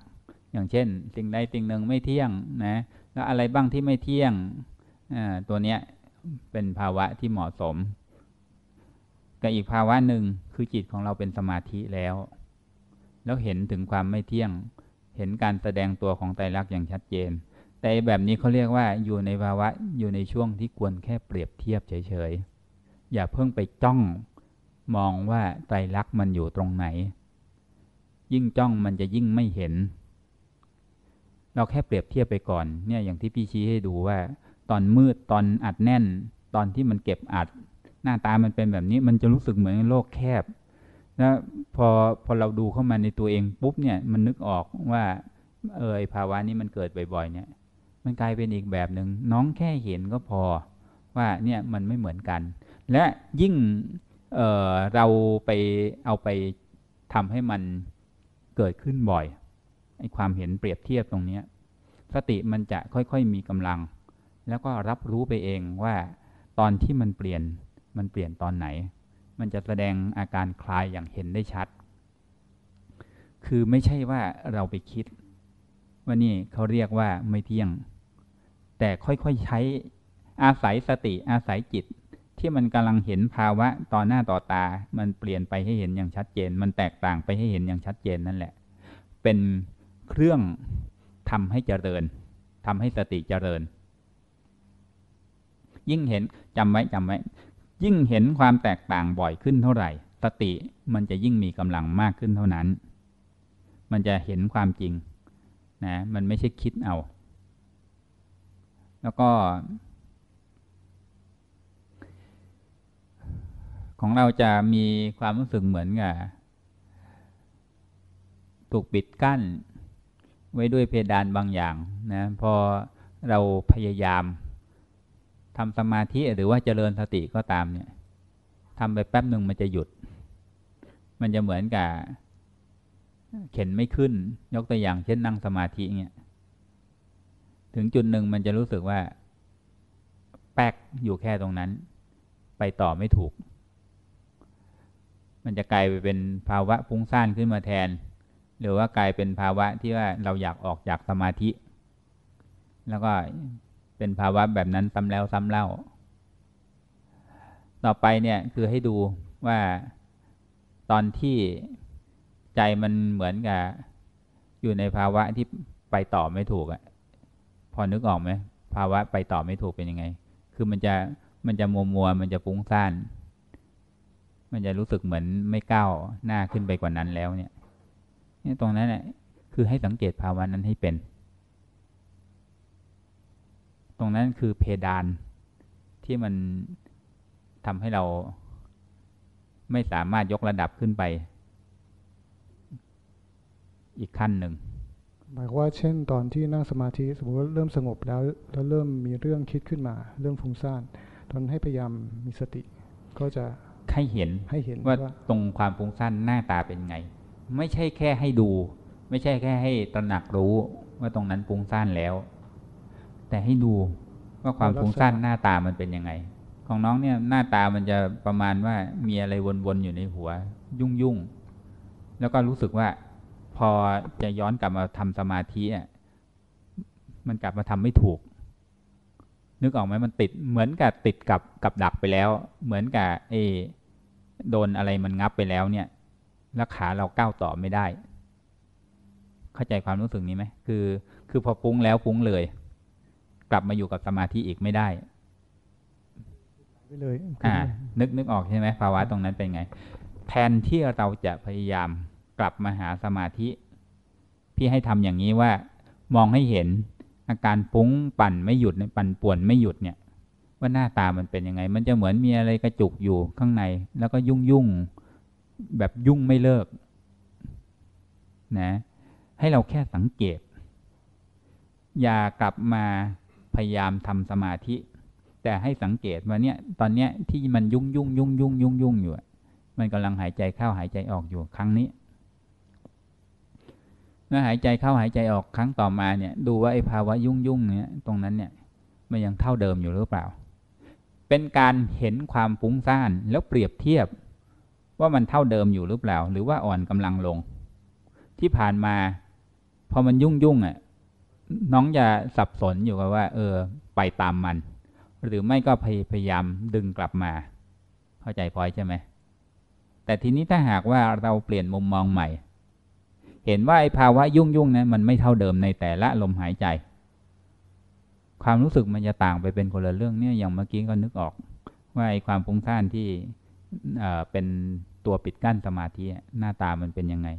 อย่างเช่น สิ่งใดสิ่งหนึ่งไม่เที่ยงนะแล้วอะไรบ้างที่ไม่เที่ยงตัวเนี้ยเป็นภาวะที่เหมาะสม กับอีกภาวะหนึ่งคือจิตของเราเป็นสมาธิแล้ว แล้วเห็นถึงความไม่เที่ยง เห็นการแสดงตัวของไตรลักษณ์อย่างชัดเจน แต่แบบนี้เขาเรียกว่าอยู่ในภาวะอยู่ในช่วงที่ควรแค่เปรียบเทียบเฉยๆ อย่าเพิ่งไปจ้องมองว่าไตรลักษณ์มันอยู่ตรงไหน ยิ่งจ้องมันจะยิ่งไม่เห็น เราแค่เปรียบเทียบไปก่อนเนี่ยอย่างที่พี่ชี้ให้ดูว่า ตอนมืดตอนอัดแน่น ตอนที่มันเก็บอัด หน้าตามันเป็นแบบนี้มันจะรู้สึกเหมือนโลกแคบแล้วพอพอเราดูเข้ามาในตัวเองปุ๊บเนี่ยมันนึกออกว่า เออภาวะนี้มันเกิดบ่อยๆเนี่ย มันกลายเป็นอีกแบบหนึ่งน้องแค่เห็นก็พอว่าเนี่ยมันไม่เหมือนกัน และยิ่งเเราไปเอาไปทำให้มันเกิดขึ้นบ่อยไอ้ความเห็นเปรียบเทียบตรงนี้สติมันจะค่อยๆมีกำลัง แล้วก็รับรู้ไปเองว่าตอนที่มันเปลี่ยน มันเปลี่ยนตอนไหน มันจะแสดงอาการคลายอย่างเห็นได้ชัด คือไม่ใช่ว่าเราไปคิด ว่านี่เขาเรียกว่าไม่เที่ยง แต่ค่อยๆใช้อาศัยสติอาศัยจิต ที่มันกำลังเห็นภาวะต่อหน้าต่อตา มันเปลี่ยนไปให้เห็นอย่างชัดเจน มันแตกต่างไปให้เห็นอย่างชัดเจนนั่นแหละ เป็นเครื่องทำให้เจริญทำให้สติเจริญ ยิ่งเห็นจำไว้จำไว้ ยิ่งเห็นความแตกต่างบ่อยขึ้นเท่าไหร่ สติมันจะยิ่งมีกำลังมากขึ้นเท่านั้น มันจะเห็นความจริงนะมันไม่ใช่คิดเอา แล้วก็ ของเราจะมีความรู้สึกเหมือนกับถูกปิดกั้น ไว้ด้วยเพดานบางอย่างนะพอเราพยายาม ทำสมาธิหรือว่าเจริญสติก็ตามเนี่ยทำไปแป๊บหนึ่งมันจะหยุด มันจะเหมือนกับเข็นไม่ขึ้น ยกตัวอย่างเช่นนั่งสมาธิเนี่ยถึงจุดหนึ่งมันจะรู้สึกว่า แป๊กอยู่แค่ตรงนั้น ไปต่อไม่ถูก มันจะกลายไปเป็นภาวะฟุ้งซ่านขึ้นมาแทน หรือว่ากลายเป็นภาวะที่ว่าเราอยากออกจากสมาธิ แล้วก็ เป็นภาวะแบบนั้นซ้ำแล้วซ้ำเล่า ต่อไปเนี่ยคือให้ดูว่าตอนที่ใจมันเหมือนกับอยู่ในภาวะที่ไปต่อไม่ถูกอะพอนึกออกไหมภาวะไปต่อไม่ถูกเป็นยังไง คือมันจะมันจะมัวมัวมันจะฟุ้งซ่าน มันจะรู้สึกเหมือนไม่ก้าวหน้าขึ้นไปกว่านั้นแล้วเนี่ยนี่ตรงนั้นเนี่ยคือให้สังเกตภาวะนั้นให้เป็น ตรงนั้นคือเพดานที่มันทำให้เราไม่สามารถยกระดับขึ้นไป อีกขั้นหนึ่ง หมายว่าเช่นตอนที่นั่งสมาธิสมมติว่าเริ่มสงบแล้วแล้วเริ่มมีเรื่องคิดขึ้นมา เรื่องฟุ้งซ่านตอนให้พยายามมีสติ ก็จะให้เห็นให้เห็นว่าตรงความฟุ้งซ่านหน้าตาเป็นไง ไม่ใช่แค่ให้ดู ไม่ใช่แค่ให้ตระหนักรู้ว่าตรงนั้นฟุ้งซ่านแล้ว แต่ให้ดูว่าความฟุ้งซ่านหน้าตามันเป็นยังไง ของน้องเนี่ยหน้าตามันจะประมาณว่ามีอะไรวนๆอยู่ในหัว ยุ่งๆแล้วก็รู้สึกว่า พอจะย้อนกลับมาทำสมาธิอะมันกลับมาทำไม่ถูก นึกออกไหมมันติดเหมือนกับติดกับกับดักไปแล้ว เหมือนกับเอโดนอะไรมันงับไปแล้วเนี่ยแล้วขาเราก้าวต่อไม่ได้ เข้าใจความรู้สึกนี้ไหมคือ คือพอฟุ้งแล้วฟุ้งเลย กลับมาอยู่กับสมาธิอีกไม่ได้ไปเลยอ่า นึกนึกออกใช่ไหมภาวะตรงนั้นเป็นไง แทนที่เราจะพยายามกลับมาหาสมาธิ พี่ให้ทำอย่างนี้ว่า มองให้เห็นอาการฟุ้งปั่นไม่หยุดปั่นป่วนไม่หยุดเนี่ย ว่าหน้าตามันเป็นยังไง มันจะเหมือนมีอะไรกระจุกอยู่ข้างใน แล้วก็ยุ่งยุ่งแบบยุ่งไม่เลิก นะ ให้เราแค่สังเกต อย่ากลับมา พยายามทำสมาธิ แต่ให้สังเกตว่าเนี่ยตอนเนี้ยที่มันยุ่งยุ่งยุ่งยุ่งยุ่งยุ่งอยู่ มันกำลังหายใจเข้าหายใจออกอยู่ครั้งนี้เมื่อหายใจเข้าหายใจออกครั้งต่อมาเนี่ย ดูว่าไอ้ภาวะยุ่งยุ่งเนี่ยตรงนั้นเนี่ยมันยังเท่าเดิมอยู่หรือเปล่า เป็นการเห็นความฟุ้งซ่านแล้วเปรียบเทียบว่ามันเท่าเดิมอยู่หรือเปล่า หรือว่าอ่อนกำลังลง ที่ผ่านมา พอมันยุ่งยุ่งอะ น้องจะสับสนอยู่กับว่า เออ ไปตามมัน หรือไม่ก็พยายามดึงกลับมา เข้าใจพอยใช่ไหมแต่ทีนี้ถ้าหากว่าเราเปลี่ยนมุมมองใหม่ เห็นว่าไอ้ภาวะยุ่งยุ่งนั้นมันไม่เท่าเดิมในแต่ละลมหายใจ ความรู้สึกมันจะต่างไปเป็นคนละเรื่องเนี่ยอย่างเมื่อกี้ก็นึกออก ว่าไอ้ความฟุ้งซ่านที่เป็นตัวปิดกั้นสมาธิหน้าตามันเป็นยังไง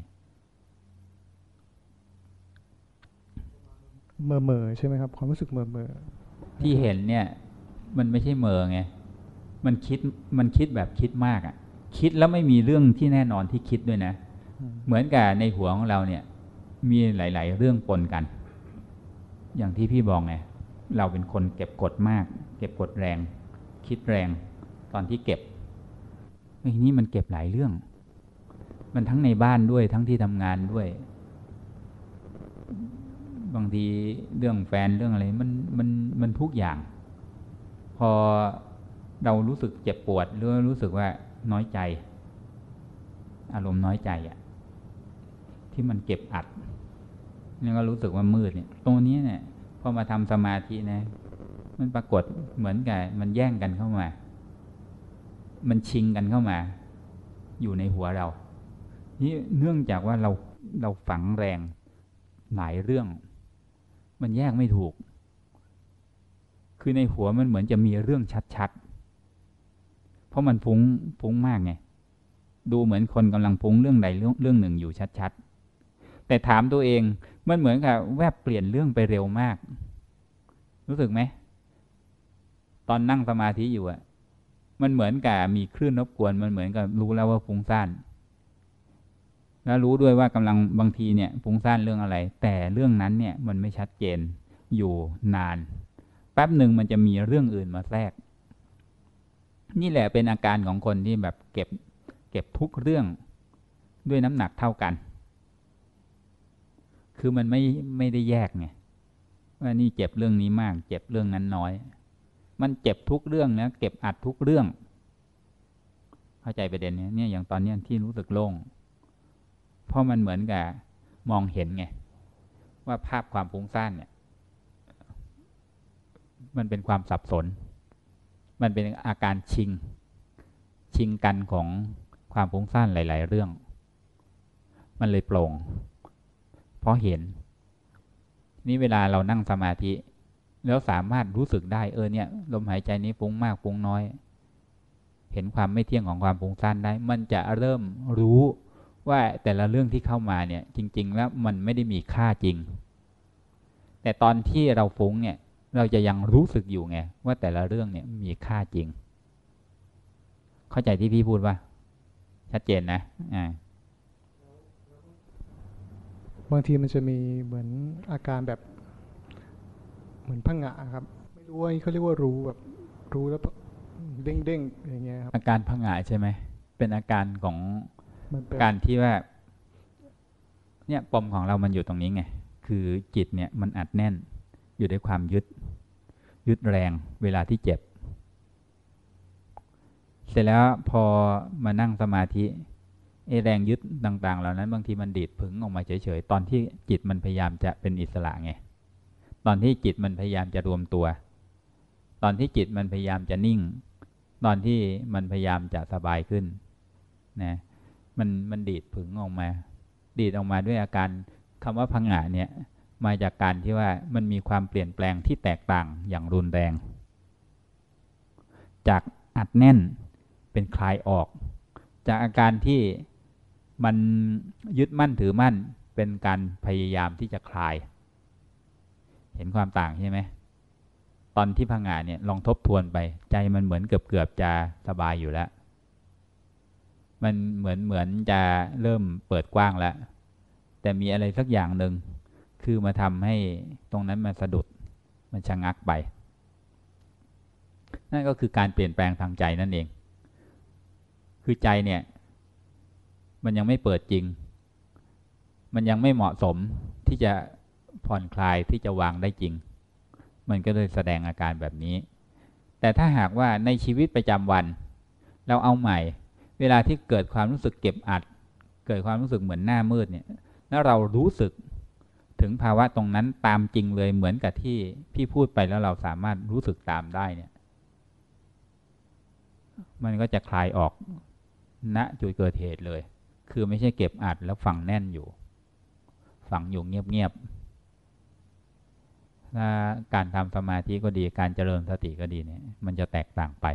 เมื่อเมื่อใช่ไหมครับความรู้สึกเมื่อเมื่อที่เห็นเนี่ย มันไม่ใช่เมื่อไงมันคิดมันคิดแบบคิดมากอะ่ะ คิดแล้วไม่มีเรื่องที่แน่นอนที่คิดด้วยนะ เหมือนกับในหัวของเราเนี่ย มีหลาย ๆ เรื่องปนกัน อย่างที่พี่บอกไงเราเป็นคนเก็บกดมาก เก็บกดแรง คิดแรงตอนที่เก็บไอ้นี่มันเก็บหลายเรื่อง มันทั้งในบ้านด้วยทั้งที่ทำงานด้วย บางทีเรื่องแฟนเรื่องอะไรมันมันมันทุกอย่าง พอเรารู้สึกเจ็บปวดหรือรู้สึกว่าน้อยใจ อารมณ์น้อยใจอะที่มันเก็บอัดนี่ก็รู้สึกว่ามืดเนี่ย ตรงนี้เนี่ยพอมาทำสมาธินะ มันปรากฏเหมือนกับมันแย่งกันเข้ามา มันชิงกันเข้ามา อยู่ในหัวเรา นี่เนื่องจากว่าเราเราฝังแรงหลายเรื่อง มันแยกไม่ถูก คือในหัวมันเหมือนจะมีเรื่องชัดๆ เพราะมันฟุ้งฟุ้งมากไง ดูเหมือนคนกำลังฟุ้งเรื่องใดเรื่องเรื่องหนึ่งอยู่ชัดๆ แต่ถามตัวเองมันเหมือนกับแวบเปลี่ยนเรื่องไปเร็วมาก รู้สึกไหม ตอนนั่งสมาธิอยู่อะมันเหมือนกับมีคลื่นรบกวน มันเหมือนกับรู้แล้วว่าฟุ้งซ่าน แล้วรู้ด้วยว่ากำลังบางทีเนี่ยฟุ้งซ่านเรื่องอะไร แต่เรื่องนั้นเนี่ยมันไม่ชัดเจนอยู่นาน แป๊บหนึ่งมันจะมีเรื่องอื่นมาแทรก นี่แหละเป็นอาการของคนที่แบบเก็บเก็บทุกเรื่องด้วยน้ำหนักเท่ากัน คือมันไม่ไม่ได้แยกไงว่านี่เจ็บเรื่องนี้มาก เจ็บเรื่องนั้นน้อย มันเจ็บทุกเรื่องนะเก็บอัดทุกเรื่อง เข้าใจประเด็นนี้เนี่ยอย่างตอนนี้ที่รู้สึกโล่ง เพราะมันเหมือนกับมองเห็นไง ว่าภาพความฟุ้งซ่านเนี่ย มันเป็นความสับสน มันเป็นอาการชิง ชิงกันของความฟุ้งซ่านหลาย ๆ เรื่อง มันเลยโปร่ง เพราะเห็น นี่เวลาเรานั่งสมาธิ แล้วสามารถรู้สึกได้เออเนี่ย ลมหายใจนี้ฟุ้งมากฟุ้งน้อย เห็นความไม่เที่ยงของความฟุ้งซ่านได้ มันจะเริ่มรู้ ว่าแต่ละเรื่องที่เข้ามาเนี่ยจริง ๆ แล้วมันไม่ได้มีค่าจริง แต่ตอนที่เราฟุ้งเนี่ยเราจะยังรู้สึกอยู่ไงว่าแต่ละเรื่องเนี่ยมีค่าจริง เข้าใจที่พี่พูดว่าชัดเจนนะอ่าบางทีมันจะมีเหมือนอาการแบบเหมือนพังงะครับ ไม่รู้ว่าเขาเรียกว่ารู้แบบรู้แล้วเด้งเด้งอย่างเงี้ยครับอาการพังงะใช่ไหมเป็นอาการของ การที่ว่า เนี่ยปมของเรามันอยู่ตรงนี้ไง คือจิตเนี่ยมันอัดแน่นอยู่ด้วยความยึด ยึดแรงเวลาที่เจ็บ เสร็จแล้วพอมานั่งสมาธิไอแรงยึดต่าง ๆ เหล่านั้น บางทีมันดีดผึงออกมาเฉยๆ ตอนที่จิตมันพยายามจะเป็นอิสระไง ตอนที่จิตมันพยายามจะรวมตัว ตอนที่จิตมันพยายามจะนิ่ง ตอนที่มันพยายามจะสบายขึ้นนะ มันมันดีดผึงออกมา ดีดออกมาด้วยอาการคำว่าพังงะเนี่ยมาจากการที่ว่ามันมีความเปลี่ยนแปลงที่แตกต่างอย่างรุนแรง จากอัดแน่นเป็นคลายออก จากอาการที่มันยึดมั่นถือมั่นเป็นการพยายามที่จะคลาย เห็นความต่างใช่ไหมตอนที่พังงาเนี่ยลองทบทวนไปใจมันเหมือนเกือบเกือบจะสบายอยู่แล้ว มันเหมือนเหมือนจะเริ่มเปิดกว้างแล้ว แต่มีอะไรสักอย่างหนึ่งคือมาทำให้ตรงนั้นมันสะดุดมันชะงักไป นั่นก็คือการเปลี่ยนแปลงทางใจนั่นเอง คือใจเนี่ย มันยังไม่เปิดจริง มันยังไม่เหมาะสมที่จะผ่อนคลายที่จะวางได้จริง มันก็เลยแสดงอาการแบบนี้ แต่ถ้าหากว่าในชีวิตประจำวัน เราเอาใหม่ เวลาที่เกิดความรู้สึกเก็บอัด เกิดความรู้สึกเหมือนหน้ามืดเนี่ยแล้วเรารู้สึกถึงภาวะตรงนั้นตามจริงเลยเหมือนกับที่พี่พูดไปแล้วเราสามารถรู้สึกตามได้เนี่ย มันก็จะคลายออกณจุดเกิดเหตุเลย คือไม่ใช่เก็บอัดแล้วฝังแน่นอยู่ ฝังอยู่เงียบๆถ้าการทำสมาธิก็ดีการเจริญสติก็ดีเนี่ย มันจะแตกต่างไป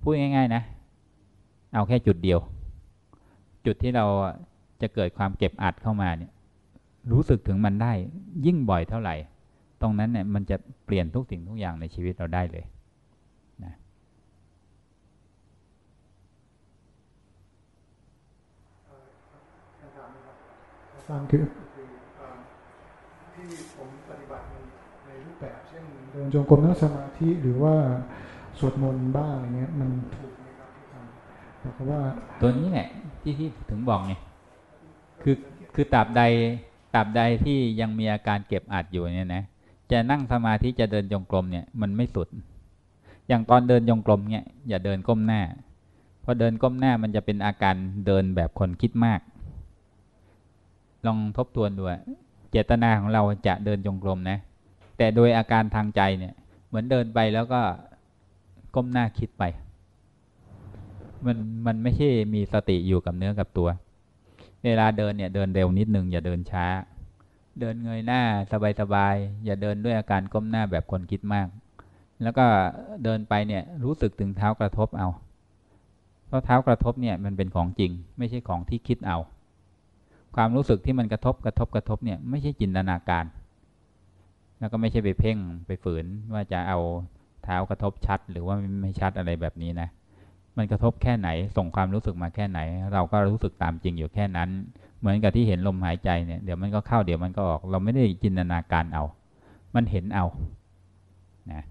พูดง่าย ๆ นะ เอาแค่จุดเดียว จุดที่เราจะเกิดความเก็บอัดเข้ามาเนี่ย รู้สึกถึงมันได้ ยิ่งบ่อยเท่าไหร่ ตรงนั้นเนี่ยมันจะเปลี่ยนทุกสิ่งทุกอย่างในชีวิตเราได้เลยนะฟังคือที่ผมปฏิบัติในรูปแบบเช่นเดินจงกรมนั่งสมาธิหรือว่าสวดมนต์บ้างอะไรเงี้ยมันถูก เพราะว่าตัวนี้แหละที่ที่ถึงบอกไงคือคือตราบใดตราบใดที่ยังมีอาการเก็บอัดอยู่เนี่ยนะจะนั่งสมาธิจะเดินจงกรมเนี่ยมันไม่สุด อย่างตอนเดินจงกรมเนี่ยอย่าเดินก้มหน้าพอเดินก้มหน้ามันจะเป็นอาการเดินแบบคนคิดมาก ลองทบทวนดูเจตนาของเราจะเดินจงกรมนะ แต่โดยอาการทางใจเนี่ย เหมือนเดินไปแล้วก็ก้มหน้าคิดไป มันมันไม่ใช่มีสติอยู่กับเนื้อกับตัว เวลาเดินเนี่ยเดินเร็วนิดนึงอย่าเดินช้า เดินเงยหน้าสบายๆอย่าเดินด้วยอาการก้มหน้าแบบคนคิดมาก แล้วก็เดินไปเนี่ยรู้สึกถึงเท้ากระทบเอาเพราะเท้ากระทบเนี่ยมันเป็นของจริง ไม่ใช่ของที่คิดเอา ความรู้สึกที่มันกระทบกระทบกระทบเนี่ยไม่ใช่จินตนาการ แล้วก็ไม่ใช่ไปเพ่งไปฝืนว่าจะเอาเท้ากระทบชัด หรือว่าไม่ชัดอะไรแบบนี้นะ มันกระทบแค่ไหน ส่งความรู้สึกมาแค่ไหน เราก็รู้สึกตามจริงอยู่แค่นั้น เหมือนกับที่เห็นลมหายใจเนี่ยเดี๋ยวมันก็เข้าเดี๋ยวมันก็ออก เราไม่ได้จินตนาการเอา มันเห็นเอานะ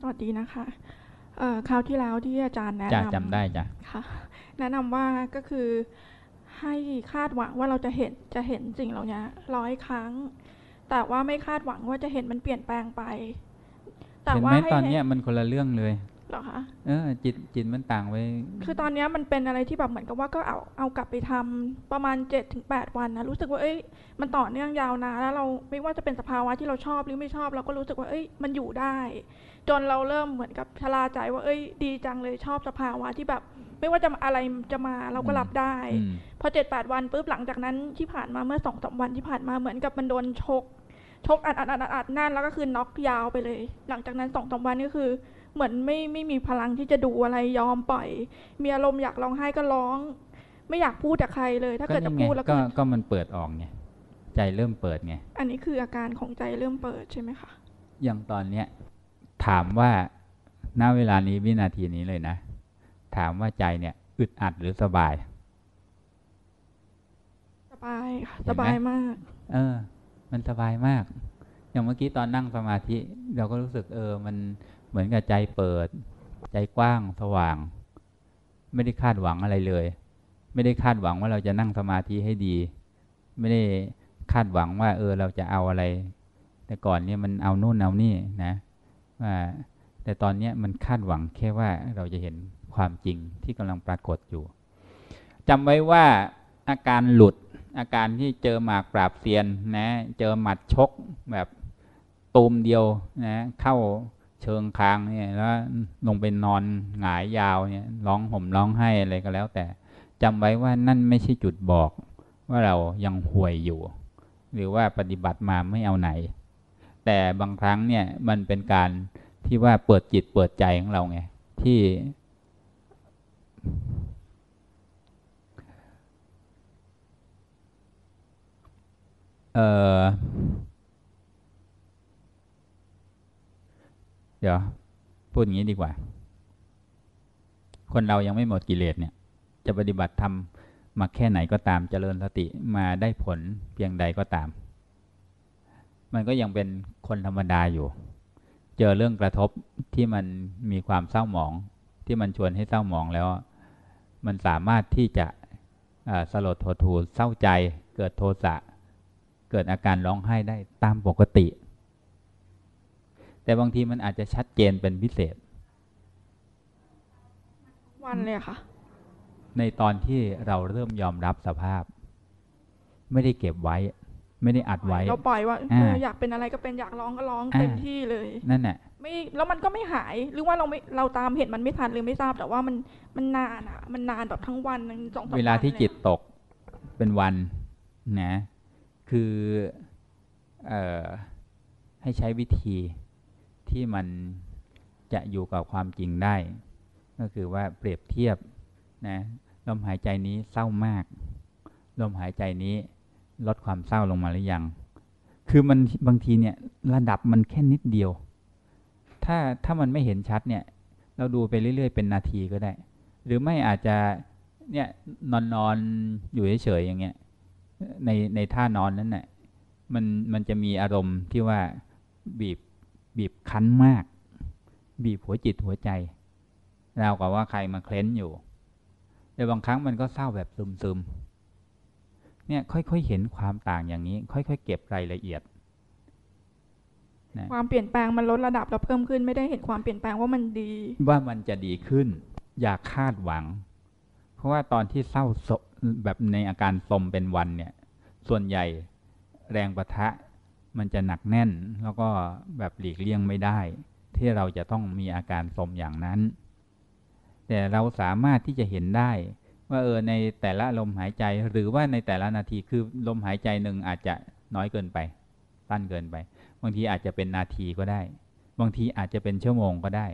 สวัสดีนะคะเอ่อคราวที่แล้วที่อาจารย์แนะจ้ะนำจำได้จ้ะค่ะ แนะนำว่าก็คือให้คาดหวังว่าเราจะเห็นจะเห็นสิ่งเหล่านี้ร้อยครั้ง แต่ว่าไม่คาดหวังว่าจะเห็นมันเปลี่ยนแปลงไป แต่เห็นว่าไหมให้ตอนเนี้ยมันคนละเรื่องเลยเหรอคะเออจิตจิตมันต่างไว้ คือตอนเนี้ยมันเป็นอะไรที่แบบเหมือนกับว่าก็เอาเอากลับไปทำประมาณ7จ็ถึงแวันนะรู้สึกว่าเอ้ยมันต่อเนื่องยาวนานแล้วเราไม่ว่าจะเป็นสภาวะที่เราชอบหรือไม่ชอบ เราก็รู้สึกว่าเอ้ยมันอยู่ได้ จนเราเริ่มเหมือนกับชะลาใจว่าเอ้ย ดีจังเลยชอบสภาวะที่แบบ ไม่ว่าจะอะไรจะมาเราก็รับได้ อืม พอเจ็ดแปดวันปุ๊บหลังจากนั้นที่ผ่านมาเมื่อสองสามวันที่ผ่านมาเหมือนกับมันโดนชก ชกอัดอัดอัดอัดอัดแน่นแล้วก็คือน็อกยาวไปเลย หลังจากนั้นสองสามวันก็คือ เหมือนไม่ไม่มีพลังที่จะดูอะไรยอมปล่อย มีอารมณ์อยากร้องไห้ก็ร้อง ไม่อยากพูดกับใครเลย ถ้าเกิดจะพูดแล้วก็ก็มันเปิดออกไงใจเริ่มเปิดไงอันนี้คืออาการของใจเริ่มเปิดใช่ไหมคะอย่างตอนเนี้ยถามว่าณเวลานี้วินาทีนี้เลยนะ ถามว่าใจเนี่ย อึดอัดหรือสบาย สบายค่ะสบายมาก เออ มันสบายมาก อย่างเมื่อกี้ตอนนั่งสมาธิ เราก็รู้สึกเออ มันเหมือนกับใจเปิด ใจกว้างสว่าง ไม่ได้คาดหวังอะไรเลย ไม่ได้คาดหวังว่าเราจะนั่งสมาธิให้ดี ไม่ได้คาดหวังว่า เออ เราจะเอาอะไร แต่ก่อนเนี่ยมันเอานู่นเอานี่นะว่าแต่ตอนเนี้ยมันคาดหวังแค่ว่าเราจะเห็นความจริงที่กำลังปรากฏอยู่จำไว้ว่าอาการหลุด อาการที่เจอหมากปราบเซียนนะเจอหมัดชกแบบตูมเดียวนะเข้าเชิงคางเนี่ยแล้วลงไปนอนหงายยาวเนี่ยร้องห่มร้องไห้อะไรก็แล้ว แต่จำไว้ว่านั่นไม่ใช่จุดบอกว่าเรายังห่วยอยู่ หรือว่าปฏิบัติมาไม่เอาไหน แต่บางครั้งเนี่ยมันเป็นการที่ว่าเปิดจิตเปิดใจของเราไงที่ ออเดี๋ยวพูดอย่างนี้ดีกว่า คนเรายังไม่หมดกิเลสเนี่ย จะปฏิบัติทำมาแค่ไหนก็ตามเจริญสติมาได้ผลเพียงใดก็ตาม มันก็ยังเป็นคนธรรมดาอยู่ เจอเรื่องกระทบที่มันมีความเศร้าหมอง ที่มันชวนให้เศร้าหมองแล้ว มันสามารถที่จะสลดโทษทูเศร้าใจเกิดโทสะ เกิดอาการร้องไห้ได้ตามปกติ แต่บางทีมันอาจจะชัดเจนเป็นพิเศษ วันเลยอะค่ะ ในตอนที่เราเริ่มยอมรับสภาพ ไม่ได้เก็บไว้ ไม่ได้อัดไว้เราปล่อยว่าเอออยากเป็นอะไรก็เป็นอยากร้องก็ร้องอ่าเต็มที่เลยนั่นแหละไม่แล้วมันก็ไม่หายหรือว่าเราไม่เราตามเห็นมันไม่ทันหรือไม่ทราบแต่ว่ามันมันนานอะมันนานแบบทั้งวันหนึ่งสองสามเวลาที่นยจิตตกเป็นวันนะ คืออให้ใช้วิธีที่มันจะอยู่กับความจริงได้ ก็คือว่าเปรียบเทียบนะลมหายใจนี้เศร้ามาก ลมหายใจนี้ลดความเศร้าลงมาหรือยัง คือมันบางทีเนี่ยระดับมันแค่นิดเดียว ถ้าถ้ามันไม่เห็นชัดเนี่ยเราดูไปเรื่อยๆ เป็นนาทีก็ได้ หรือไม่อาจจะเนี่ยนอนนอนอยู่เฉยๆอย่างเงี้ย ในในท่านอนนั้นน่ะมันมันจะมีอารมณ์ที่ว่าบีบบีบคั้นมาก บีบหัวจิตหัวใจราวกับว่าใครมาเคล้นอยู่แต่บางครั้งมันก็เศร้าแบบซึมๆเนี่ยค่อยๆเห็นความต่างอย่างนี้ ค่อยๆ เก็บรายละเอียดนะความเปลี่ยนแปลงมันลดระดับเราเพิ่มขึ้นไม่ได้เห็นความเปลี่ยนแปลงว่ามันดี ว่ามันจะดีขึ้น อย่าคาดหวัง เพราะว่าตอนที่เศร้าโศก แบบในอาการสมเป็นวันเนี่ย ส่วนใหญ่แรงประทะมันจะหนักแน่น แล้วก็แบบหลีกเลี่ยงไม่ได้ ที่เราจะต้องมีอาการสมอย่างนั้น แต่เราสามารถที่จะเห็นได้ ว่าเออในแต่ละลมหายใจหรือว่าในแต่ละนาทีคือลมหายใจหนึ่งอาจจะน้อยเกินไปสั้นเกินไป บางทีอาจจะเป็นนาทีก็ได้ บางทีอาจจะเป็นชั่วโมงก็ได้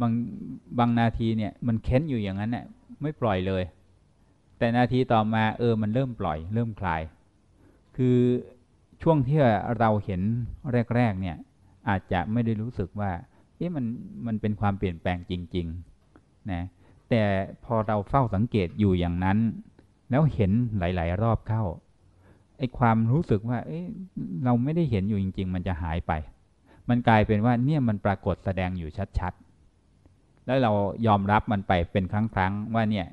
บางบางนาทีเนี่ยมันเค้นอยู่อย่างนั้นเนี่ยไม่ปล่อยเลย แต่นาทีต่อมาเออมันเริ่มปล่อย เริ่มคลาย คือช่วงที่เราเห็นแรก ๆ เนี่ย อาจจะไม่ได้รู้สึกว่า เอ๊ะมันมันเป็นความเปลี่ยนแปลงจริงๆนะแต่พอเราเฝ้าสังเกตอยู่อย่างนั้น แล้วเห็นหลาย ๆ รอบเข้าไอ้ความรู้สึกว่าเอ๊ะเราไม่ได้เห็นอยู่จริง ๆ มันจะหายไป มันกลายเป็นว่าเนี่ยมันปรากฏแสดงอยู่ชัดๆแล้วเรายอมรับมันไปเป็นครั้งๆว่าเนี่ย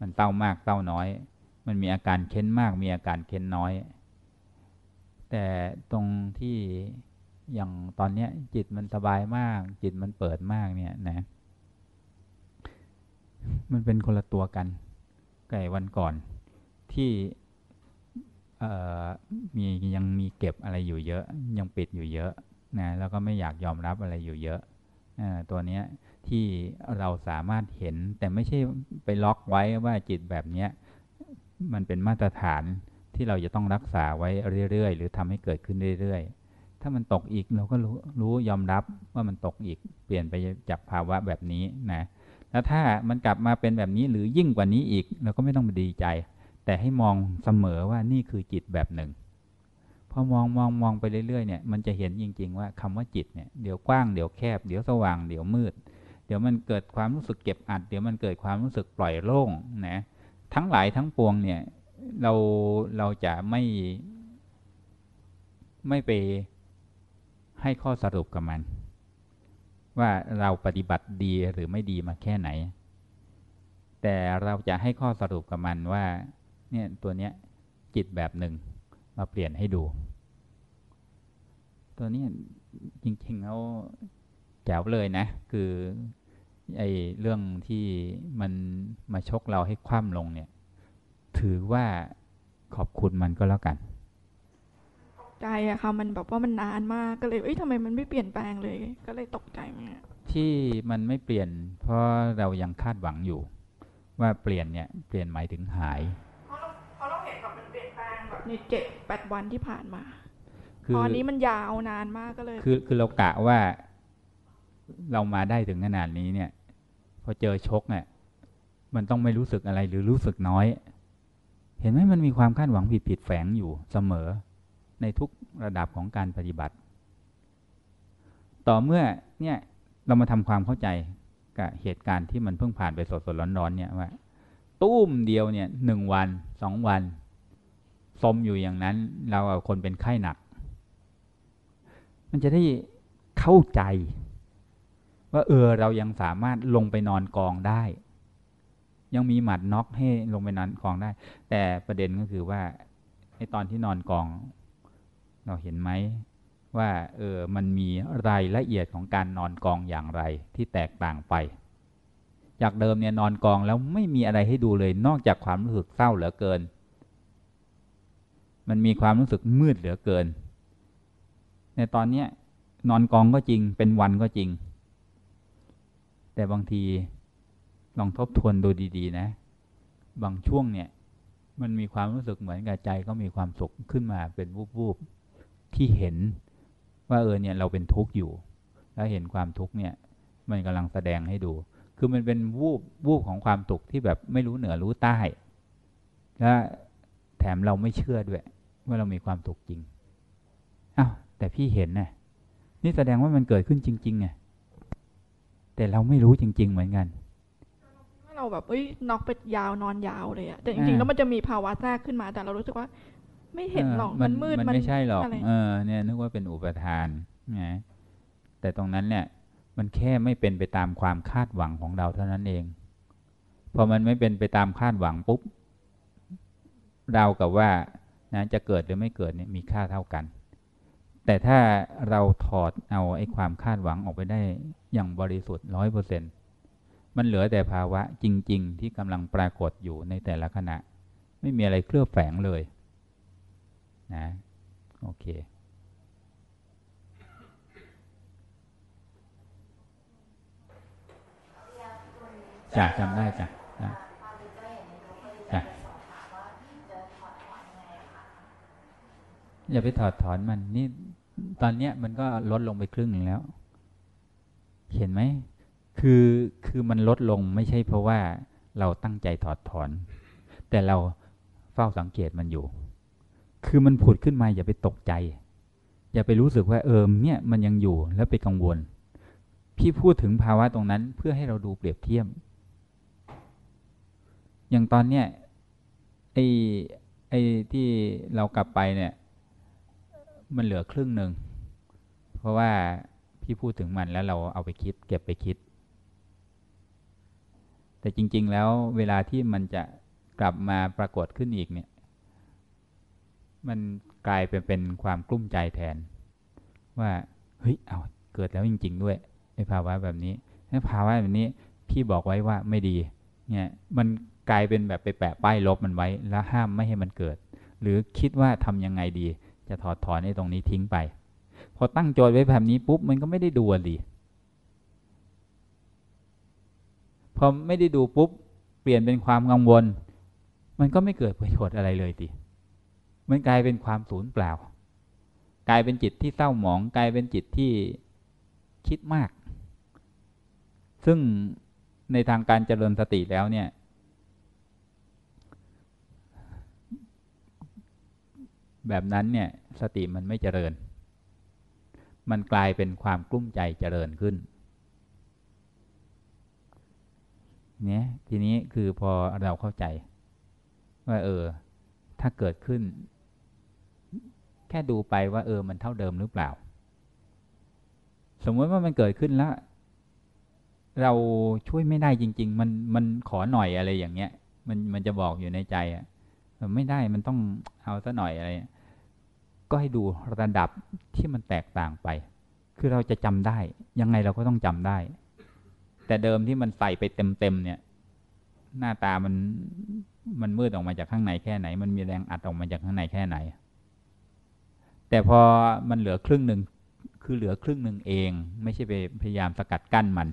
มันเศร้ามากเศร้าน้อย มันมีอาการเค้นมาก มีอาการเค้นน้อย แต่ตรงที่อย่างตอนเนี้ยจิตมันสบายมาก จิตมันเปิดมากเนี่ยนะ มันเป็นคนละตัวกันไก่วันก่อนที่มียังมีเก็บอะไรอยู่เยอะ ยังปิดอยู่เยอะนะแล้วก็ไม่อยากยอมรับอะไรอยู่เยอะตัวเนี้ย ที่เราสามารถเห็น แต่ไม่ใช่ไปล็อกไว้ว่าจิตแบบนี้มันเป็นมาตรฐานที่เราจะต้องรักษาไว้เรื่อยๆ หรือทำให้เกิดขึ้นเรื่อยๆ ถ้ามันตกอีกเราก็รู้รู้ยอมรับว่ามันตกอีก เปลี่ยนไปจากภาวะแบบนี้นะแล้วถ้ามันกลับมาเป็นแบบนี้หรือยิ่งกว่านี้อีก เราก็ไม่ต้องไปดีใจ แต่ให้มองเสมอว่านี่คือจิตแบบหนึ่งพอมองมองมองไปเรื่อยๆเนี่ยมันจะเห็นจริง ๆ ว่าคำว่าจิตเนี่ยเดี๋ยวกว้างเดี๋ยวแคบ เดี๋ยวสว่างเดี๋ยวมืด เดี๋ยวมันเกิดความรู้สึกเก็บอัด เดี๋ยวมันเกิดความรู้สึกปล่อยโล่งนะทั้งหลายทั้งปวงเนี่ยเราเราจะไม่ไม่ไปให้ข้อสรุปกับมัน ว่าเราปฏิบัติดีหรือไม่ดีมาแค่ไหน แต่เราจะให้ข้อสรุปกับมันว่าเนี่ยตัวเนี้ยจิตแบบหนึ่งมาเปลี่ยนให้ดู ตัวนี้จริงๆแล้ว แจ๋วเลยนะ คือไอ้เรื่องที่มันมาชกเราให้คว่ำลงเนี่ย ถือว่าขอบคุณมันก็แล้วกัน ใจอะค่ะมันแบบว่ามันนานมากก็เลยเอ้ยทำไมมันไม่เปลี่ยนแปลงเลย ก็เลยตกใจมากที่มันไม่เปลี่ยน เพราะเรายังคาดหวังอยู่ ว่าเปลี่ยนเนี่ยเปลี่ยนหมายถึงหายเพราะเราเพราะเราเห็นแบบมันเปลี่ยนแปลงแบบในเจ็ดแปดวันที่ผ่านมาคือตอนนี้มันยาวนานมากก็เลย คือคือเรากะว่า เรามาได้ถึงขนาดนี้เนี่ย พอเจอชกเนี่ยมันต้องไม่รู้สึกอะไรหรือรู้สึกน้อย เห็นไหมมันมีความคาดหวังผิดผิดแฝงอยู่เสมอ ในทุกระดับของการปฏิบัติ ต่อเมื่อเนี่ยเรามาทำความเข้าใจกับเหตุการณ์ที่มันเพิ่งผ่านไปสดสดร้อนๆเนี่ยว่าตุ้มเดียวเนี่ยหนึ่งวันสองวันสมอยู่อย่างนั้นเราเอาคนเป็นไข้หนัก มันจะได้เข้าใจ ว่าเออเรายังสามารถลงไปนอนกองได้ ยังมีหมัดน็อกให้ลงไปนอนกองได้ แต่ประเด็นก็คือว่าไอตอนที่นอนกอง เราเห็นไหมว่าเออมันมีรายละเอียดของการนอนกองอย่างไรที่แตกต่างไป จากเดิมเนี่ยนอนกองแล้วไม่มีอะไรให้ดูเลย นอกจากความรู้สึกเศร้าเหลือเกิน มันมีความรู้สึกมืดเหลือเกิน ในตอนเนี้ยนอนกองก็จริงเป็นวันก็จริง แต่บางทีลองทบทวนดูดีๆ นะ บางช่วงเนี่ย มันมีความรู้สึกเหมือนกับใจก็มีความสุขขึ้นมาเป็นวูบๆที่เห็นว่าเออเนี่ยเราเป็นทุกข์อยู่ แล้วเห็นความทุกข์เนี่ย มันกำลังแสดงให้ดู คือมันเป็นวูบวูบของความทุกข์ที่แบบไม่รู้เหนือรู้ใต้ และแถมเราไม่เชื่อด้วย ว่าเรามีความทุกข์จริงอ้าวแต่พี่เห็นนะนี่แสดงว่ามันเกิดขึ้นจริงๆไง แต่เราไม่รู้จริง ๆ เหมือนกันเราแบบเอ้ยน็อกไปยาวนอนยาวเลยอะแต่จริงๆแล้วมันจะมีภาวะแทรกขึ้นมาแต่เรารู้สึกว่า ไม่เห็นหรอกมันมืดมันไม่ใช่หรอกะไเออเนี่ยนึกว่าเป็นอุปทานไงแต่ตรงนั้นเนี่ย มันแค่ไม่เป็นไปตามความคาดหวังของเราเท่านั้นเองพอมันไม่เป็นไปตามคาดหวังปุ๊บเรากับว่านะจะเกิดหรือไม่เกิดเนี่ยมีค่าเท่ากัน แต่ถ้าเราถอดเอาไอ้ความคาดหวังออกไปได้ อย่างบริสุทธิ์ร้อยเปอร์เซ็นมันเหลือแต่ภาวะจริง ๆ ที่กำลังปรากฏอยู่ในแต่ละขณะ ไม่มีอะไรเคลือบแฝงเลยนะโอเคจ้ะจำได้จ้ะจ้ะอย่าไปถอดถอนมันนี่ตอนเนี้ยมันก็ลดลงไปครึ่งหนึ่งแล้ว เห็นไหมคือคือมันลดลงไม่ใช่เพราะว่าเราตั้งใจถอดถอน แต่เราเฝ้าสังเกตมันอยู่ คือมันผุดขึ้นมาอย่าไปตกใจ อย่าไปรู้สึกว่าเอิมเนี่ยมันยังอยู่แล้วไปกังวล พี่พูดถึงภาวะตรงนั้นเพื่อให้เราดูเปรียบเทียบอย่างตอนเนี้ยไอ้ไอ้ที่เรากลับไปเนี่ย มันเหลือครึ่งหนึ่งเพราะว่า พี่พูดถึงมันแล้วเราเอาไปคิด เก็บไปคิด แต่จริง ๆ แล้วเวลาที่มันจะกลับมาปรากฏขึ้นอีกเนี่ย มันกลายเป็นเป็นความกลุ้มใจแทน ว่าเฮ้ยเอาเกิดแล้วจริง ๆ ด้วยในภาวะแบบนี้ในภาวะแบบนี้พี่บอกไว้ว่าไม่ดี เนี่ยมันกลายเป็นแบบไปแปะป้ายลบมันไว้ แล้วห้ามไม่ให้มันเกิด หรือคิดว่าทำยังไงดี จะถอดถอนในตรงนี้ทิ้งไป พอตั้งโจทย์ไว้แบบนี้ปุ๊บมันก็ไม่ได้ดูดีพอไม่ได้ดูปุ๊บเปลี่ยนเป็นความกังวล มันก็ไม่เกิดประโยชน์อะไรเลยติมันกลายเป็นความสูญเปล่า กลายเป็นจิตที่เศร้าหมอง กลายเป็นจิตที่คิดมาก ซึ่งในทางการเจริญสติแล้วเนี่ย แบบนั้นเนี่ยสติมันไม่เจริญ มันกลายเป็นความกลุ้มใจเจริญขึ้นเนี่ยทีนี้คือพอเราเข้าใจ ว่าเออ ถ้าเกิดขึ้น แค่ดูไปว่า เออ มันเท่าเดิมหรือเปล่า สมมติว่ามันเกิดขึ้นแล้ว เราช่วยไม่ได้จริง ๆ มันมันขอหน่อยอะไรอย่างเงี้ย มันมันจะบอกอยู่ในใจอะไม่ได้มันต้องเอาซะหน่อยอะไร ก็ให้ดูระดับที่มันแตกต่างไป คือเราจะจำได้ ยังไงเราก็ต้องจำได้ แต่เดิมที่มันใส่ไปเต็มๆเนี่ย หน้าตามันมันมืดออกมาจากข้างในแค่ไหน มันมีแรงอัดออกมาจากข้างในแค่ไหน แต่พอมันเหลือครึ่งหนึ่งคือเหลือครึ่งหนึ่งเอง ไม่ใช่ไปพยายามสกัดกั้นมัน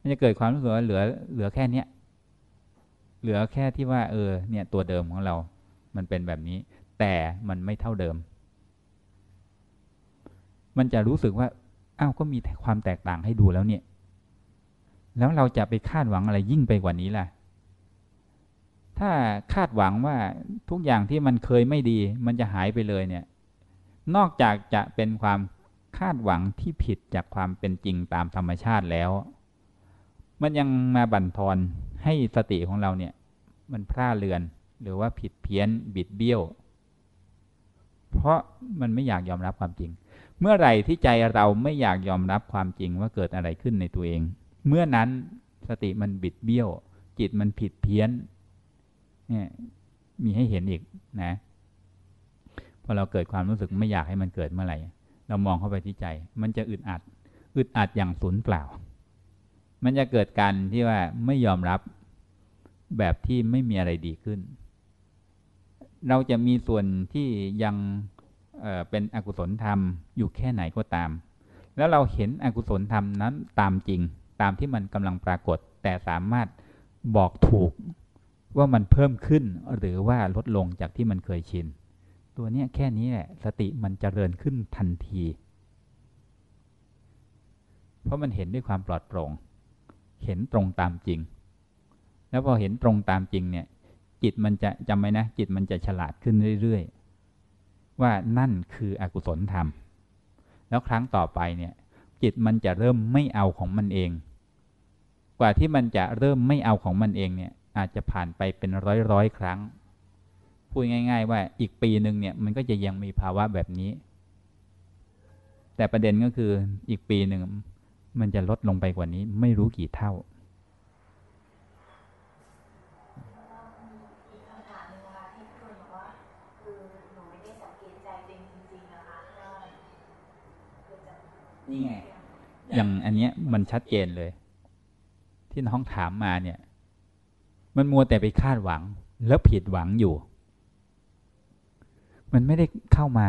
มันจะเกิดความรู้สึกว่าเหลือเหลือแค่เนี้ยเหลือแค่ที่ว่า เออ เนี่ยตัวเดิมของเรา มันเป็นแบบนี้ แต่มันไม่เท่าเดิม มันจะรู้สึกว่าอ้าวก็มีความแตกต่างให้ดูแล้วเนี่ย แล้วเราจะไปคาดหวังอะไรยิ่งไปกว่านี้ล่ะ ถ้าคาดหวังว่าทุกอย่างที่มันเคยไม่ดี มันจะหายไปเลยเนี่ย นอกจากจะเป็นความคาดหวังที่ผิดจากความเป็นจริงตามธรรมชาติแล้ว มันยังมาบั่นทอนให้สติของเราเนี่ย มันพร่าเลือนหรือว่าผิดเพี้ยนบิดเบี้ยว เพราะมันไม่อยากยอมรับความจริง เมื่อไหร่ที่ใจเราไม่อยากยอมรับความจริงว่าเกิดอะไรขึ้นในตัวเอง เมื่อนั้นสติมันบิดเบี้ยว จิตมันผิดเพี้ยนเนี่ยมีให้เห็นอีกนะพอเราเกิดความรู้สึกไม่อยากให้มันเกิดเมื่อไหร่ เรามองเข้าไปที่ใจ มันจะอึดอัด อึดอัดอย่างสูญเปล่า มันจะเกิดการที่ว่าไม่ยอมรับแบบที่ไม่มีอะไรดีขึ้น เราจะมีส่วนที่ยังเเป็นอกุศลธรรมอยู่แค่ไหนก็ตาม แล้วเราเห็นอกุศลธรรมนั้นตามจริง ตามที่มันกำลังปรากฏ แต่สามารถบอกถูกว่ามันเพิ่มขึ้นหรือว่าลดลงจากที่มันเคยชิน ตัวนี้แค่นี้แหละสติมันจเจริญขึ้นทันที เพราะมันเห็นด้วยความปลอดโปร่ง เห็นตรงตามจริง แล้วพอเห็นตรงตามจริงเนี่ย จิตมันจะจำไว้นะ จิตมันจะฉลาดขึ้นเรื่อยๆ ว่านั่นคืออกุศลธรรม แล้วครั้งต่อไปเนี่ย จิตมันจะเริ่มไม่เอาของมันเอง กว่าที่มันจะเริ่มไม่เอาของมันเองเนี่ย อาจจะผ่านไปเป็นร้อยร้อยครั้ง พูดง่าย ๆ ว่าอีกปีหนึ่งเนี่ยมันก็จะยังมีภาวะแบบนี้ แต่ประเด็นก็คืออีกปีหนึ่งมันจะลดลงไปกว่านี้ ไม่รู้กี่เท่า นี่ไง อย่างอันเนี้ยมันชัดเจนเลย ที่น้องถามมาเนี่ย มันมัวแต่ไปคาดหวัง แล้วผิดหวังอยู่ มันไม่ได้เข้ามา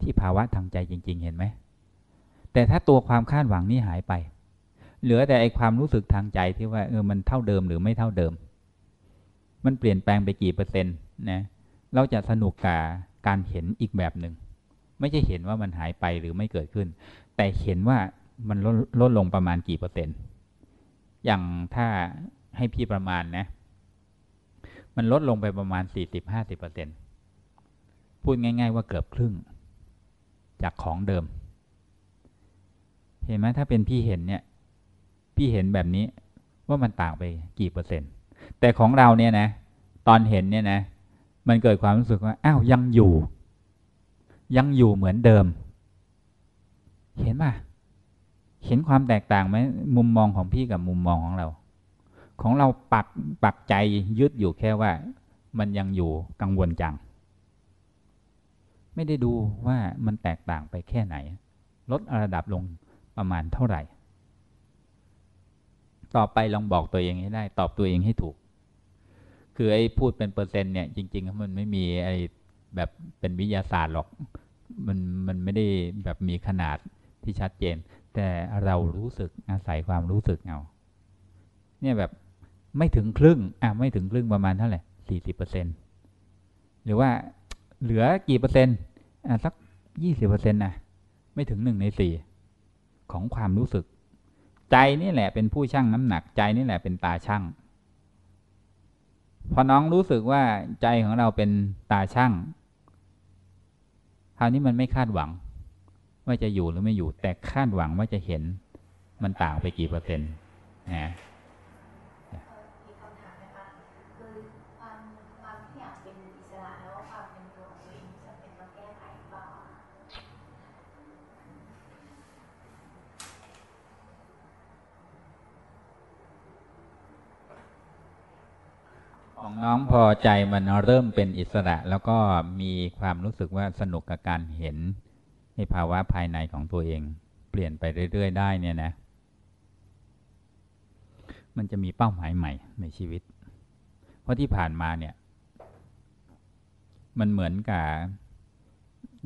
ที่ภาวะทางใจจริง ๆ เห็นไหม แต่ถ้าตัวความคาดหวังนี่หายไป เหลือแต่ไอความรู้สึกทางใจที่ว่าเออมันเท่าเดิมหรือไม่เท่าเดิม มันเปลี่ยนแปลงไปกี่เปอร์เซ็นต์นะเราจะสนุกกับการเห็นอีกแบบหนึ่ง ไม่ใช่เห็นว่ามันหายไปหรือไม่เกิดขึ้น แต่เห็นว่ามันลดลดลงประมาณกี่เปอร์เซ็นต์ อย่างถ้าให้พี่ประมาณนะ มันลดลงไปประมาณ 40-50%พูดง่ายๆว่าเกือบครึ่ง จากของเดิม เห็นไหมถ้าเป็นพี่เห็นเนี่ย พี่เห็นแบบนี้ว่ามันต่างไปกี่เปอร์เซ็นต์ แต่ของเราเนี่ยนะ ตอนเห็นเนี่ยนะ มันเกิดความรู้สึกว่า อ้าว ยังอยู่ ยังอยู่เหมือนเดิม เห็นป่ะ เห็นความแตกต่างไหมมุมมองของพี่กับมุมมองของเรา ของเราปักปักใจยึดอยู่แค่ว่า มันยังอยู่กังวลจัง ไม่ได้ดูว่ามันแตกต่างไปแค่ไหน ลดระดับลงประมาณเท่าไหร่ ต่อไปลองบอกตัวเองให้ได้ ตอบตัวเองให้ถูก คือไอ้พูดเป็นเปอร์เซ็นต์เนี่ยจริงๆมันไม่มีไอ้แบบเป็นวิทยาศาสตร์หรอก มันมันไม่ได้แบบมีขนาด ที่ชัดเจน แต่เรารู้สึกอาศัยความรู้สึกเอาเนี่ยแบบไม่ถึงครึ่งอะไม่ถึงครึ่งประมาณเท่าไหร่สี่สิบเปอร์เซ็นหรือว่าเหลือกี่เปอร์เซ็นต์อะสักยี่สิบเปอร์เซ็นต์นะไม่ถึงหนึ่งในสี่ของความรู้สึก ใจนี่แหละเป็นผู้ชั่งน้ำหนักใจนี่แหละเป็นตาชั่งพอน้องรู้สึกว่าใจของเราเป็นตาช่างคราวนี้มันไม่คาดหวัง ว่าจะอยู่หรือไม่อยู่ แต่คาดหวังว่าจะเห็น มันต่างไปกี่เปอร์เซ็นต์นะของน้องพอใจมันเริ่มเป็นอิสระ แล้วก็มีความรู้สึกว่าสนุกกับการเห็น ในภาวะภายในของตัวเอง เปลี่ยนไปเรื่อย ๆ ได้เนี่ยนะ มันจะมีเป้าหมายใหม่ในชีวิต เพราะที่ผ่านมาเนี่ย มันเหมือนกับ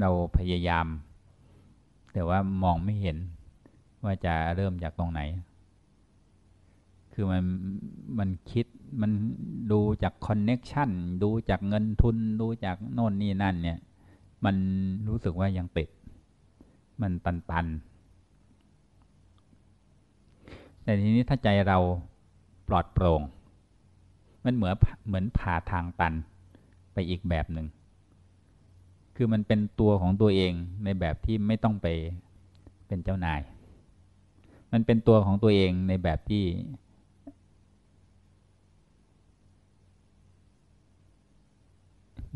เราพยายาม แต่ว่ามองไม่เห็นว่าจะเริ่มจากตรงไหน คือมันมันคิดมันดูจากคอนเน็กชันดูจากเงินทุน ดูจากโน่นนี่นั่นเนี่ย มันรู้สึกว่ายังติด มันตันตันแต่ทีนี้ถ้าใจเราปลอดโปร่ง มันเหมือนเหมือนผ่าทางตันไปอีกแบบหนึ่ง คือมันเป็นตัวของตัวเองในแบบที่ไม่ต้องไปเป็นเจ้านาย มันเป็นตัวของตัวเองในแบบที่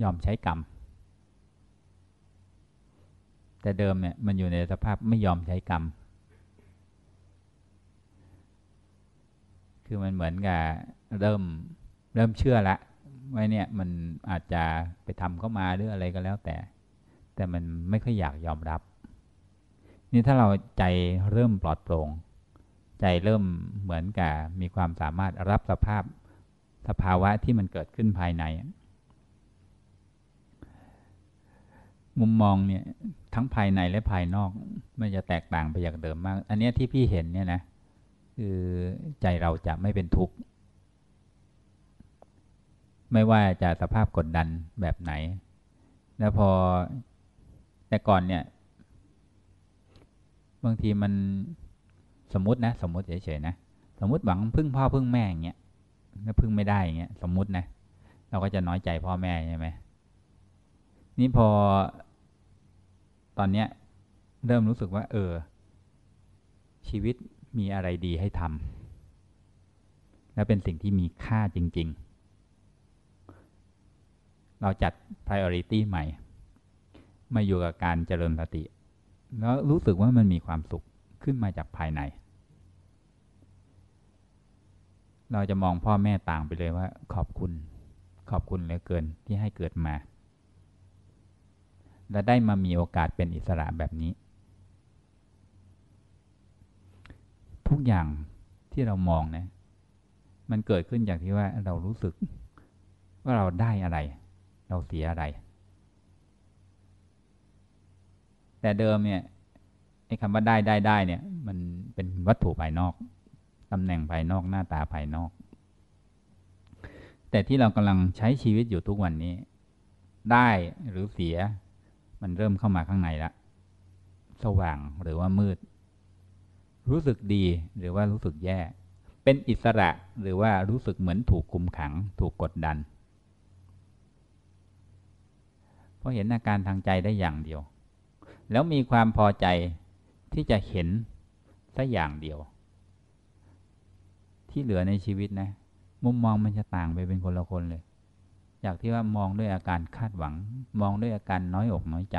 ยอมใช้กรรม แต่เดิมเนี่ยมันอยู่ในสภาพไม่ยอมใช้กรรม คือมันเหมือนกับเริ่มเริ่มเชื่อละว่าเนี่ยมันอาจจะไปทำเข้ามาหรืออะไรก็แล้วแต่แแต่มันไม่ค่อยอยากยอมรับ นี่ถ้าเราใจเริ่มปลอดโปร่งใจเริ่มเหมือนกับมีความสามารถรับสภาพสภาวะที่มันเกิดขึ้นภายใน มุมมองเนี่ยทั้งภายในและภายนอกมันจะแตกต่างไปจากเดิมมาก อันนี้ที่พี่เห็นเนี่ยนะคือใจเราจะไม่เป็นทุกข์ไม่ว่าจะสภาพกดดันแบบไหน แล้วพอแต่ก่อนเนี่ย บางทีมันสมมตินะ สมมติเฉยๆนะสมมติหวังพึ่งพ่อพึ่งแม่อย่างเงี้ยแล้วพึ่งไม่ได้อย่างเงี้ย สมมตินะ เราก็จะน้อยใจพ่อแม่ใช่ไหมนี่พอ ตอนเนี้ยเริ่มรู้สึกว่า เออ ชีวิตมีอะไรดีให้ทำและเป็นสิ่งที่มีค่าจริง ๆ เราจัด priority ใหม่ มาอยู่กับการเจริญสติ แล้วรู้สึกว่ามันมีความสุขขึ้นมาจากภายใน เราจะมองพ่อแม่ต่างไปเลยว่า ขอบคุณ ขอบคุณเหลือเกินที่ให้เกิดมา และได้มามีโอกาสเป็นอิสระแบบนี้ ทุกอย่างที่เรามองนะ มันเกิดขึ้นจากที่ว่าเรารู้สึก ว่าเราได้อะไร เราเสียอะไร แต่เดิมเนี่ยไอ้คำว่าได้ได้ได้เนี่ย มันเป็นวัตถุภายนอกตำแหน่งภายนอกหน้าตาภายนอก แต่ที่เรากำลังใช้ชีวิตอยู่ทุกวันนี้ ได้หรือเสีย มันเริ่มเข้ามาข้างในละ สว่างหรือว่ามืด รู้สึกดีหรือว่ารู้สึกแย่ เป็นอิสระหรือว่ารู้สึกเหมือนถูกคุมขัง ถูกกดดันเพราะเห็นอาการทางใจได้อย่างเดียว แล้วมีความพอใจที่จะเห็นสักอย่างเดียว ที่เหลือในชีวิตนะ มุมมองมันจะต่างไปเป็นคนละคนเลย จากที่ว่ามองด้วยอาการคาดหวัง มองด้วยอาการน้อยอกน้อยใจ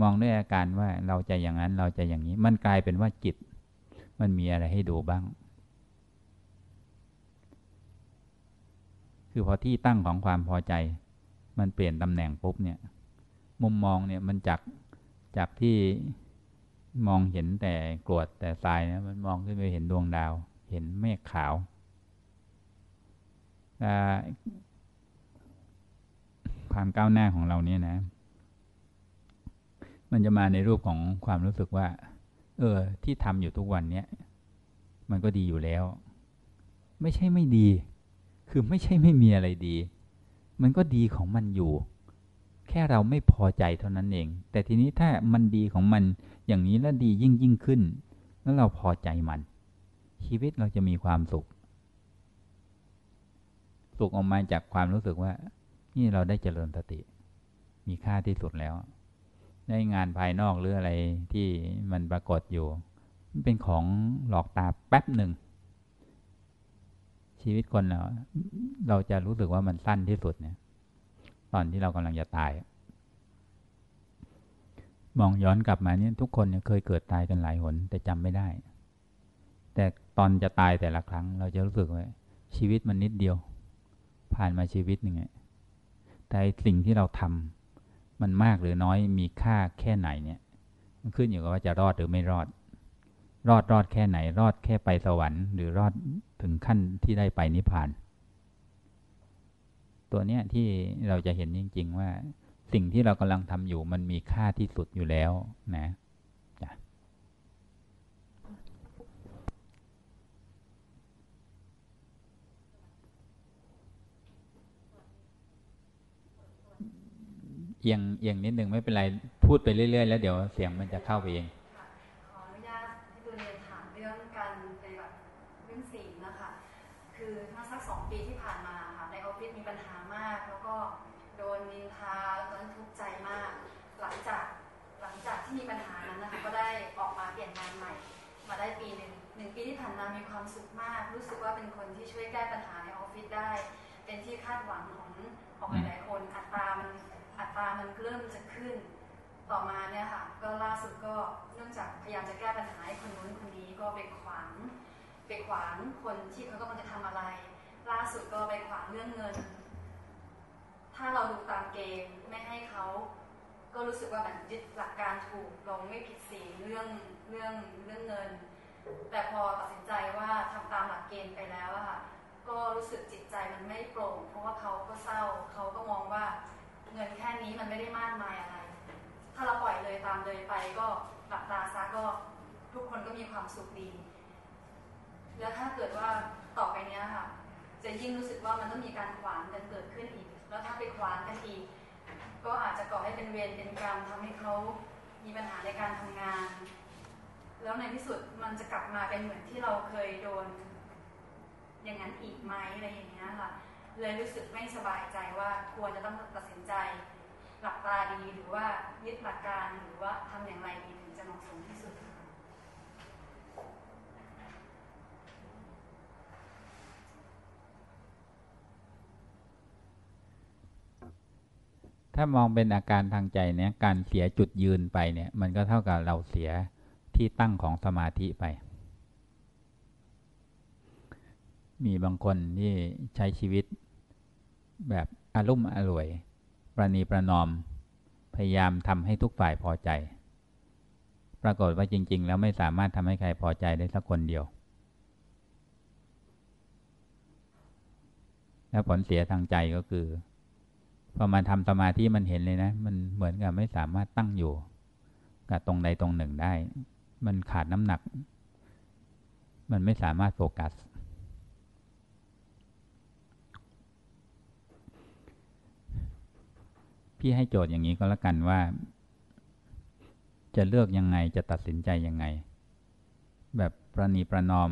มองด้วยอาการว่าเราจะอย่างนั้นเราจะอย่างนี้ มันกลายเป็นว่าจิต มันมีอะไรให้ดูบ้าง คือพอที่ตั้งของความพอใจ มันเปลี่ยนตำแหน่งปุ๊บเนี่ย มุมมองเนี่ยมันจากจากที่มองเห็นแต่กรวดแต่ทรายนะมันมองขึ้นไปเห็นดวงดาว เห็นเมฆขาว ความก้าวหน้าของเราเนี่ยนะ มันจะมาในรูปของความรู้สึกว่า เออ ที่ทำอยู่ทุกวันเนี้ยมันก็ดีอยู่แล้ว ไม่ใช่ไม่ดี คือไม่ใช่ไม่มีอะไรดี มันก็ดีของมันอยู่ แค่เราไม่พอใจเท่านั้นเอง แต่ทีนี้ถ้ามันดีของมันอย่างนี้แล้วดียิ่งยิ่งขึ้น แล้วเราพอใจมัน ชีวิตเราจะมีความสุข สุขออกมาจากความรู้สึกว่า นี่เราได้เจริญสติ มีค่าที่สุดแล้วได้งานภายนอกหรืออะไรที่มันปรากฏอยู่มันเป็นของหลอกตาแป๊บหนึ่ง ชีวิตคนเราเราจะรู้สึกว่ามันสั้นที่สุดเนี่ย ตอนที่เรากำลังจะตาย มองย้อนกลับมาเนี่ยทุกคนเนี่ยเคยเกิดตายกันหลายหนแต่จำไม่ได้ แต่ตอนจะตายแต่ละครั้ง เราจะรู้สึกว่าชีวิตมันนิดเดียว ผ่านมาชีวิตหนึ่ง แต่สิ่งที่เราทำมันมากหรือน้อยมีค่าแค่ไหนเนี่ย มันขึ้นอยู่กับว่าจะรอดหรือไม่รอด รอดรอดแค่ไหน รอดแค่ไปสวรรค์ หรือรอดถึงขั้นที่ได้ไปนิพพาน ตัวเนี้ยที่เราจะเห็นจริง ๆ ว่าสิ่งที่เรากำลังทำอยู่มันมีค่าที่สุดอยู่แล้วนะจ้ะ เอียงเอียงนิดนึงไม่เป็นไรพูดไปเรื่อยๆ แล้วเดี๋ยวเสียงมันจะเข้าไปเอง ต่อมาเนี่ยค่ะก็ล่าสุดก็เนื่องจากพยายามจะแก้ปัญหาให้คนนู้นคนนี้ก็ไปขวางไปขวางคนที่เขากำลังจะทำอะไร ล่าสุดก็ไปขวางเรื่องเงิน ถ้าเราดูตามเกมไม่ให้เขาถูกเราไม่ผิดศีลเรื่องเรื่องเรื่องเงิน แต่พอตัดสินใจว่าทำตามหลักเกณฑ์ไปแล้วอะค่ะก็รู้สึกจิตใจมันไม่โปร่ง เพราะว่าเขาก็เศร้าเขาก็มองว่าเงินแค่นี้มันไม่ได้มากมายอะไร ถ้าเราปล่อยเลยตามเลยไปก็หลับตาซะก็ทุกคนก็มีความสุขดี แล้วถ้าเกิดว่าต่อไปเนี้ยค่ะ จะยิ่งรู้สึกว่ามันต้องมีการขวานกันเกิดขึ้นอีก แล้วถ้าไปขวานกันอีก ก็อาจจะก่อให้เป็นเวรเป็นกรรมทำให้เขามีปัญหาในการทำงาน แล้วในที่สุดมันจะกลับมาเป็นเหมือนที่เราเคยโดน อย่างนั้นอีกไหมอะไรอย่างเงี้ยค่ะ เลยรู้สึกไม่สบายใจว่าควรจะต้องตัดสินใจ หลับตาดีหรือว่ายึดหลักการหรือว่าทำอย่างไรดีถึงจะเหมาะสมที่สุดถ้ามองเป็นอาการทางใจเนี่ยการเสียจุดยืนไปเนี่ย มันก็เท่ากับเราเสียที่ตั้งของสมาธิไป มีบางคนที่ใช้ชีวิตแบบอารมณ์อร่วย ประนีประนอม พยายามทำให้ทุกฝ่ายพอใจ ปรากฏว่าจริง ๆ แล้วไม่สามารถทำให้ใครพอใจได้สักคนเดียว แล้วผลเสียทางใจก็คือพอมาทำสมาธิมันเห็นเลยนะ มันเหมือนกับไม่สามารถตั้งอยู่ กับตรงใดตรงหนึ่งได้ มันขาดน้ำหนัก มันไม่สามารถโฟกัส พี่ให้โจทย์อย่างนี้ก็แล้วกันว่า จะเลือกยังไงจะตัดสินใจยังไง แบบประนีประนอม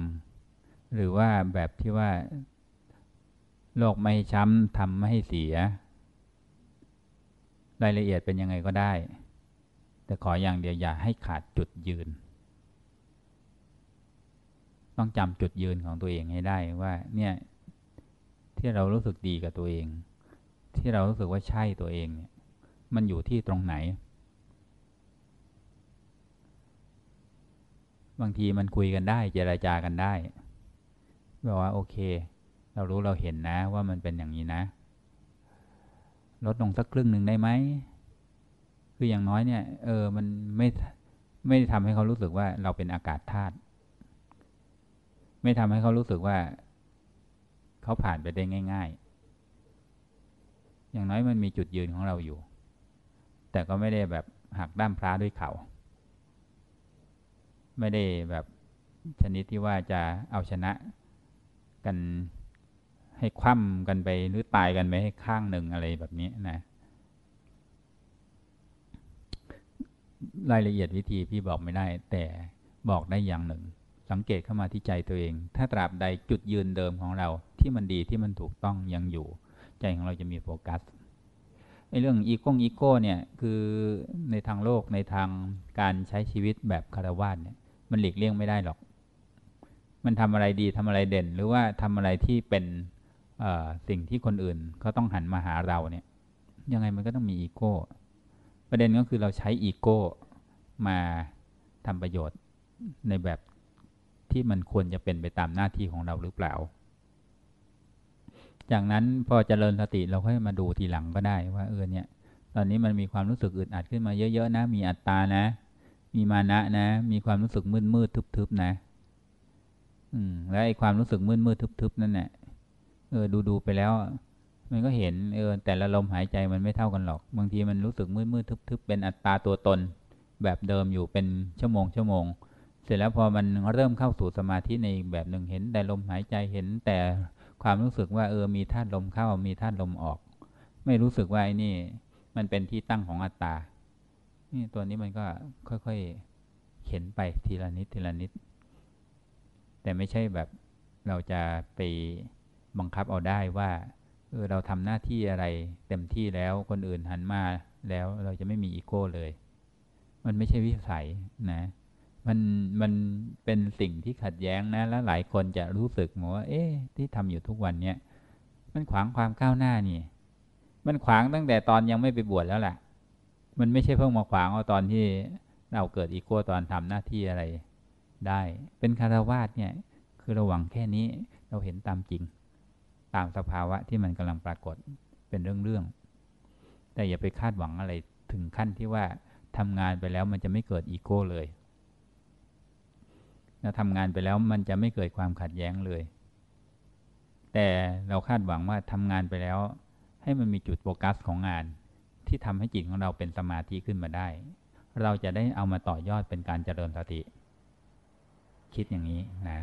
หรือว่าแบบที่ว่า โลกไม่ช้ำทำไม่ให้เสีย รายละเอียดเป็นยังไงก็ได้ แต่ขออย่างเดียวอย่าให้ขาดจุดยืน ต้องจำจุดยืนของตัวเองให้ได้ว่า เนี่ย ที่เรารู้สึกดีกับตัวเองที่เรารู้สึกว่าใช่ตัวเองเนี่ย มันอยู่ที่ตรงไหน บางทีมันคุยกันได้ เจรจากันได้บอกว่าโอเค เรารู้เราเห็นนะว่ามันเป็นอย่างนี้นะ ลดลงสักครึ่งหนึ่งได้ไหมคืออย่างน้อยเนี่ย เออมันไม่ไม่ทำให้เขารู้สึกว่าเราเป็นอากาศธาตุไม่ทำให้เขารู้สึกว่า เขาผ่านไปได้ง่าย ๆ อย่างน้อยมันมีจุดยืนของเราอยู่ แต่ก็ไม่ได้แบบหักด้ามพระด้วยเขาไม่ได้แบบชนิดที่ว่าจะเอาชนะกันให้คว่ำกันไปหรือตายกันไปให้ข้างหนึ่งอะไรแบบนี้นะ รายละเอียดวิธีพี่บอกไม่ได้ แต่บอกได้อย่างหนึ่ง สังเกตเข้ามาที่ใจตัวเอง ถ้าตราบใดจุดยืนเดิมของเราที่มันดีที่มันถูกต้องยังอยู่ ใจของเราจะมีโฟกัส เรื่องอีโก้อีโก้เนี่ยคือในทางโลกในทางการใช้ชีวิตแบบคารวะเนี่ยมันหลีกเลี่ยงไม่ได้หรอก มันทำอะไรดีทำอะไรเด่น หรือว่าทำอะไรที่เป็นสิ่งที่คนอื่นเขาต้องหันมาหาเราเนี่ย ยังไงมันก็ต้องมีอีโก้ประเด็นก็คือเราใช้อีโก้มาทำประโยชน์ในแบบที่มันควรจะเป็นไปตามหน้าที่ของเราหรือเปล่า จากนั้นพอเจริญสติเราค่อยมาดูทีหลังก็ได้ว่าเออเนี่ย ตอนนี้มันมีความรู้สึกอึดอัดขึ้นมาเยอะๆนะ มีอัตตานะ มีมานะนะ มีความรู้สึกมืดมืดทึบๆนะ อืม แล้วไอ้ความรู้สึกมืดมืดทึบๆนั่นแหละเออดูดูไปแล้ว มันก็เห็นเออแต่ละลมหายใจมันไม่เท่ากันหรอก บางทีมันรู้สึกมืดมืดทึบๆเป็นอัตตาตัวตน แบบเดิมอยู่เป็นชั่วโมงชั่วโมงเสร็จแล้วพอมันเริ่มเข้าสู่สมาธิในแบบหนึ่งเห็นแต่ลมหายใจเห็นแต่ ความรู้สึกว่าเออมีธาตุลมเข้ามีธาตุลมออก ไม่รู้สึกว่าไอ้นี่ มันเป็นที่ตั้งของอัตตา นี่ตัวนี้มันก็ค่อยๆเห็นไปทีละนิดทีละนิด แต่ไม่ใช่แบบเราจะไปบังคับเอาได้ว่าเออเราทำหน้าที่อะไรเต็มที่แล้วคนอื่นหันมาแล้วเราจะไม่มีอีโก้เลย มันไม่ใช่วิสัยนะ มันมันเป็นสิ่งที่ขัดแย้งนะ แล้วหลายคนจะรู้สึกว่า เอ๊ะที่ทำอยู่ทุกวันเนี้ยมันขวางความก้าวหน้านี่ มันขวางตั้งแต่ตอนยังไม่ไปบวชแล้วแหละมันไม่ใช่เพิ่งมาขวางเอาตอนที่เราเกิดอีโก้ตอนทำหน้าที่อะไร ได้เป็นคารวาสเนี่ย คือระหวังแค่นี้เราเห็นตามจริง ตามสภาวะที่มันกำลังปรากฏเป็นเรื่องๆแต่อย่าไปคาดหวังอะไรถึงขั้นที่ว่าทำงานไปแล้วมันจะไม่เกิดอีโก้เลย เราทำงานไปแล้วมันจะไม่เกิดความขัดแย้งเลย แต่เราคาดหวังว่าทำงานไปแล้ว ให้มันมีจุดโฟกัสของงาน ที่ทำให้จิตของเราเป็นสมาธิขึ้นมาได้ เราจะได้เอามาต่อยอดเป็นการเจริญสติ คิดอย่างนี้นะ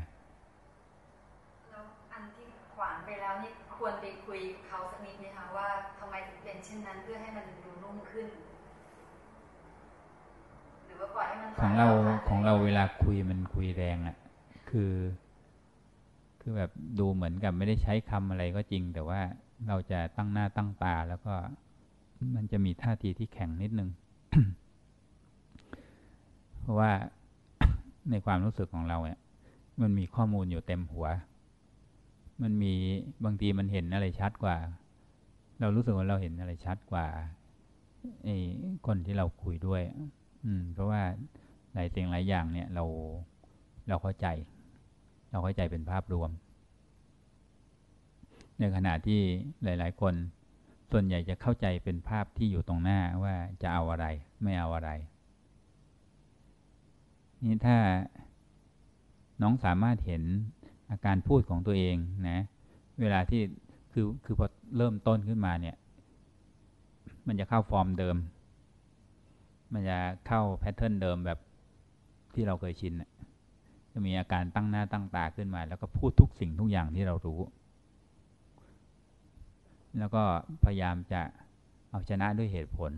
แล้วอันที่ขวางไปแล้วนี่ควรไปคุยกับเขาสักนิดไหมคะว่าทำไมถึงเป็นเช่นนั้นเพื่อให้มันดูนุ่มขึ้น หรือว่าปล่อยให้มัน ของเราของเราเวลาคุยมันคุยแรงอะ่ะ คือ คือแบบดูเหมือนกับไม่ได้ใช้คำอะไรก็จริง แต่ว่าเราจะตั้งหน้าตั้งตาแล้วก็มันจะมีท่าทีที่แข็งนิดนึง เพราะว่าในความรู้สึกของเราเนี่ยมันมีข้อมูลอยู่เต็มหัว มันมีบางทีมันเห็นอะไรชัดกว่า เรารู้สึกว่าเราเห็นอะไรชัดกว่าไอ้คนที่เราคุยด้วย อืม เพราะว่าหลายสิ่งหลายอย่างเนี่ยเราเราเข้าใจ เราเข้าใจเป็นภาพรวม ในขณะที่หลาย ๆ คนส่วนใหญ่จะเข้าใจเป็นภาพที่อยู่ตรงหน้าว่าจะเอาอะไร ไม่เอาอะไร นี่ถ้าน้องสามารถเห็นอาการพูดของตัวเองนะ เวลาที่คือคือพอเริ่มต้นขึ้นมาเนี่ย มันจะเข้าฟอร์มเดิม มันจะเข้าแพทเทิร์นเดิมแบบที่เราเคยชินจะมีอาการตั้งหน้าตั้งตาขึ้นมา แล้วก็พูดทุกสิ่งทุกอย่างที่เรารู้ แล้วก็พยายามจะเอาชนะด้วยเหตุผล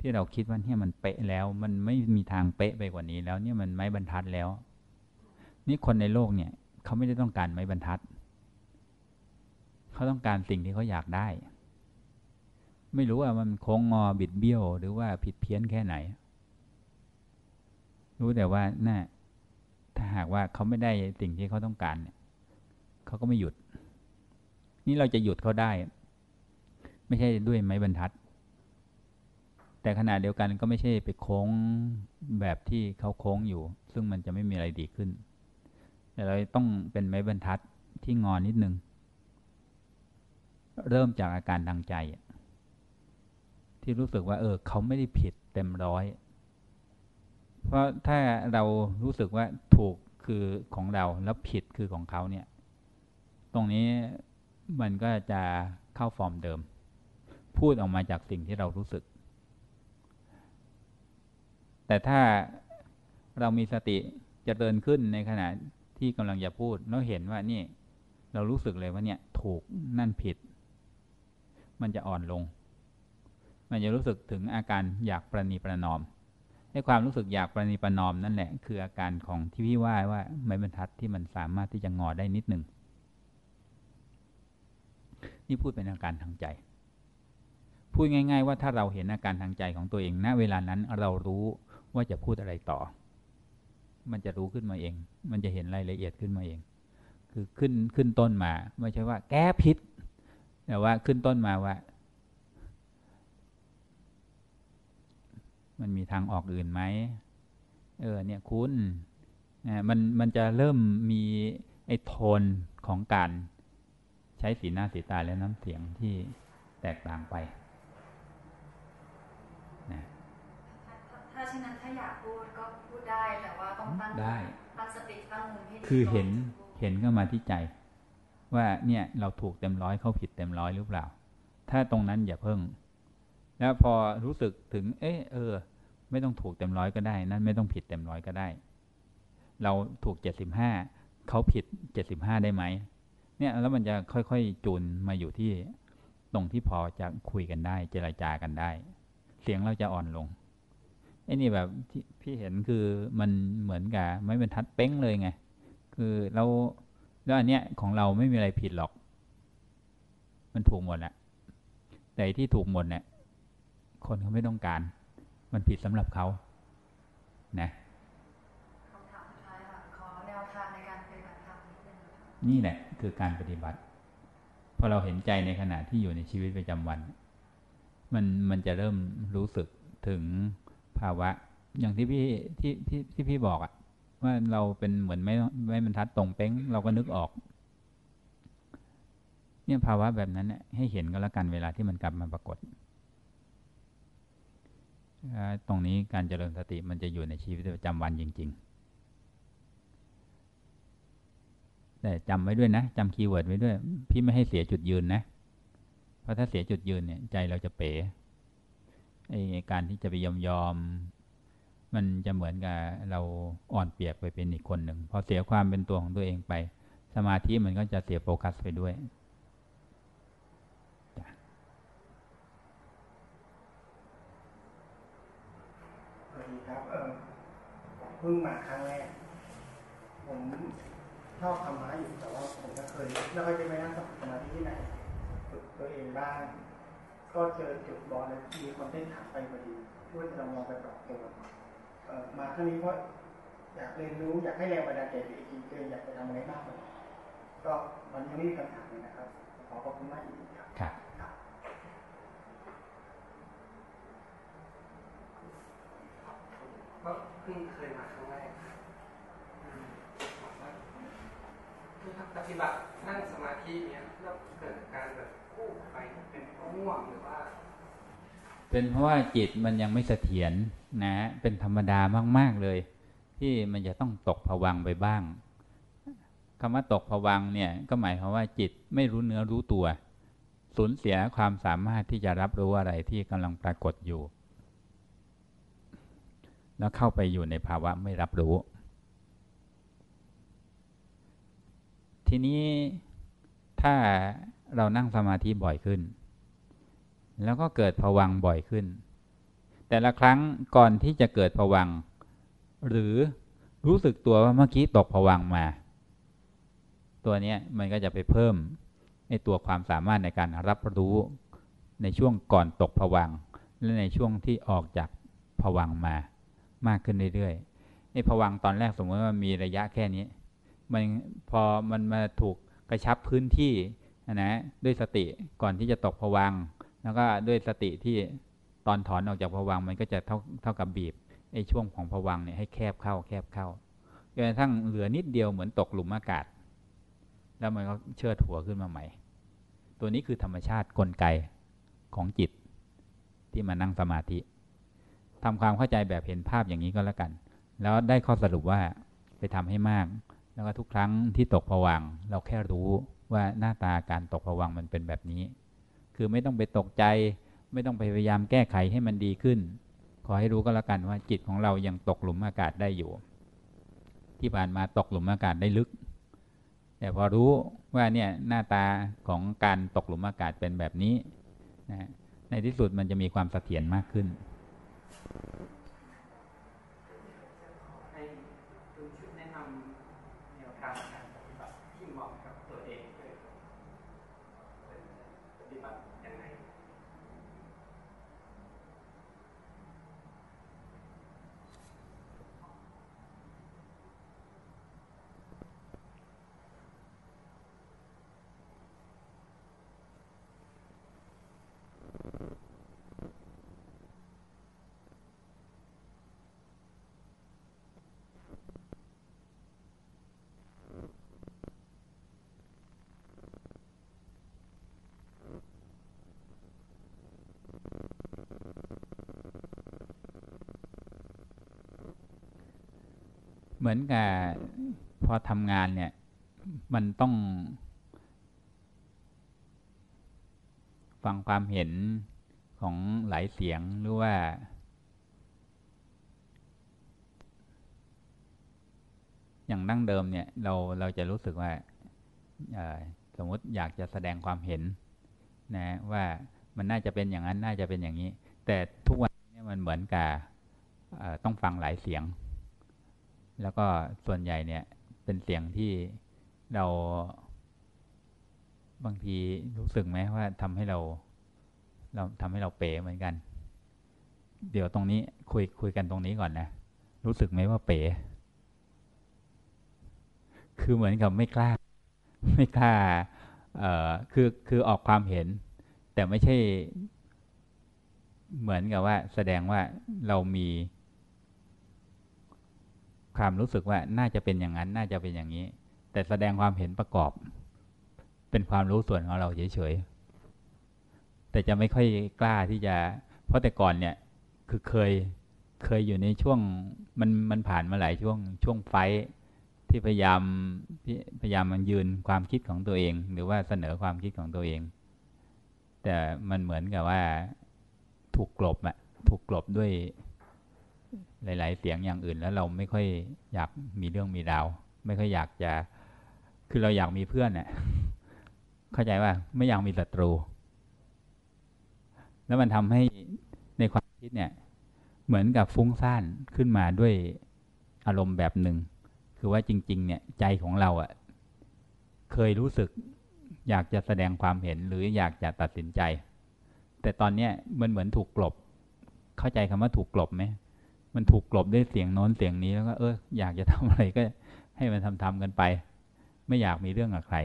ที่เราคิดว่าเนี่ยมันเป๊ะแล้ว มันไม่มีทางเป๊ะไปกว่านี้แล้วเนี่ยมันไม้บรรทัดแล้ว นี่คนในโลกเนี่ย เขาไม่ได้ต้องการไม้บรรทัด เขาต้องการสิ่งที่เขาอยากได้ ไม่รู้ว่ามันโค้งงอบิดเบี้ยว หรือว่าผิดเพี้ยนแค่ไหน รู้แต่ว่าน่าถ้าหากว่าเขาไม่ได้สิ่งที่เขาต้องการเนี่ยเขาก็ไม่หยุด นี่เราจะหยุดเขาได้ ไม่ใช่ด้วยไม้บรรทัด แต่ขณะเดียวกันก็ไม่ใช่ไปโค้งแบบที่เขาโค้งอยู่ ซึ่งมันจะไม่มีอะไรดีขึ้น แต่เราต้องเป็นไม้บรรทัดที่งอนนิดนึง เริ่มจากอาการทางใจ ที่รู้สึกว่า เออ เขาไม่ได้ผิดเต็มร้อย เพราะถ้าเรารู้สึกว่าถูกคือของเราแล้วผิดคือของเขาเนี่ย ตรงนี้มันก็จะเข้าฟอร์มเดิม พูดออกมาจากสิ่งที่เรารู้สึก แต่ถ้าเรามีสติจะเดินขึ้นในขณะที่กำลังจะพูด แล้วเห็นว่านี่ เรารู้สึกเลยว่าเนี่ย ถูกนั่นผิด มันจะอ่อนลง มันจะรู้สึกถึงอาการอยากประนีประนอมให้ความรู้สึกอยากประนีประนอมนั่นแหละ คืออาการของที่พี่ว่าว่าไม้บรรทัดที่มันสามารถที่จะงอได้นิดหนึ่งนี่พูดเป็นอาการทางใจ พูดง่าย ๆ ว่าถ้าเราเห็นอาการทางใจของตัวเองณเวลานั้นเรารู้ว่าจะพูดอะไรต่อ มันจะรู้ขึ้นมาเอง มันจะเห็นรายละเอียดขึ้นมาเอง คือขึ้นขึ้นต้นมา ไม่ใช่ว่าแก้พิษแต่ว่าขึ้นต้นมาว่า มันมีทางออกอื่นไหมเออเนี่ยคุณนะมันมันจะเริ่มมีไอ้โทนของการใช้สีหน้าสีตาและน้ำเสียงที่แตกต่างไปนะถ้าเช่นนั้นถ้าอยากพูดก็พูดได้แต่ว่าต้องตั้งได้ตั้งสติตั้งมุมให้ดีคือเห็นก่เห็นเข้ามาที่ใจ ว่าเนี่ยเราถูกเต็มร้อยเขาผิดเต็มร้อยหรือเปล่า ถ้าตรงนั้นอย่าเพิ่ง แล้วพอรู้สึกถึง เออเออ ไม่ต้องถูกเต็มร้อยก็ได้ นั่นไม่ต้องผิดเต็มร้อยก็ได้ เราถูกเจ็ดสิบห้าเขาผิดเจ็ดสิบห้าได้ไหมเนี่ยแล้วมันจะค่อยๆจูนมาอยู่ที่ตรงที่พอจะคุยกันได้ เจรจากันได้ เสียงเราจะอ่อนลงไอ้นี่แบบที่พี่เห็นคือมันเหมือนกับไม่เป็นทัดเป้งเลยไง คือเราแล้วอันเนี้ยของเราไม่มีอะไรผิดหรอก มันถูกหมดแหละแต่ที่ถูกหมดเนี่ย คนเขาไม่ต้องการ มันผิดสำหรับเขานะคำถามสุดท้ายค่ะขอแนวทางในการปฏิบัติธรรมนิดนึงค่ะนี่แหละคือการปฏิบัติ พอเราเห็นใจในขณะที่อยู่ในชีวิตประจำวัน มันมันจะเริ่มรู้สึกถึงภาวะ อย่างที่พี่ที่ที่ที่พี่บอกอะว่าเราเป็นเหมือนไม่ไม่บรรทัดตรงเป้ง เราก็นึกออก เนี่ยภาวะแบบนั้นเนี่ยให้เห็นก็แล้วกันเวลาที่มันกลับมาปรากฏ ตรงนี้การเจริญสติมันจะอยู่ในชีวิตประจำวันจริง ๆ แต่จำไว้ด้วยนะจำ keyword ไว้ด้วย พี่ไม่ให้เสียจุดยืนนะ เพราะถ้าเสียจุดยืนเนี่ย ใจเราจะเป๋ไอการที่จะไปยอมยอม มันจะเหมือนกับเราอ่อนเปียกไปเป็นอีกคนหนึ่งพอเสียความเป็นตัวของตัวเองไป สมาธิมันก็จะเสียโฟกัสไปด้วย พิ่งมาครั้งแรก ผมชอบธรรมะอยู่แต่ว่าผมก็เคยไม่ค่อยจะไปนั่งสมาธิที่ไหนฝึกตัวเองบ้าง ก็เจอจุดบอลแล้วมีคนเต้นถามไปพอดีช่วยจะลองไปปรับตัวมาครั้งนี้เพราะอยากเรียนรู้อยากให้แรงบันดาลใจตัวเองเอยากไปทำอะไรบ้างก็มันยังไม่มีคำถามเลยนะครับ ขอขอบคุณมากอีกครับก็เพิ่งเคยมาครั้งแรกคือ ปฏิบัตินั่งสมาธิเนี้ยแล้วเกิดการแบบกู้ไปเป็นง่วงหรือว่า เป็นเพราะว่าจิตมันยังไม่เสถียรนะ เป็นธรรมดามาก ๆเลย ที่มันจะต้องตกผวังไปบ้างคำว่าตกผวังเนี่ยก็หมายความว่าจิตไม่รู้เนื้อรู้ตัว สูญเสียความสามารถที่จะรับรู้อะไรที่กำลังปรากฏอยู่ แล้วเข้าไปอยู่ในภาวะไม่รับรู้ ทีนี้ถ้าเรานั่งสมาธิบ่อยขึ้น แล้วก็เกิดผวังบ่อยขึ้น แต่ละครั้งก่อนที่จะเกิดผวัง หรือรู้สึกตัวว่าเมื่อกี้ตกผวังมา ตัวนี้มันก็จะไปเพิ่มในตัวความสามารถในการรับรู้ในช่วงก่อนตกผวังและในช่วงที่ออกจากผวังมามากขึ้นเรื่อยๆไอ้ผวังตอนแรกสมมติว่ามีระยะแค่นี้ มันพอมันมาถูกกระชับพื้นที่นะด้วยสติก่อนที่จะตกผวังแล้วก็ด้วยสติที่ตอนถอนออกจากผวังมันก็จะเท่าเท่ากับบีบไอ้ช่วงของผวังเนี่ยให้แคบเข้าแคบเข้าจนกระทั่งเหลือนิดเดียวเหมือนตกหลุมอากาศ แล้วมันก็เชิดหัวขึ้นมาใหม่ ตัวนี้คือธรรมชาติกลไกของจิตที่มานั่งสมาธิทำความเข้าใจแบบเห็นภาพอย่างนี้ก็แล้วกัน แล้วได้ข้อสรุปว่าไปทำให้มาก แล้วก็ทุกครั้งที่ตกผวังเราแค่รู้ว่าหน้าตาการตกผวังมันเป็นแบบนี้ คือไม่ต้องไปตกใจ ไม่ต้องไปพยายามแก้ไขให้มันดีขึ้น ขอให้รู้ก็แล้วกันว่าจิตของเรายังตกหลุมอากาศได้อยู่ ที่ผ่านมาตกหลุมอากาศได้ลึก แต่พอรู้ว่าเนี่ยหน้าตาของการตกหลุมอากาศเป็นแบบนี้นะในที่สุดมันจะมีความเสถียรมากขึ้นให้คุณช่วยแนะนำแนวทางการปฏิบัติที่เหมาะกับตัวเองด้วยปฏิบัติยังไง เหมือนกับพอทำงานเนี่ย มันต้อง ฟังความเห็นของหลายเสียงหรือว่า อย่างดั้งเดิมเนี่ยเราเราจะรู้สึกว่าสมมติอยากจะแสดงความเห็นนะว่ามันน่าจะเป็นอย่างนั้นน่าจะเป็นอย่างนี้ แต่ทุกวันนี้มันเหมือนกับต้องฟังหลายเสียง แล้วก็ส่วนใหญ่เนี่ยเป็นเสียงที่เราบางทีรู้สึกไหมว่าทำให้เรา เราทำให้เราเป๋เหมือนกัน เดี๋ยวตรงนี้คุยคุยกันตรงนี้ก่อนนะ รู้สึกไหมว่าเป๋ คือเหมือนกับไม่กล้า ไม่กล้าเอ่อคือคือออกความเห็น แต่ไม่ใช่ เหมือนกับว่า แสดงว่าเรามี ความรู้สึกว่าน่าจะเป็นอย่างนั้นน่าจะเป็นอย่างนี้ แต่แสดงความเห็นประกอบ เป็นความรู้ส่วนของเราเฉยๆแต่จะไม่ค่อยกล้าที่จะ เพราะแต่ก่อนเนี่ยคคือเคยเคยอยู่ในช่วงมันมันผ่านมาหลายช่วงช่วงไฟที่พยายามพยายามมันยืนความคิดของตัวเอง หรือว่าเสนอความคิดของตัวเอง แต่มันเหมือนกับว่าถูกกลบอะถูกกลบด้วย หลาย ๆ เสียงอย่างอื่น แล้วเราไม่ค่อยอยากมีเรื่องมีราว ไม่ค่อยอยากจะ คือเราอยากมีเพื่อนเนี่ยเข้าใจว่าไม่อยากมีศัตรู แล้วมันทำให้ในความคิดเนี่ย เหมือนกับฟุ้งซ่านขึ้นมาด้วยอารมณ์แบบหนึ่ง คือว่าจริง ๆ เนี่ยใจของเราอะ่ะ เคยรู้สึกอยากจะแสดงความเห็นหรืออยากจะตัดสินใจ แต่ตอนเนี้ยมันเหมือนถูกกลบ เข้าใจคำว่าถูกกลบไหม มันถูกกลบด้วยเสียงโน้นเสียงนี้แล้วก็เอออยากจะทำอะไรก็ให้มันทำทำกันไป ไม่อยากมีเรื่องกับใคร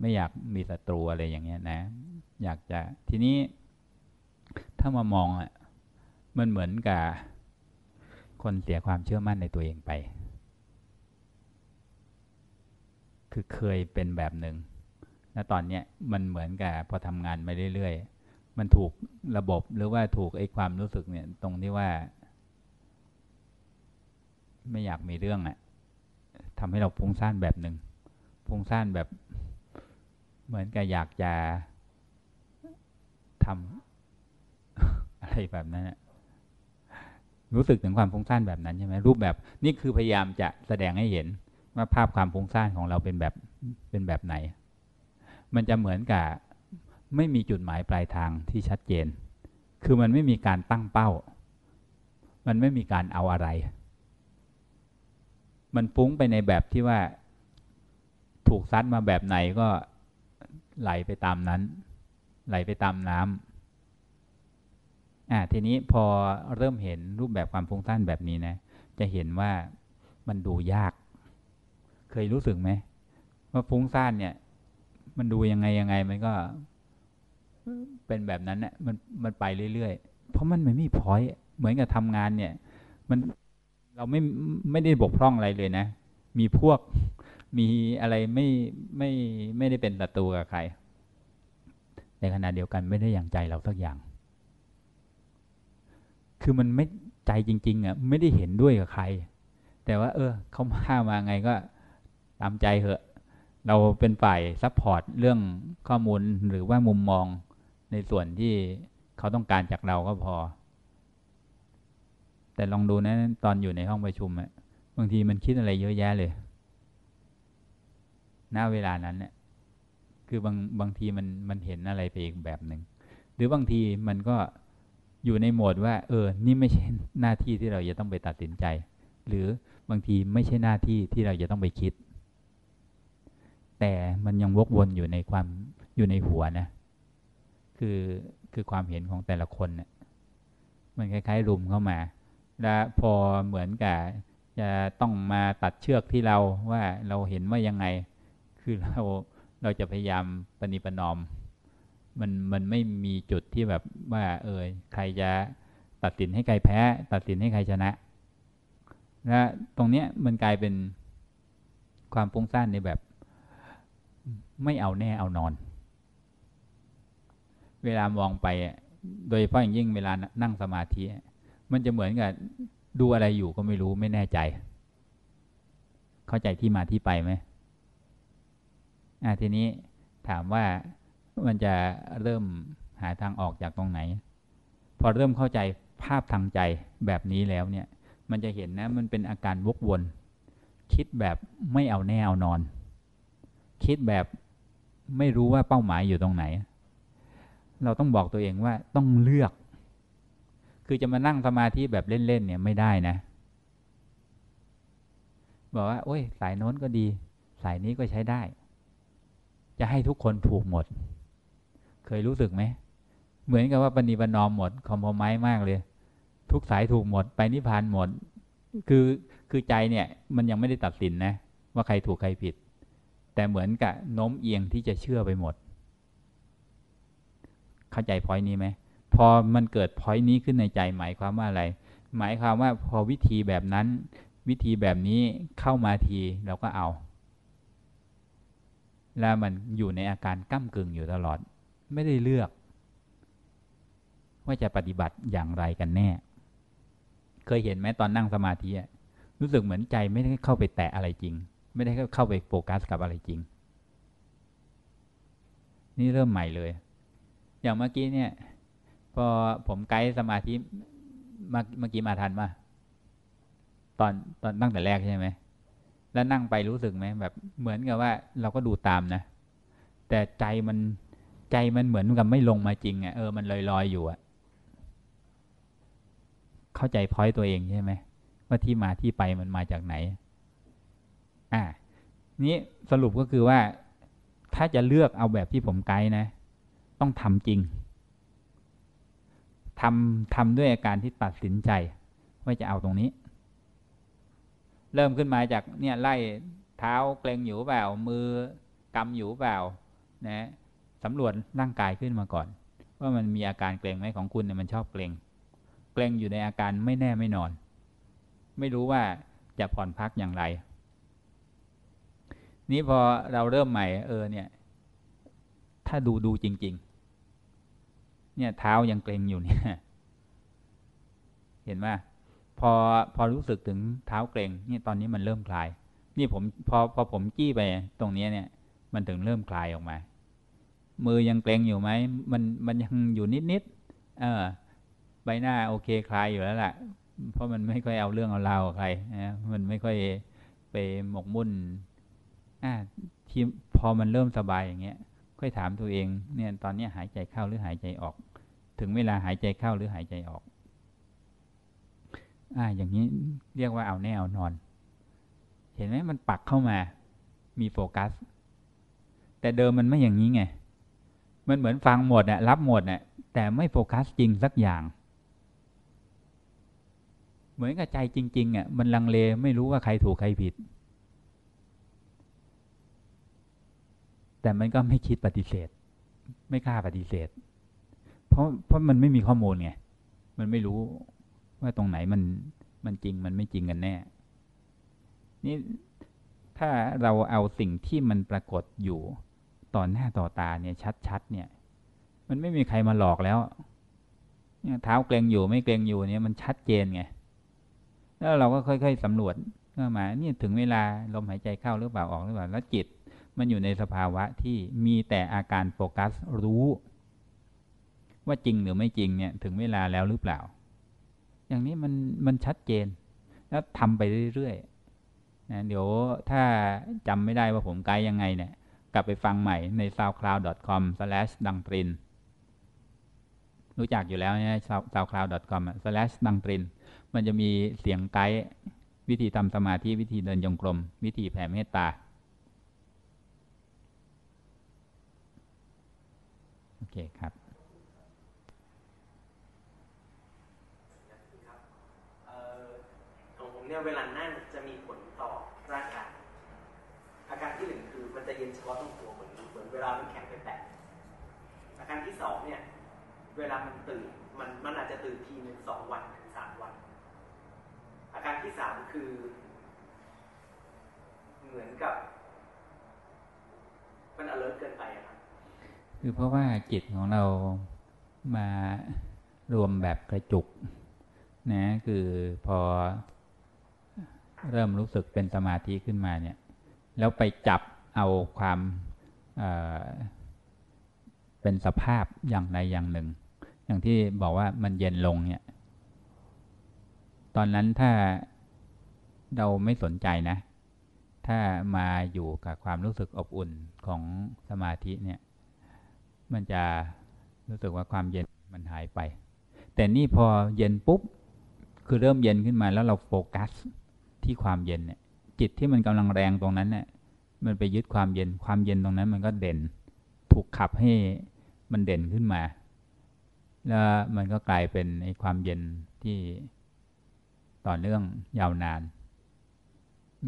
ไม่อยากมีศัตรูอะไรอย่างเงี้ยนะ อยากจะทีนี้ ถ้ามามองอะมันเหมือนกับคนเสียความเชื่อมั่นในตัวเองไป คือเคยเป็นแบบหนึ่งแล้วตอนเนี้ยมันเหมือนกับพอทำงานไปเรื่อยๆ มันถูกระบบหรือว่าถูกไอ้ความรู้สึกเนี่ยตรงที่ว่า ไม่อยากมีเรื่องอะ่ะทำให้เราพุ่งซ่านแบบหนึ่งพุ่งซ่านแบบเหมือนกับอยากจะทำอะไรแบบนั้นรู้สึกถึงความฟุ้งซ่านแบบนั้นใช่ไหมรูปแบบนี่คือพยายามจะแสดงให้เห็นว่าภาพความฟุ้งซ่านของเราเป็นแบบเป็นแบบไหน มันจะเหมือนกับไม่มีจุดหมายปลายทางที่ชัดเจน คือมันไม่มีการตั้งเป้า มันไม่มีการเอาอะไร มันฟุ้งไปในแบบที่ว่า ถูกซัดมาแบบไหนก็ไหลไปตามนั้น ไหลไปตามน้ำอ่าทีนี้พอเริ่มเห็นรูปแบบความฟุ้งซ่านแบบนี้นะ จะเห็นว่ามันดูยาก เคยรู้สึกไหมว่าฟุ้งซ่านเนี่ย มันดูยังไงยังไงมันก็ เป็นแบบนั้นเนี่ยมันมันไปเรื่อยๆเพราะมันไม่มีพอยเหมือนกับทำงานเนี่ย มัน เราไม่ไม่ได้บกพร่องอะไรเลยนะ มีพวกมีอะไรไม่ไม่ไม่ได้เป็นศัตรูกับใคร ในขณะเดียวกันไม่ได้อย่างใจเราสักอย่าง คือมันไม่ใจจริง ๆอะไม่ได้เห็นด้วยกับใคร แต่ว่า เออเขามามาไงก็ตามใจเหอะ เราเป็นฝ่าย support เรื่องข้อมูลหรือว่ามุมมองในส่วนที่เขาต้องการจากเราก็พอ แต่ลองดูนะตอนอยู่ในห้องประชุมอะบางทีมันคิดอะไรเยอะแยะเลยณเวลานั้นเนี่ยคือบางบางทีมันมันเห็นอะไรไปอีกแบบหนึ่งหรือบางทีมันก็อยู่ในโหมดว่า เออ นี่ไม่ใช่หน้าที่ที่เราจะต้องไปตัดสินใจ หรือบางทีไม่ใช่หน้าที่ที่เราจะต้องไปคิด แต่มันยังวกวนอยู่ในความอยู่ในหัวนะ คือคือความเห็นของแต่ละคนเนะี่ยมันคล้ายๆรุมเข้ามา แล้วพอเหมือนกับจะต้องมาตัดเชือกที่เราว่าเราเห็นว่ายังไง คือเราเราจะพยายามปณิปนอม มันมันไม่มีจุดที่แบบว่าเออใครจะตัดสินให้ใครแพ้ ตัดสินให้ใครชนะ และตรงเนี้ยมันกลายเป็นความฟุ้งซ่านในแบบ ไม่เอาแน่เอานอน เวลามองไปโดยเฉพาะอย่างยิ่งเวลานั่งสมาธิ มันจะเหมือนกับดูอะไรอยู่ก็ไม่รู้ไม่แน่ใจ เข้าใจที่มาที่ไปไหมอ่าทีนี้ถามว่ามันจะเริ่มหาทางออกจากตรงไหน พอเริ่มเข้าใจภาพทางใจแบบนี้แล้วเนี่ย มันจะเห็นนะมันเป็นอาการวกวน คิดแบบไม่เอาแน่เอานอน คิดแบบไม่รู้ว่าเป้าหมายอยู่ตรงไหน เราต้องบอกตัวเองว่าต้องเลือก คือจะมานั่งสมาธิแบบเล่นๆเนี่ยไม่ได้นะ บอกว่า โอ้ย สายโน้นก็ดี สายนี้ก็ใช้ได้ จะให้ทุกคนถูกหมด เคยรู้สึกไหม เหมือนกับว่าปณิปนอมหมด คอมพอไม้มากเลย ทุกสายถูกหมด ไปนิพพานหมด คือคือใจเนี่ย มันยังไม่ได้ตัดสินนะ ว่าใครถูกใครผิด แต่เหมือนกับโน้มเอียงที่จะเชื่อไปหมด เข้าใจพอยนี้ไหม พอมันเกิดพอยนี้ขึ้นในใจหมายความว่าอะไร หมายความว่าพอวิธีแบบนั้น วิธีแบบนี้เข้ามาทีเราก็เอา แล้วมันอยู่ในอาการก้ากึ่งอยู่ตลอด ไม่ได้เลือก ว่าจะปฏิบัติอย่างไรกันแน่ เคยเห็นไหมตอนนั่งสมาธิรู้สึกเหมือนใจไม่ได้เข้าไปแตะอะไรจริง ไม่ได้เข้าไปโฟกัสกับอะไรจริง นี่เริ่มใหม่เลย อย่างเมื่อกี้เนี่ย พอผมไกด์สมาธิเมื่อกี้มาทันป่ะตอนตอนตั้งแต่แรกใช่ไหม แล้วนั่งไปรู้สึกไหมแบบเหมือนกับว่าเราก็ดูตามนะ แต่ใจมันใจมันเหมือนกับไม่ลงมาจริงอะ่ะเออมันลอยลอยอยู่อะ่ะ เข้าใจพอยตัวเองใช่ไหมว่าที่มาที่ไปมันมาจากไหน อ่า นี้สรุปก็คือว่าถ้าจะเลือกเอาแบบที่ผมไกด์นะ ต้องทำจริง ทำทำด้วยอาการที่ตัดสินใจว่าจะเอาตรงนี้ เริ่มขึ้นมาจากเนี่ยไล่เท้าเกรงอยู่เปล่ามือกำอยู่เปล่านะสำรวจร่างกายขึ้นมาก่อน ว่ามันมีอาการเกรงไหมของคุณเนี่ยมันชอบเกรงเกรงอยู่ในอาการไม่แน่ไม่นอน ไม่รู้ว่าจะผ่อนพักอย่างไร นี้พอเราเริ่มใหม่เออเนี่ย ถ้าดูดูจริง ๆ เนี่ยเท้ายังเกร็งอยู่เนี่ย เห็นไหมพอพอรู้สึกถึงเท้าเกร็งเนี่ยตอนนี้มันเริ่มคลาย นี่ผมพอพอผมจี้ไปตรงนี้เนี่ย มันถึงเริ่มคลายออกมา มือยังเกร็งอยู่ไหมมันมันยังอยู่นิดนิดเออใบหน้าโอเคคลายอยู่แล้วล่ะ เพราะมันไม่ค่อยเอาเรื่องเอาราวใครนะมันไม่ค่อยไปหมกมุ่นอ่าที่พอมันเริ่มสบายอย่างเงี้ย ค่อยถามตัวเอง เนี่ยตอนนี้หายใจเข้าหรือหายใจออก ถึงเวลาหายใจเข้าหรือหายใจออก อ่า อย่างนี้เรียกว่าเอาแน่เอานอน เห็นไหมมันปักเข้ามา มีโฟกัส แต่เดิมมันไม่อย่างนี้ไง มันเหมือนฟังหมดอะรับหมดอะแต่ไม่โฟกัสจริงสักอย่าง เหมือนกับใจจริงๆอะมันลังเลไม่รู้ว่าใครถูกใครผิด แต่มันก็ไม่คิดปฏิเสธ ไม่กล้าปฏิเสธ เพราะเพราะมันไม่มีข้อมูลไง มันไม่รู้ว่าตรงไหนมันมันจริงมันไม่จริงกันแน่ นี่ถ้าเราเอาสิ่งที่มันปรากฏอยู่ต่อหน้าต่อตาเนี่ยชัดๆเนี่ย มันไม่มีใครมาหลอกแล้วเนี่ยเท้าเกรงอยู่ไม่เกรงอยู่เนี่ยมันชัดเจนไงแล้วเราก็ค่อยๆสำรวจเข้ามานี่ถึงเวลาลมหายใจเข้าหรือเปล่าออกหรือเปล่าแล้วจิต มันอยู่ในสภาวะที่มีแต่อาการโฟกัสรู้ ว่าจริงหรือไม่จริงเนี่ยถึงเวลาแล้วหรือเปล่า อย่างนี้มันมันชัดเจน แล้วทำไปเรื่อยๆนะเดี๋ยวถ้าจำไม่ได้ว่าผมไกด์ยังไงเนี่ย กลับไปฟังใหม่ใน soundcloud.com slash ดังตรินรู้จักอยู่แล้วเนี่ย soundcloud.com slash ดังตริน มันจะมีเสียงไกด์วิธีทำสมาธิ วิธีเดินยงกลม วิธีแผ่เมตตา โอเคครับ ของผม เนี่ยเวลานั่งจะมีผลต่อร่างกายอาการที่หนึ่งคือมันจะเย็นเฉพาะตรงตัวเหมือนเหมือนเวลามันแข็งไปแตะอาการที่สองเนี่ย เวลามันตื่นมันมันอาจจะตื่นทีหนึ่งสองวันถึงสามวัน อาการที่สามคือ เหมือนกับ มัน alert เกินไปอะครับคือเพราะว่าจิตของเรามารวมแบบกระจุก นะ คือพอ เริ่มรู้สึกเป็นสมาธิขึ้นมาเนี่ย แล้วไปจับเอาความเเป็นสภาพอย่างใดอย่างหนึ่ง อย่างที่บอกว่ามันเย็นลงเนี่ย ตอนนั้นถ้าเราไม่สนใจนะ ถ้ามาอยู่กับความรู้สึกอบอุ่นของสมาธิเนี่ย มันจะรู้สึกว่าความเย็นมันหายไป แต่นี่พอเย็นปุ๊บ คือเริ่มเย็นขึ้นมาแล้วเราโฟกัส ที่ความเย็นเนี่ยจิตที่มันกำลังแรงตรงนั้นเนี่ยมันไปยึดความเย็นความเย็นตรงนั้นมันก็เด่น ถูกขับให้มันเด่นขึ้นมา แล้วมันก็กลายเป็นไอ้ความเย็นที่ต่อเนื่องยาวนาน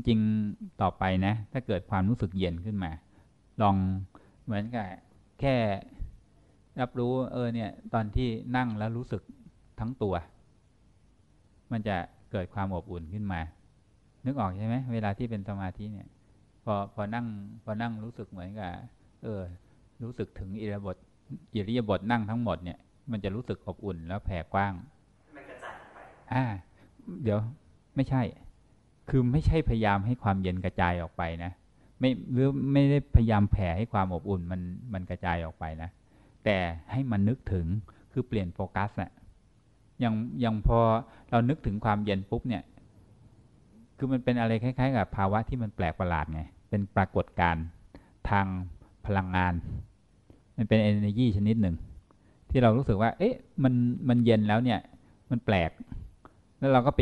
จริงต่อไปนะ ถ้าเกิดความรู้สึกเย็นขึ้นมา ลองเหมือนกับแค่รับรู้เออเนี่ย ตอนที่นั่งแล้วรู้สึกทั้งตัว มันจะเกิดความอบอุ่นขึ้นมา นึกออกใช่ไหมเวลาที่เป็นสมาธิเนี่ย พอพอนั่งพอนั่งรู้สึกเหมือนกับเออ รู้สึกถึงอิริยาบถอิริยาบถนั่งทั้งหมดเนี่ย มันจะรู้สึกอบอุ่นแล้วแผ่กว้างมันกระจายไปอ่า เดี๋ยวไม่ใช่ คือไม่ใช่พยายามให้ความเย็นกระจายออกไปนะไม่หรือไม่ได้พยายามแผ่ให้ความอบอุ่นมันมันกระจายออกไปนะแต่ให้มันนึกถึงคือเปลี่ยนโฟกัสนะอย่างอย่างพอเรานึกถึงความเย็นปุ๊บเนี่ย คือมันเป็นอะไรคล้าย ๆ กับภาวะที่มันแปลกประหลาดไง เป็นปรากฏการณ์ทางพลังงาน มันเป็น energy ชนิดหนึ่ง ที่เรารู้สึกว่า เอ๊ะ มัน มันเย็นแล้วเนี่ย มันแปลก แล้วเราก็ไป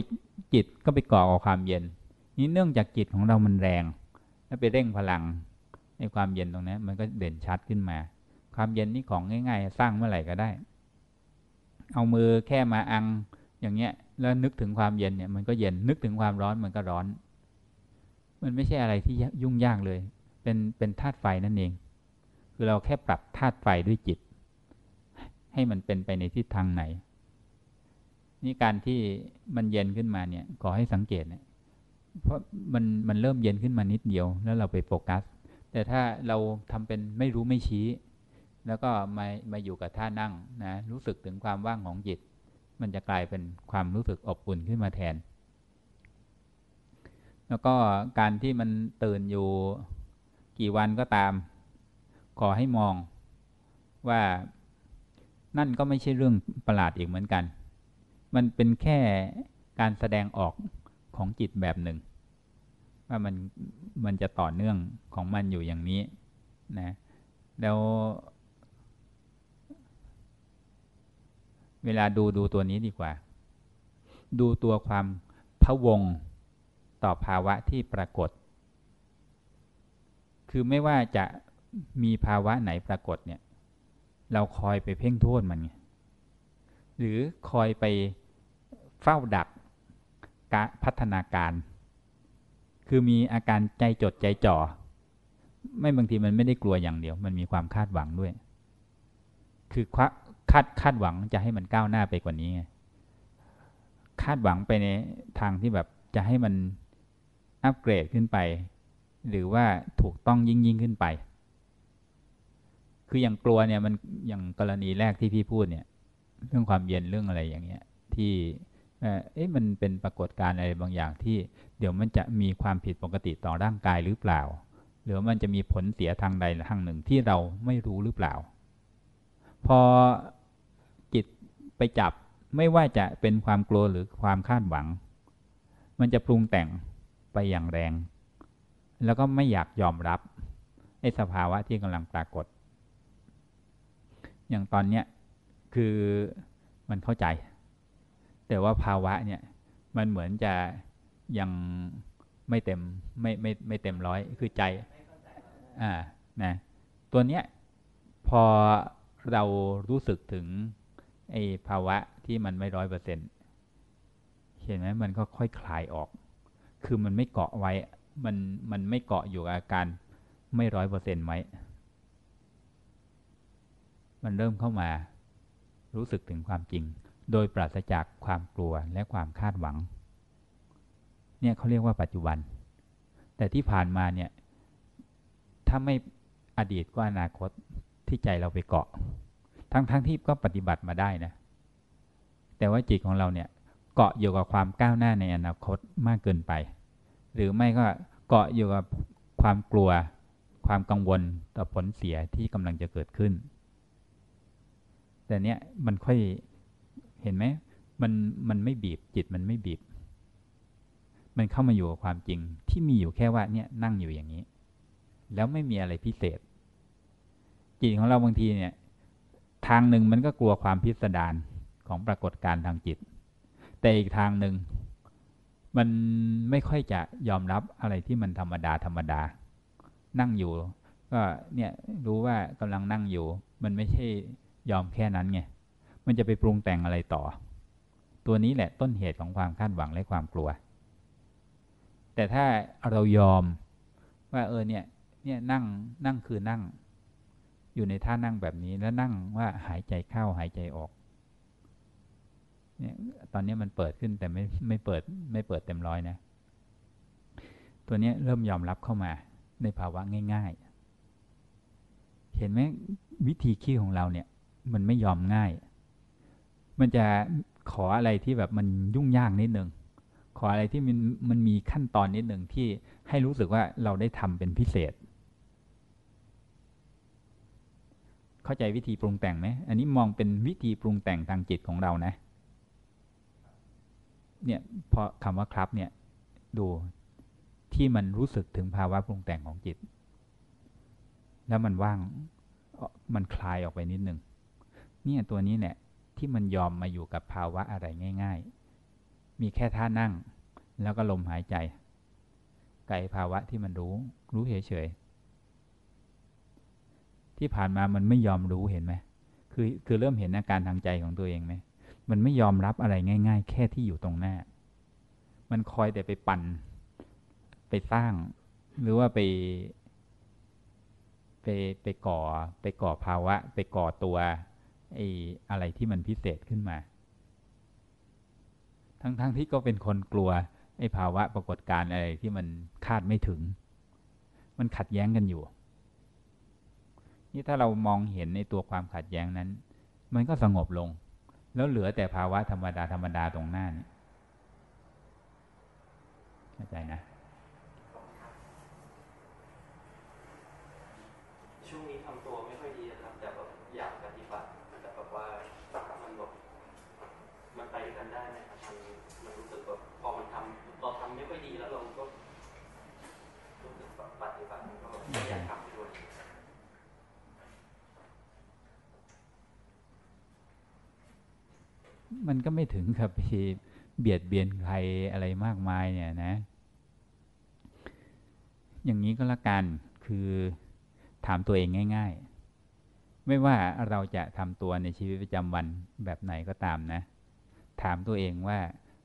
จิตก็ไปก่อความเย็น นี้เนื่องจากจิตของเรามันแรง แล้วไปเร่งพลังในความเย็นตรงนี้มันก็เด่นชัดขึ้นมา ความเย็นนี่ของง่าย ๆ สร้างเมื่อไหร่ก็ได้ เอามือแค่มาอัง อย่างเงี้ยแล้วนึกถึงความเย็นเนี่ยมันก็เย็นนึกถึงความร้อนมันก็ร้อน มันไม่ใช่อะไรที่ยุ่งยากเลย เป็นเป็นธาตุไฟนั่นเอง คือเราแค่ปรับธาตุไฟด้วยจิต ให้มันเป็นไปในทิศทางไหน นี่การที่มันเย็นขึ้นมาเนี่ยขอให้สังเกตเนี่ยเพราะมันมันเริ่มเย็นขึ้นมานิดเดียว แล้วเราไปโฟกัส แต่ถ้าเราทำเป็นไม่รู้ไม่ชี้ แล้วก็มามาอยู่กับท่านั่งนะรู้สึกถึงความว่างของจิต มันจะกลายเป็นความรู้สึกอบอุ่นขึ้นมาแทน แล้วก็การที่มันตื่นอยู่กี่วันก็ตาม ขอให้มองว่านั่นก็ไม่ใช่เรื่องประหลาดอีกเหมือนกัน มันเป็นแค่การแสดงออกของจิตแบบหนึ่ง ว่ามันมันจะต่อเนื่องของมันอยู่อย่างนี้นะแล้ว เวลาดูดูตัวนี้ดีกว่า ดูตัวความพะวงต่อภาวะที่ปรากฏ คือไม่ว่าจะมีภาวะไหนปรากฏเนี่ย เราคอยไปเพ่งโทษมันไงหรือคอยไปเฝ้าดักกะพัฒนาการ คือมีอาการใจจดใจจ่อ ไม่บางทีมันไม่ได้กลัวอย่างเดียว มันมีความคาดหวังด้วย คือคาดคาดหวังจะให้มันก้าวหน้าไปกว่านี้ไงคาดหวังไปในทางที่แบบจะให้มันอัปเกรดขึ้นไป หรือว่าถูกต้องยิ่งยิ่งขึ้นไป คืออย่างกลัวเนี่ยมันอย่างกรณีแรกที่พี่พูดเนี่ย เรื่องความเย็นเรื่องอะไรอย่างเงี้ย ที่เอ๊ะมันเป็นปรากฏการณ์อะไรบางอย่างที่ เดี๋ยวมันจะมีความผิดปกติต่อร่างกายหรือเปล่า หรือมันจะมีผลเสียทางใดทางหนึ่งที่เราไม่รู้หรือเปล่า พอ ไปจับไม่ว่าจะเป็นความกลัวหรือความคาดหวัง มันจะปรุงแต่งไปอย่างแรง แล้วก็ไม่อยากยอมรับไอ้สภาวะที่กำลังปรากฏ อย่างตอนเนี้ยคือมันเข้าใจ แต่ว่าภาวะเนี่ยมันเหมือนจะยังไม่เต็มไม่ไม่ไม่เต็มร้อยคือใจอ่านะตัวเนี้ยพอเรารู้สึกถึง ไอ้ภาวะที่มันไม่ร้อยเปอร์เซ็นต์เห็นไหมมันก็ค่อยคลายออก คือมันไม่เกาะไว้ มันมันไม่เกาะอยู่อาการไม่ร้อยเปอร์เซ็นต์ไว้มันเริ่มเข้ามา รู้สึกถึงความจริง โดยปราศจากความกลัวและความคาดหวัง เนี่ยเขาเรียกว่าปัจจุบัน แต่ที่ผ่านมาเนี่ย ถ้าไม่อดีตก็อนาคตที่ใจเราไปเกาะ ทั้งๆทที่ก็ปฏิบัติมาได้นะ แต่ว่าจิตของเราเนี่ยเกาะอยู่กับความก้าวหน้าในอนาคตมากเกินไป หรือไม่ก็เกาะอยู่กับความกลัว ความกังวลต่อผลเสียที่กำลังจะเกิดขึ้น แต่เนี้ยมันค่อยเห็นไหมมันมันไม่บีบจิตมันไม่บีบ มันเข้ามาอยู่กับความจริงที่มีอยู่แค่ว่าเนี่ยนั่งอยู่อย่างนี้ แล้วไม่มีอะไรพิเศษ จิตของเราบางทีเนี่ย ทางหนึ่งมันก็กลัวความพิสดารของปรากฏการทางจิต แต่อีกทางหนึ่ง มันไม่ค่อยจะยอมรับอะไรที่มันธรรมดาธรรมดา นั่งอยู่ ก็เนี่ยรู้ว่ากำลังนั่งอยู่ มันไม่ใช่ยอมแค่นั้นไงมันจะไปปรุงแต่งอะไรต่อ ตัวนี้แหละต้นเหตุของความคาดหวังและความกลัว แต่ถ้าเรายอมว่าเออเนี่ยเนี่ยนั่งนั่งคือนั่ง อยู่ในท่านั่งแบบนี้แล้วนั่งว่าหายใจเข้าหายใจออกเนี่ยตอนนี้มันเปิดขึ้นแต่ไม่ไม่เปิดไม่เปิดเต็มร้อยนะ ตัวนี้เริ่มยอมรับเข้ามาในภาวะง่าย ๆ เห็นไหมวิธีคิดของเราเนี่ย มันไม่ยอมง่าย มันจะขออะไรที่แบบมันยุ่งยากนิดนึงขออะไรที่มันมันมีขั้นตอนนิดหนึ่งที่ให้รู้สึกว่าเราได้ทำเป็นพิเศษ เข้าใจวิธีปรุงแต่งไหมอันนี้มองเป็นวิธีปรุงแต่งทางจิตของเรานะ เนี่ยพอคำว่าครับเนี่ยดูที่มันรู้สึกถึงภาวะปรุงแต่งของจิต แล้วมันว่างมันคลายออกไปนิดหนึ่งเนี่ยตัวนี้เนี่ยที่มันยอมมาอยู่กับภาวะอะไรง่าย ๆ มีแค่ท่านั่ง แล้วก็ลมหายใจ ไกลภาวะที่มันรู้ รู้เฉยๆ ที่ผ่านมามันไม่ยอมรู้เห็นไหมคือคือเริ่มเห็นอาการทางใจของตัวเองไหมมันไม่ยอมรับอะไรง่าย ๆ แค่ที่อยู่ตรงหน้า มันคอยแต่ไปปั่น ไปสร้าง หรือว่าไป ไปไปก่อ ไปก่อภาวะ ไปก่อตัวไอ้อะไรที่มันพิเศษขึ้นมา ทั้งๆทที่ก็เป็นคนกลัวไอ้ภาวะปรากฏการณ์อะไรที่มันคาดไม่ถึง มันขัดแย้งกันอยู่ นี่ถ้าเรามองเห็นในตัวความขัดแย้งนั้น มันก็สงบลง แล้วเหลือแต่ภาวะธรรมดาธรรมดาตรงหน้านี่เข้าใจนะช่วงนี้ทำตัวไม่ค่อยดีครับแต่แบบอยากปฏิบัติแต่แบบว่ามันแบบมันไปกันได้ไหมครับมันมันรู้สึกแบบพอมันทำเราทำไม่ค่อยดีแล้วเราก็รู้สึกแบบปฏิบัติมันก็แบบไม่อยากทำด้วย มันก็ไม่ถึงกับเบียดเบียนใครอะไรมากมายเนี่ยนะ อย่างนี้ก็แล้วกันคือถามตัวเองง่าย ๆ ไม่ว่าเราจะทำตัวในชีวิตประจำวันแบบไหนก็ตามนะ ถามตัวเองว่า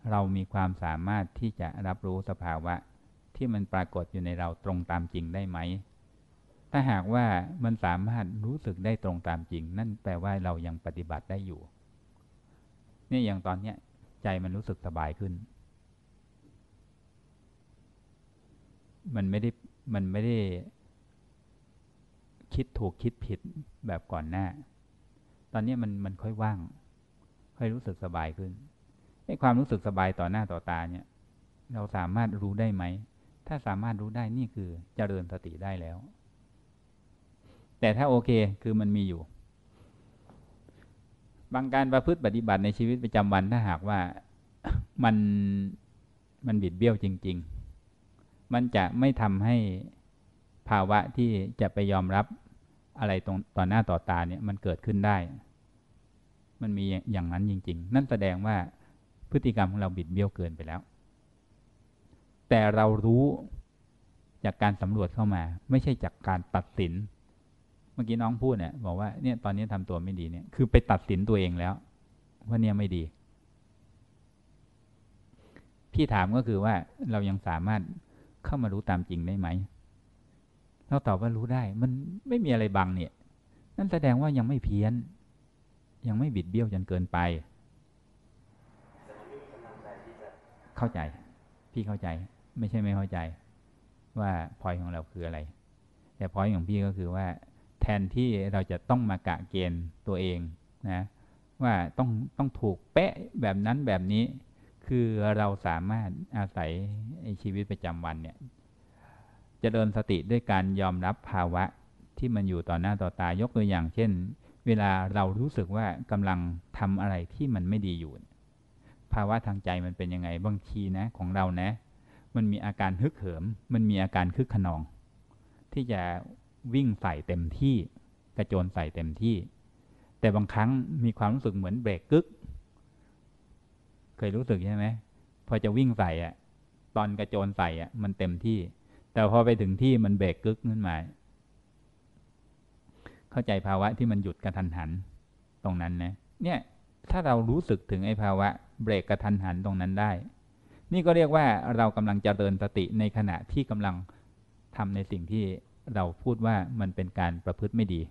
เรามีความสามารถที่จะรับรู้สภาวะที่มันปรากฏอยู่ในเราตรงตามจริงได้ไหม ถ้าหากว่ามันสามารถรู้สึกได้ตรงตามจริง นั่นแปลว่าเรายังปฏิบัติได้อยู่ เนี่ยอย่างตอนเนี้ยใจมันรู้สึกสบายขึ้น มันไม่ได้มันไม่ได้ คิดถูกคิดผิดแบบก่อนหน้า ตอนนี้มันมันค่อยว่าง ค่อยรู้สึกสบายขึ้นไอ้ความรู้สึกสบายต่อหน้าต่อตาเนี่ย เราสามารถรู้ได้ไหม ถ้าสามารถรู้ได้นี่คือเจริญสติได้แล้ว แต่ถ้าโอเคคือมันมีอยู่ บางการประพฤติปฏิบัติในชีวิตประจำวันถ้าหากว่ามันมันบิดเบี้ยวจริง ๆ มันจะไม่ทำให้ภาวะที่จะไปยอมรับอะไรตรงต่อหน้าต่อตาเนี่ยมันเกิดขึ้นได้ มันมีอย่างนั้นจริง ๆ นั่นแสดงว่าพฤติกรรมของเราบิดเบี้ยวเกินไปแล้ว แต่เรารู้จากการสำรวจเข้ามา ไม่ใช่จากการตัดสิน มื่อกี้น้องพูดเนี่ยบอกว่าเนี่ยตอนนี้ทำตัวไม่ดีเนี่ยคือไปตัดสินตัวเองแล้วว่าเนี่ยไม่ดี พี่ถามก็คือว่าเรายังสามารถเข้ามารู้ตามจริงได้ไหมเราตอบว่ารู้ได้ มันไม่มีอะไรบังเนี่ย นั่นแสดงว่ายังไม่เพี้ยน ยังไม่บิดเบี้ยวจนเกินไป เข้าใจ พี่เข้าใจ ไม่ใช่ไม่เข้าใจ ว่าพอยของเราคืออะไร แต่พอยของพี่ก็คือว่า แทนที่เราจะต้องมากะเกณฑ์ตัวเองนะว่าต้องต้องถูกเป๊ะแบบนั้นแบบนี้ คือเราสามารถอาศัยชีวิตประจำวันเนี่ยจะเดินสติด้วยการยอมรับภาวะที่มันอยู่ต่อหน้าต่อตายกตัวอย่าง เช่น เวลาเรารู้สึกว่ากำลังทำอะไรที่มันไม่ดีอยู่ ภาวะทางใจมันเป็นยังไงบางทีนะของเรานะ มันมีอาการฮึกเหิม มันมีอาการคึกขนอง ที่จะ วิ่งใส่เต็มที่ กระโจนใส่เต็มที่ แต่บางครั้งมีความรู้สึกเหมือนเบรกกึก เคยรู้สึกใช่ไหมพอจะวิ่งใส่อะตอนกระโจนใส่อะมันเต็มที่ แต่พอไปถึงที่มันเบรกกึกขึ้นมาเข้าใจภาวะที่มันหยุดกระทันหันตรงนั้นนะเนี่ยถ้าเรารู้สึกถึงไอ้ภาวะเบรกกระทันหันตรงนั้นได้ นี่ก็เรียกว่าเรากำลังจะเดินสติในขณะที่กำลังทำในสิ่งที่ เราพูดว่ามันเป็นการประพฤติไม่ดี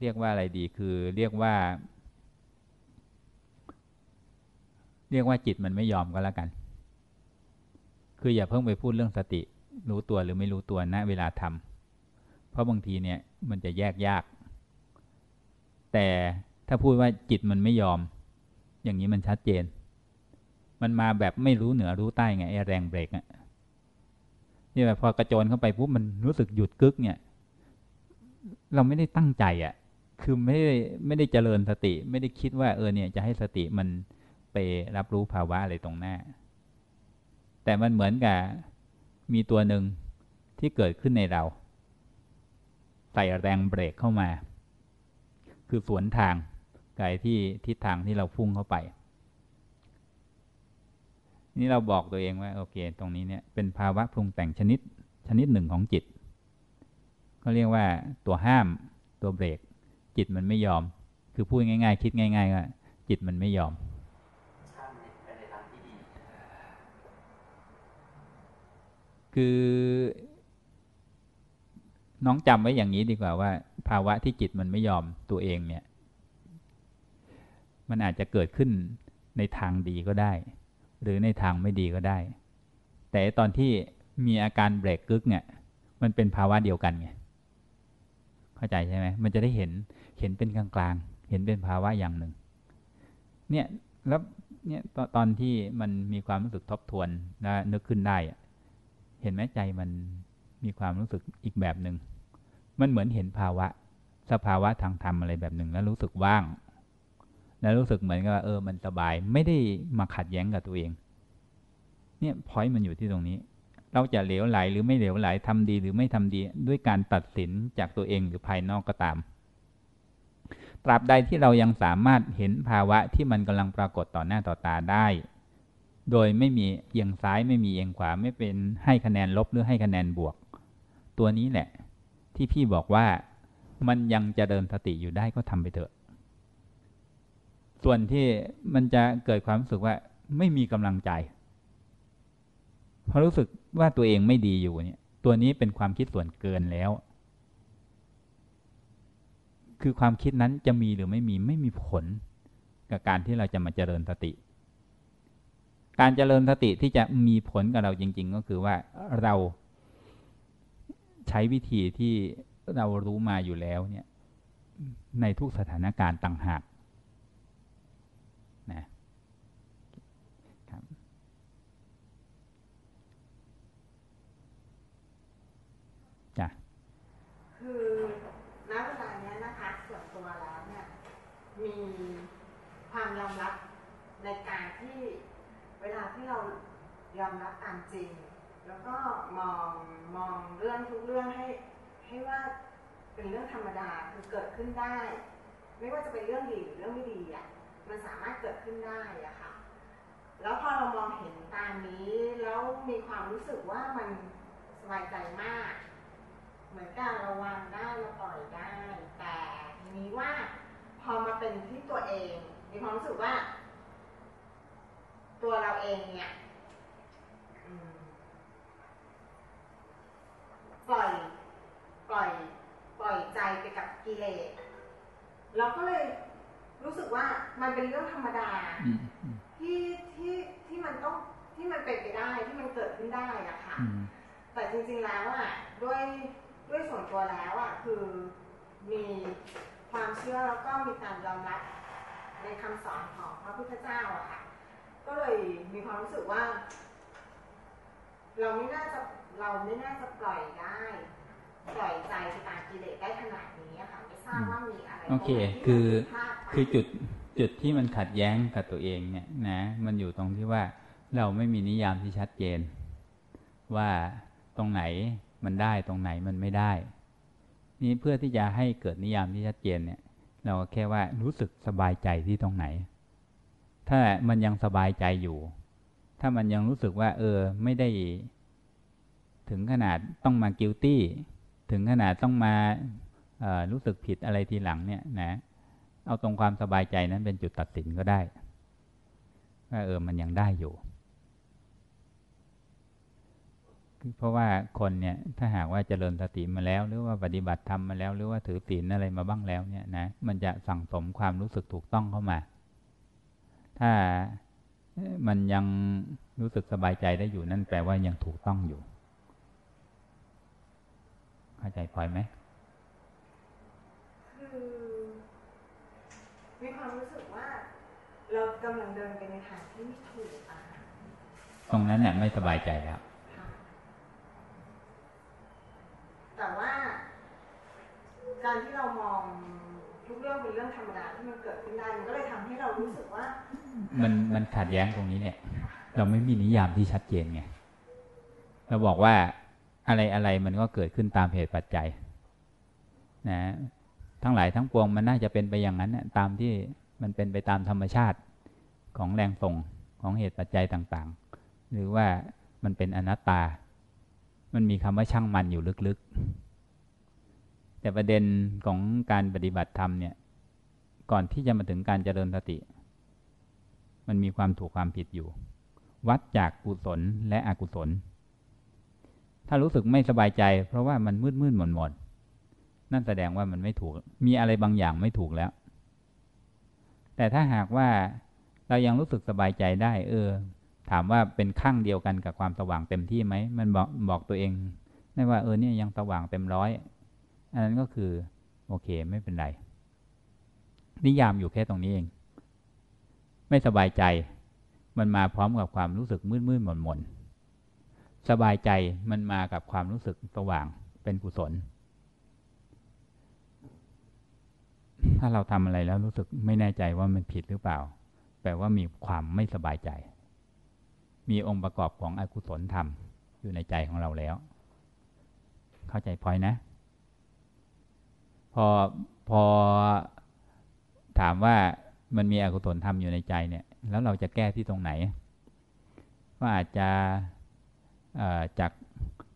เรียกว่าอะไรดีคือเรียกว่า เรียกว่าจิตมันไม่ยอมก็แล้วกัน คืออย่าเพิ่งไปพูดเรื่องสติ รู้ตัวหรือไม่รู้ตัวณนะเวลาทำเพราะบางทีเนี่ยมันจะแยกยาก แต่ถ้าพูดว่าจิตมันไม่ยอม อย่างนี้มันชัดเจน มันมาแบบไม่รู้เหนือรู้ใต้ไงไอ้แรงเบรกอะนี่แบบพอกระโจนเข้าไปปุ๊บมันรู้สึกหยุดกึกเนี่ย เราไม่ได้ตั้งใจอะ่ะคือไม่ได้ไม่ได้เจริญสติ ไม่ได้คิดว่าเออเนี่ยจะให้สติมันไปรับรู้ภาวะอะไรตรงหน้า แต่มันเหมือนกับมีตัวหนึ่งที่เกิดขึ้นในเรา ใส่แรงเบรกเข้ามา คือสวนทางไกลที่ทิศทางที่เราพุ่งเข้าไป นี่เราบอกตัวเองว่าโอเค ตรงนี้เนี่ยเป็นภาวะปรุงแต่งชนิดชนิดหนึ่งของจิตเขาเรียกว่าตัวห้ามตัวเบรก จิตมันไม่ยอม คือพูดง่าย ๆ คิดง่ายๆว่าจิตมันไม่ยอมคือน้องจำไว้อย่างนี้ดีกว่าว่า ภาวะที่จิตมันไม่ยอมตัวเองเนี่ย มันอาจจะเกิดขึ้นในทางดีก็ได้ หรือในทางไม่ดีก็ได้ แต่ตอนที่มีอาการเบรกกึกเนี่ย มันเป็นภาวะเดียวกันไงเข้าใจใช่ไหมมันจะได้เห็นเห็นเป็นกลางๆ เห็นเป็นภาวะอย่างหนึ่ง เนี่ยแล้วเนี่ยตตอนที่มันมีความรู้สึกทบทวนและนึกขึ้นได้ เห็นไหมใจมันมีความรู้สึกอีกแบบหนึ่งมันเหมือนเห็นภาวะ สภาวะทางธรรมอะไรแบบหนึ่งแล้วรู้สึกว่าง แล้วรู้สึกเหมือนกับว่าเออมันสบายไม่ได้มาขัดแย้งกับตัวเอง เนี่ยพอยต์มันอยู่ที่ตรงนี้ เราจะเหลวไหลหรือไม่เหลวไหลทำดีหรือไม่ทำดีด้วยการตัดสินจากตัวเองหรือภายนอกก็ตาม ตราบใดที่เรายังสามารถเห็นภาวะที่มันกำลังปรากฏต่อหน้าต่อตาได้ โดยไม่มีเอียงซ้ายไม่มีเอียงขวาไม่เป็นให้คะแนนลบหรือให้คะแนนบวก ตัวนี้แหละ ที่พี่บอกว่ามันยังจะเดินสติอยู่ได้ก็ทำไปเถอะ ส่วนที่มันจะเกิดความรู้สึกว่าไม่มีกำลังใจพอรู้สึกว่าตัวเองไม่ดีอยู่เนี่ย ตัวนี้เป็นความคิดส่วนเกินแล้ว คือความคิดนั้นจะมีหรือไม่มีไม่มีผลกับการที่เราจะมาเจริญสติ การเจริญสติที่จะมีผลกับเราจริง ๆ ก็คือว่าเราใช้วิธีที่เรารู้มาอยู่แล้วเนี่ย ในทุกสถานการณ์ต่างหาก นะครับจ้ะคือณเวลานี้นะคะส่วนตัวแล้วเนี่ยมีความยอมรับในการที่เวลาที่เรายอมรับตามจริง แล้วก็มองมองเรื่องทุกเรื่องให้ให้ว่าเป็นเรื่องธรรมดาคือเกิดขึ้นได้ ไม่ว่าจะเป็นเรื่องดีหรือเรื่องไม่ดีอะ มันสามารถเกิดขึ้นได้อะค่ะ แล้วพอเรามองเห็นตามนี้แล้วมีความรู้สึกว่ามันสบายใจมาก เหมือนการระวังได้เราปล่อยได้ แต่ทีนี้ว่าพอมาเป็นที่ตัวเอง มีความรู้สึกว่า ตัวเราเองเนี่ยปล่อยปล่อยปล่อยใจไปกับกิเลสเราก็เลย รู้สึกว่ามันเป็นเรื่องธรรมดาอืมอืมที่ที่ที่มันต้องที่มันเป็นไปได้ที่มันเกิดขึ้นได้อะค่ะอืมแต่จริงๆแล้วอะด้วยด้วยส่วนตัวแล้วอะคือมีความเชื่อแล้วก็มีการยอมรับในคำสอนของพระพุทธเจ้าอะค่ะ ก็เลยมีความรู้สึกว่า เราไม่น่าจะเราไม่น่าจะปล่อยได้ ปล่อยใจไปตามกิเลสได้ขนาดนี้อะค่ะ โอเค คือคือจุดจุดที่มันขัดแย้งกับตัวเองเนี่ยนะมันอยู่ตรงที่ว่าเราไม่มีนิยามที่ชัดเจน ว่าตรงไหนมันได้ตรงไหนมันไม่ได้ นี่เพื่อที่จะให้เกิดนิยามที่ชัดเจนเนี่ย เราก็แค่ว่ารู้สึกสบายใจที่ตรงไหน ถ้ามันยังสบายใจอยู่ ถ้ามันยังรู้สึกว่า เออ ไม่ได้ ถึงขนาดต้องมากิลตี้ ถึงขนาดต้องมา รู้สึกผิดอะไรทีหลังเนี่ยนะเอาตรงความสบายใจนั้นเป็นจุดตัดสินก็ได้ว่าเออมันยังได้อยู่ เพราะว่าคนเนี่ยถ้าหากว่าเจริญสติมาแล้ว หรือว่าปฏิบัติธรรมมาแล้ว หรือว่าถือศีลอะไรมาบ้างแล้วเนี่ยนะมันจะสั่งสมความรู้สึกถูกต้องเข้ามา ถ้ามันยังรู้สึกสบายใจได้อยู่นั่นแปลว่ายังถูกต้องอยู่ เข้าใจพลอยไหม คือ มีความรู้สึกว่า เรากำลังเดินไปในทางที่ไม่ถูกอะค่ะตรงนั้นเนี่ยไม่สบายใจแล้ว แต่ว่า การที่เรามองทุกเรื่องเป็นเรื่องธรรมดาที่มันเกิดขึ้นได้มันก็เลยทำให้เรารู้สึกว่า มันมันขัดแย้งตรงนี้เนี่ย เราไม่มีนิยามที่ชัดเจนไงเราบอกว่าอะไรอะไรมันก็เกิดขึ้นตามเหตุปัจจัย นะ ทั้งหลายทั้งปวงมันน่าจะเป็นไปอย่างนั้นตามที่มันเป็นไปตามธรรมชาติของแรงส่งของเหตุปัจจัยต่างๆ หรือว่ามันเป็นอนัตตา มันมีคำว่าช่างมันอยู่ลึกๆ แต่ประเด็นของการปฏิบัติธรรมเนี่ย ก่อนที่จะมาถึงการเจริญสติ มันมีความถูกความผิดอยู่ วัดจากกุศลและอกุศล ถ้ารู้สึกไม่สบายใจ เพราะว่ามันมืดมืดหมนหมดนั่ นั่นแสดงว่ามันไม่ถูก มีอะไรบางอย่างไม่ถูกแล้ว แต่ถ้าหากว่าเรายังรู้สึกสบายใจได้ เออ ถามว่าเป็นข้างเดียวกันกับความสว่างเต็มที่ไหม มันบอกบอกตัวเองได้ว่าเออเนี่ยยังสว่างเต็มร้อย อันนั้นก็คือ โอเคไม่เป็นไร นิยามอยู่แค่ตรงนี้เอง ไม่สบายใจ มันมาพร้อมกับความรู้สึกมืดมืดหม่นหม่นสบายใจมันมากับความรู้สึกสว่างเป็นกุศล ถ้าเราทำอะไรแล้วรู้สึกไม่แน่ใจว่ามันผิดหรือเปล่า แปลว่ามีความไม่สบายใจ มีองค์ประกอบของอกุศลธรรม อยู่ในใจของเราแล้ว เข้าใจพอยนะ พอพอถามว่ามันมีอกุศลธรรมอยู่ในใจเนี่ย แล้วเราจะแก้ที่ตรงไหน ว่าอาจจะจาก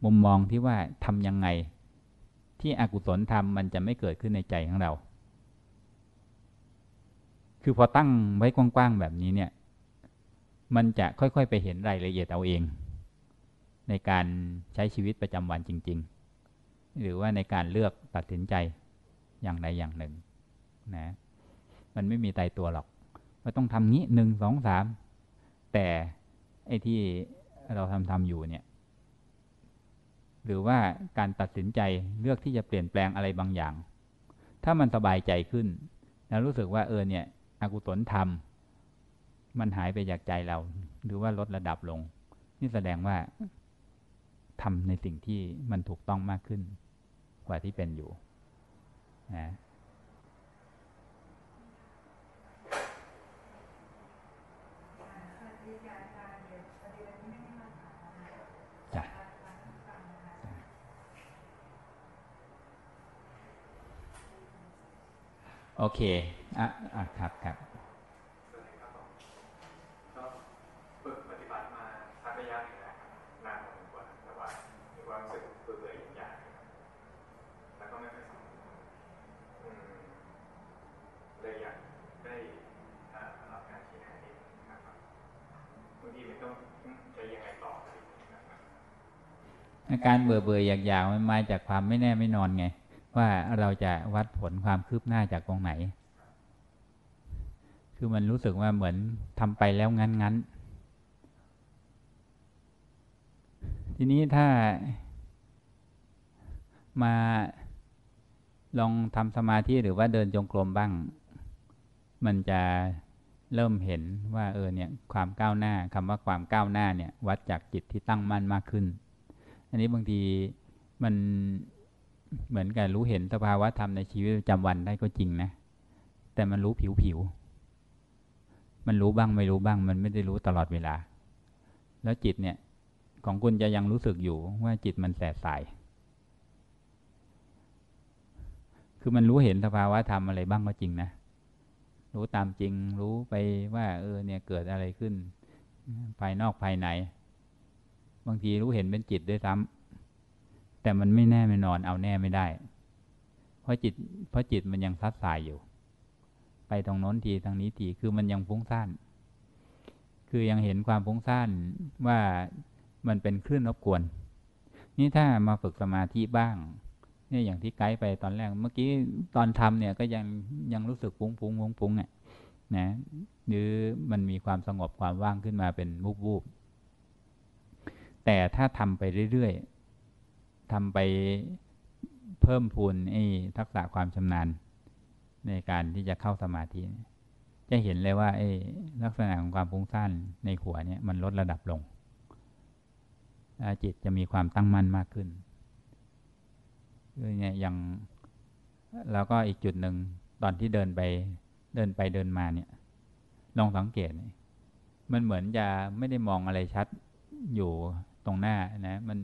มุมมองที่ว่าทำยังไง ที่อกุศลธรรมมันจะไม่เกิดขึ้นในใจของเรา คือพอตั้งไว้กว้างๆแบบนี้เนี่ย มันจะค่อยๆไปเห็นรายละเอียดเอาเอง ในการใช้ชีวิตประจำวันจริง ๆ หรือว่าในการเลือกตัดสินใจอย่างใดอย่างหนึ่งนะมันไม่มีตายตัวหรอกว่าต้องทำงี้หนึ่งสองสามแต่ไอ้ที่เราทำทำอยู่เนี่ย หรือว่าการตัดสินใจเลือกที่จะเปลี่ยนแปลงอะไรบางอย่าง ถ้ามันสบายใจขึ้น แล้วรู้สึกว่าเออเนี่ย อกุศลธรรม มันหายไปจากใจเรา หรือว่าลดระดับลง นี่แสดงว่าทำในสิ่งที่มันถูกต้องมากขึ้น กว่าที่เป็นอยู่นะโอเค อะอะครับครับก็ฝึกปฏิบัติมาสักระยะหนึ่งแล้วนานพอสมควรแต่ว่ามีความรู้สึกเบื่อๆอย่างๆแล้วก็ไม่ค่อยสนุกเลยอยากได้รับการชี้แนะนิดนะครับบาง ทีมันต้องจะยังไงต่อาการเบื่อเบื่ออยากอยากมันมาจากความไม่แน่ไม่นอนไง ว่าเราจะวัดผลความคืบหน้าจากตรงไหน คือมันรู้สึกว่าเหมือนทำไปแล้วงั้นงั้น ทีนี้ถ้ามาลองทำสมาธิหรือว่าเดินจงกรมบ้าง มันจะเริ่มเห็นว่าเออเนี่ยความก้าวหน้าคำว่าความก้าวหน้าเนี่ยวัดจากจิตที่ตั้งมั่นมากขึ้น อันนี้บางทีมัน เหมือนกับรู้เห็นสภาวะธรรมในชีวิตประจำวันได้ก็จริงนะ แต่มันรู้ผิวผิว มันรู้บ้างไม่รู้บ้าง มันไม่ได้รู้ตลอดเวลา แล้วจิตเนี่ย ของคุณจะยังรู้สึกอยู่ว่าจิตมันแสบสาย คือมันรู้เห็นสภาวะธรรมอะไรบ้างก็จริงนะ รู้ตามจริง รู้ไปว่า เออเนี่ยเกิดอะไรขึ้น ภายนอกภายใน บางทีรู้เห็นเป็นจิตด้วยซ้ำ แต่มันไม่แน่ไม่นอนเอาแน่ไม่ได้ เพราะจิตเพราะจิตมันยังซัดสายอยู่ ไปตรงโน้นทีทางนี้ทีคือมันยังฟุ้งซ่านคือยังเห็นความฟุ้งซ่านว่ามันเป็นคลื่นรบกวน นี่ถ้ามาฝึกสมาธิบ้างเนี่ยอย่างที่ไกด์ไปตอนแรกเมื่อกี้ตอนทำเนี่ยก็ยังยังรู้สึกฟุ้งฟุ้งฟุ้งฟุ้งอะนะหรือมันมีความสงบความว่างขึ้นมาเป็นวุบวูบแต่ถ้าทำไปเรื่อย ทำไปเพิ่มพูนทักษะความชำนาญ ในการที่จะเข้าสมาธิ จะเห็นเลยว่าอลักษณะของความฟุ้งซ่านในหัวเนี่ยมันลดระดับลง จิตจะมีความตั้งมั่นมากขึ้นคือเนี่ยอย่างแล้วก็อีกจุดหนึ่งตอนที่เดินไปเดินไปเดินมาเนี่ย ลองสังเกต มันเหมือนจะไม่ได้มองอะไรชัดอยู่ตรงหน้านะ มัน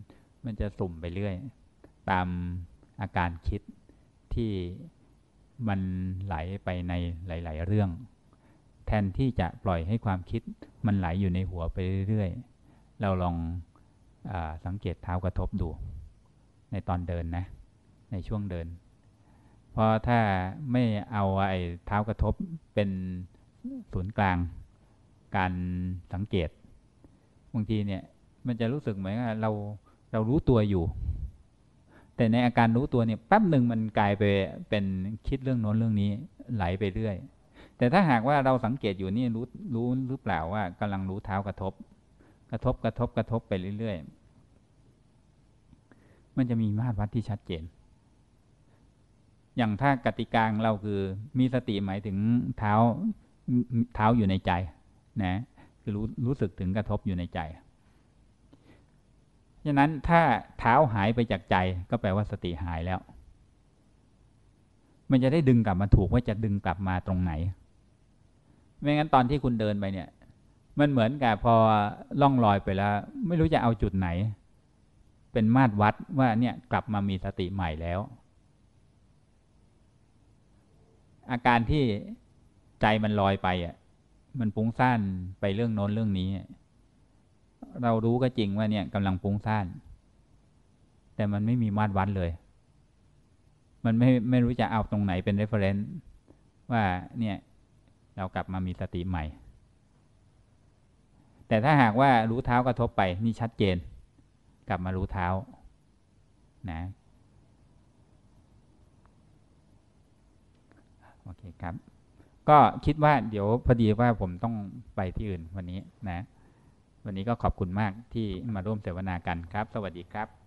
มันจะสุ่มไปเรื่อย ตามอาการคิดที่มันไหลไปในหลาย ๆ เรื่อง แทนที่จะปล่อยให้ความคิดมันไหลอยู่ในหัวไปเรื่อย ๆ เราลองอสังเกตเท้ากระทบดู ในตอนเดินนะ ในช่วงเดิน เพราะถ้าไม่เอาไอ้เท้ากระทบเป็นศูนย์กลาง การสังเกตบางทีเนี่ยมันจะรู้สึกเหมือนเรา เรารู้ตัวอยู่ แต่ในอาการรู้ตัวเนี่ยแป๊บหนึ่งมันกลายไปเป็นคิดเรื่องโน้นเรื่องนี้ไหลไปเรื่อย แต่ถ้าหากว่าเราสังเกตอยู่นี่รู้รู้หรือเปล่าว่ากำลังรู้เท้ากระทบ กระทบกระทบกระทบไปเรื่อยๆ มันจะมีมาตรวัดที่ชัดเจน อย่างถ้ากติกาของเราคือมีสติหมายถึงเท้าเท้าอยู่ในใจนะ คือรู้รู้สึกถึงกระทบอยู่ในใจ ฉะนั้นถ้าเท้าหายไปจากใจก็แปลว่าสติหายแล้ว มันจะได้ดึงกลับมาถูกว่าจะดึงกลับมาตรงไหน ไม่งั้นตอนที่คุณเดินไปเนี่ย มันเหมือนกับพอล่องลอยไปแล้ว ไม่รู้จะเอาจุดไหน เป็นมาตรวัดว่าเนี่ยกลับมามีสติใหม่แล้ว อาการที่ใจมันลอยไปอะมันปุ้งซ่านไปเรื่องโน้นเรื่องนี้ เรารู้ก็จริงว่าเนี่ยกำลังปุ้งซ่าน แต่มันไม่มีมาตรวัดเลย มันไม่ไม่รู้จะเอาตรงไหนเป็น reference ว่าเนี่ยเรากลับมามีสติใหม่ แต่ถ้าหากว่ารู้เท้ากระทบไปนี่ชัดเจน กลับมารู้เท้านะโอเคครับ ก็คิดว่าเดี๋ยวพอดีว่าผมต้องไปที่อื่นวันนี้นะ วันนี้ก็ขอบคุณมากที่มาร่วมเสวนากันครับ สวัสดีครับ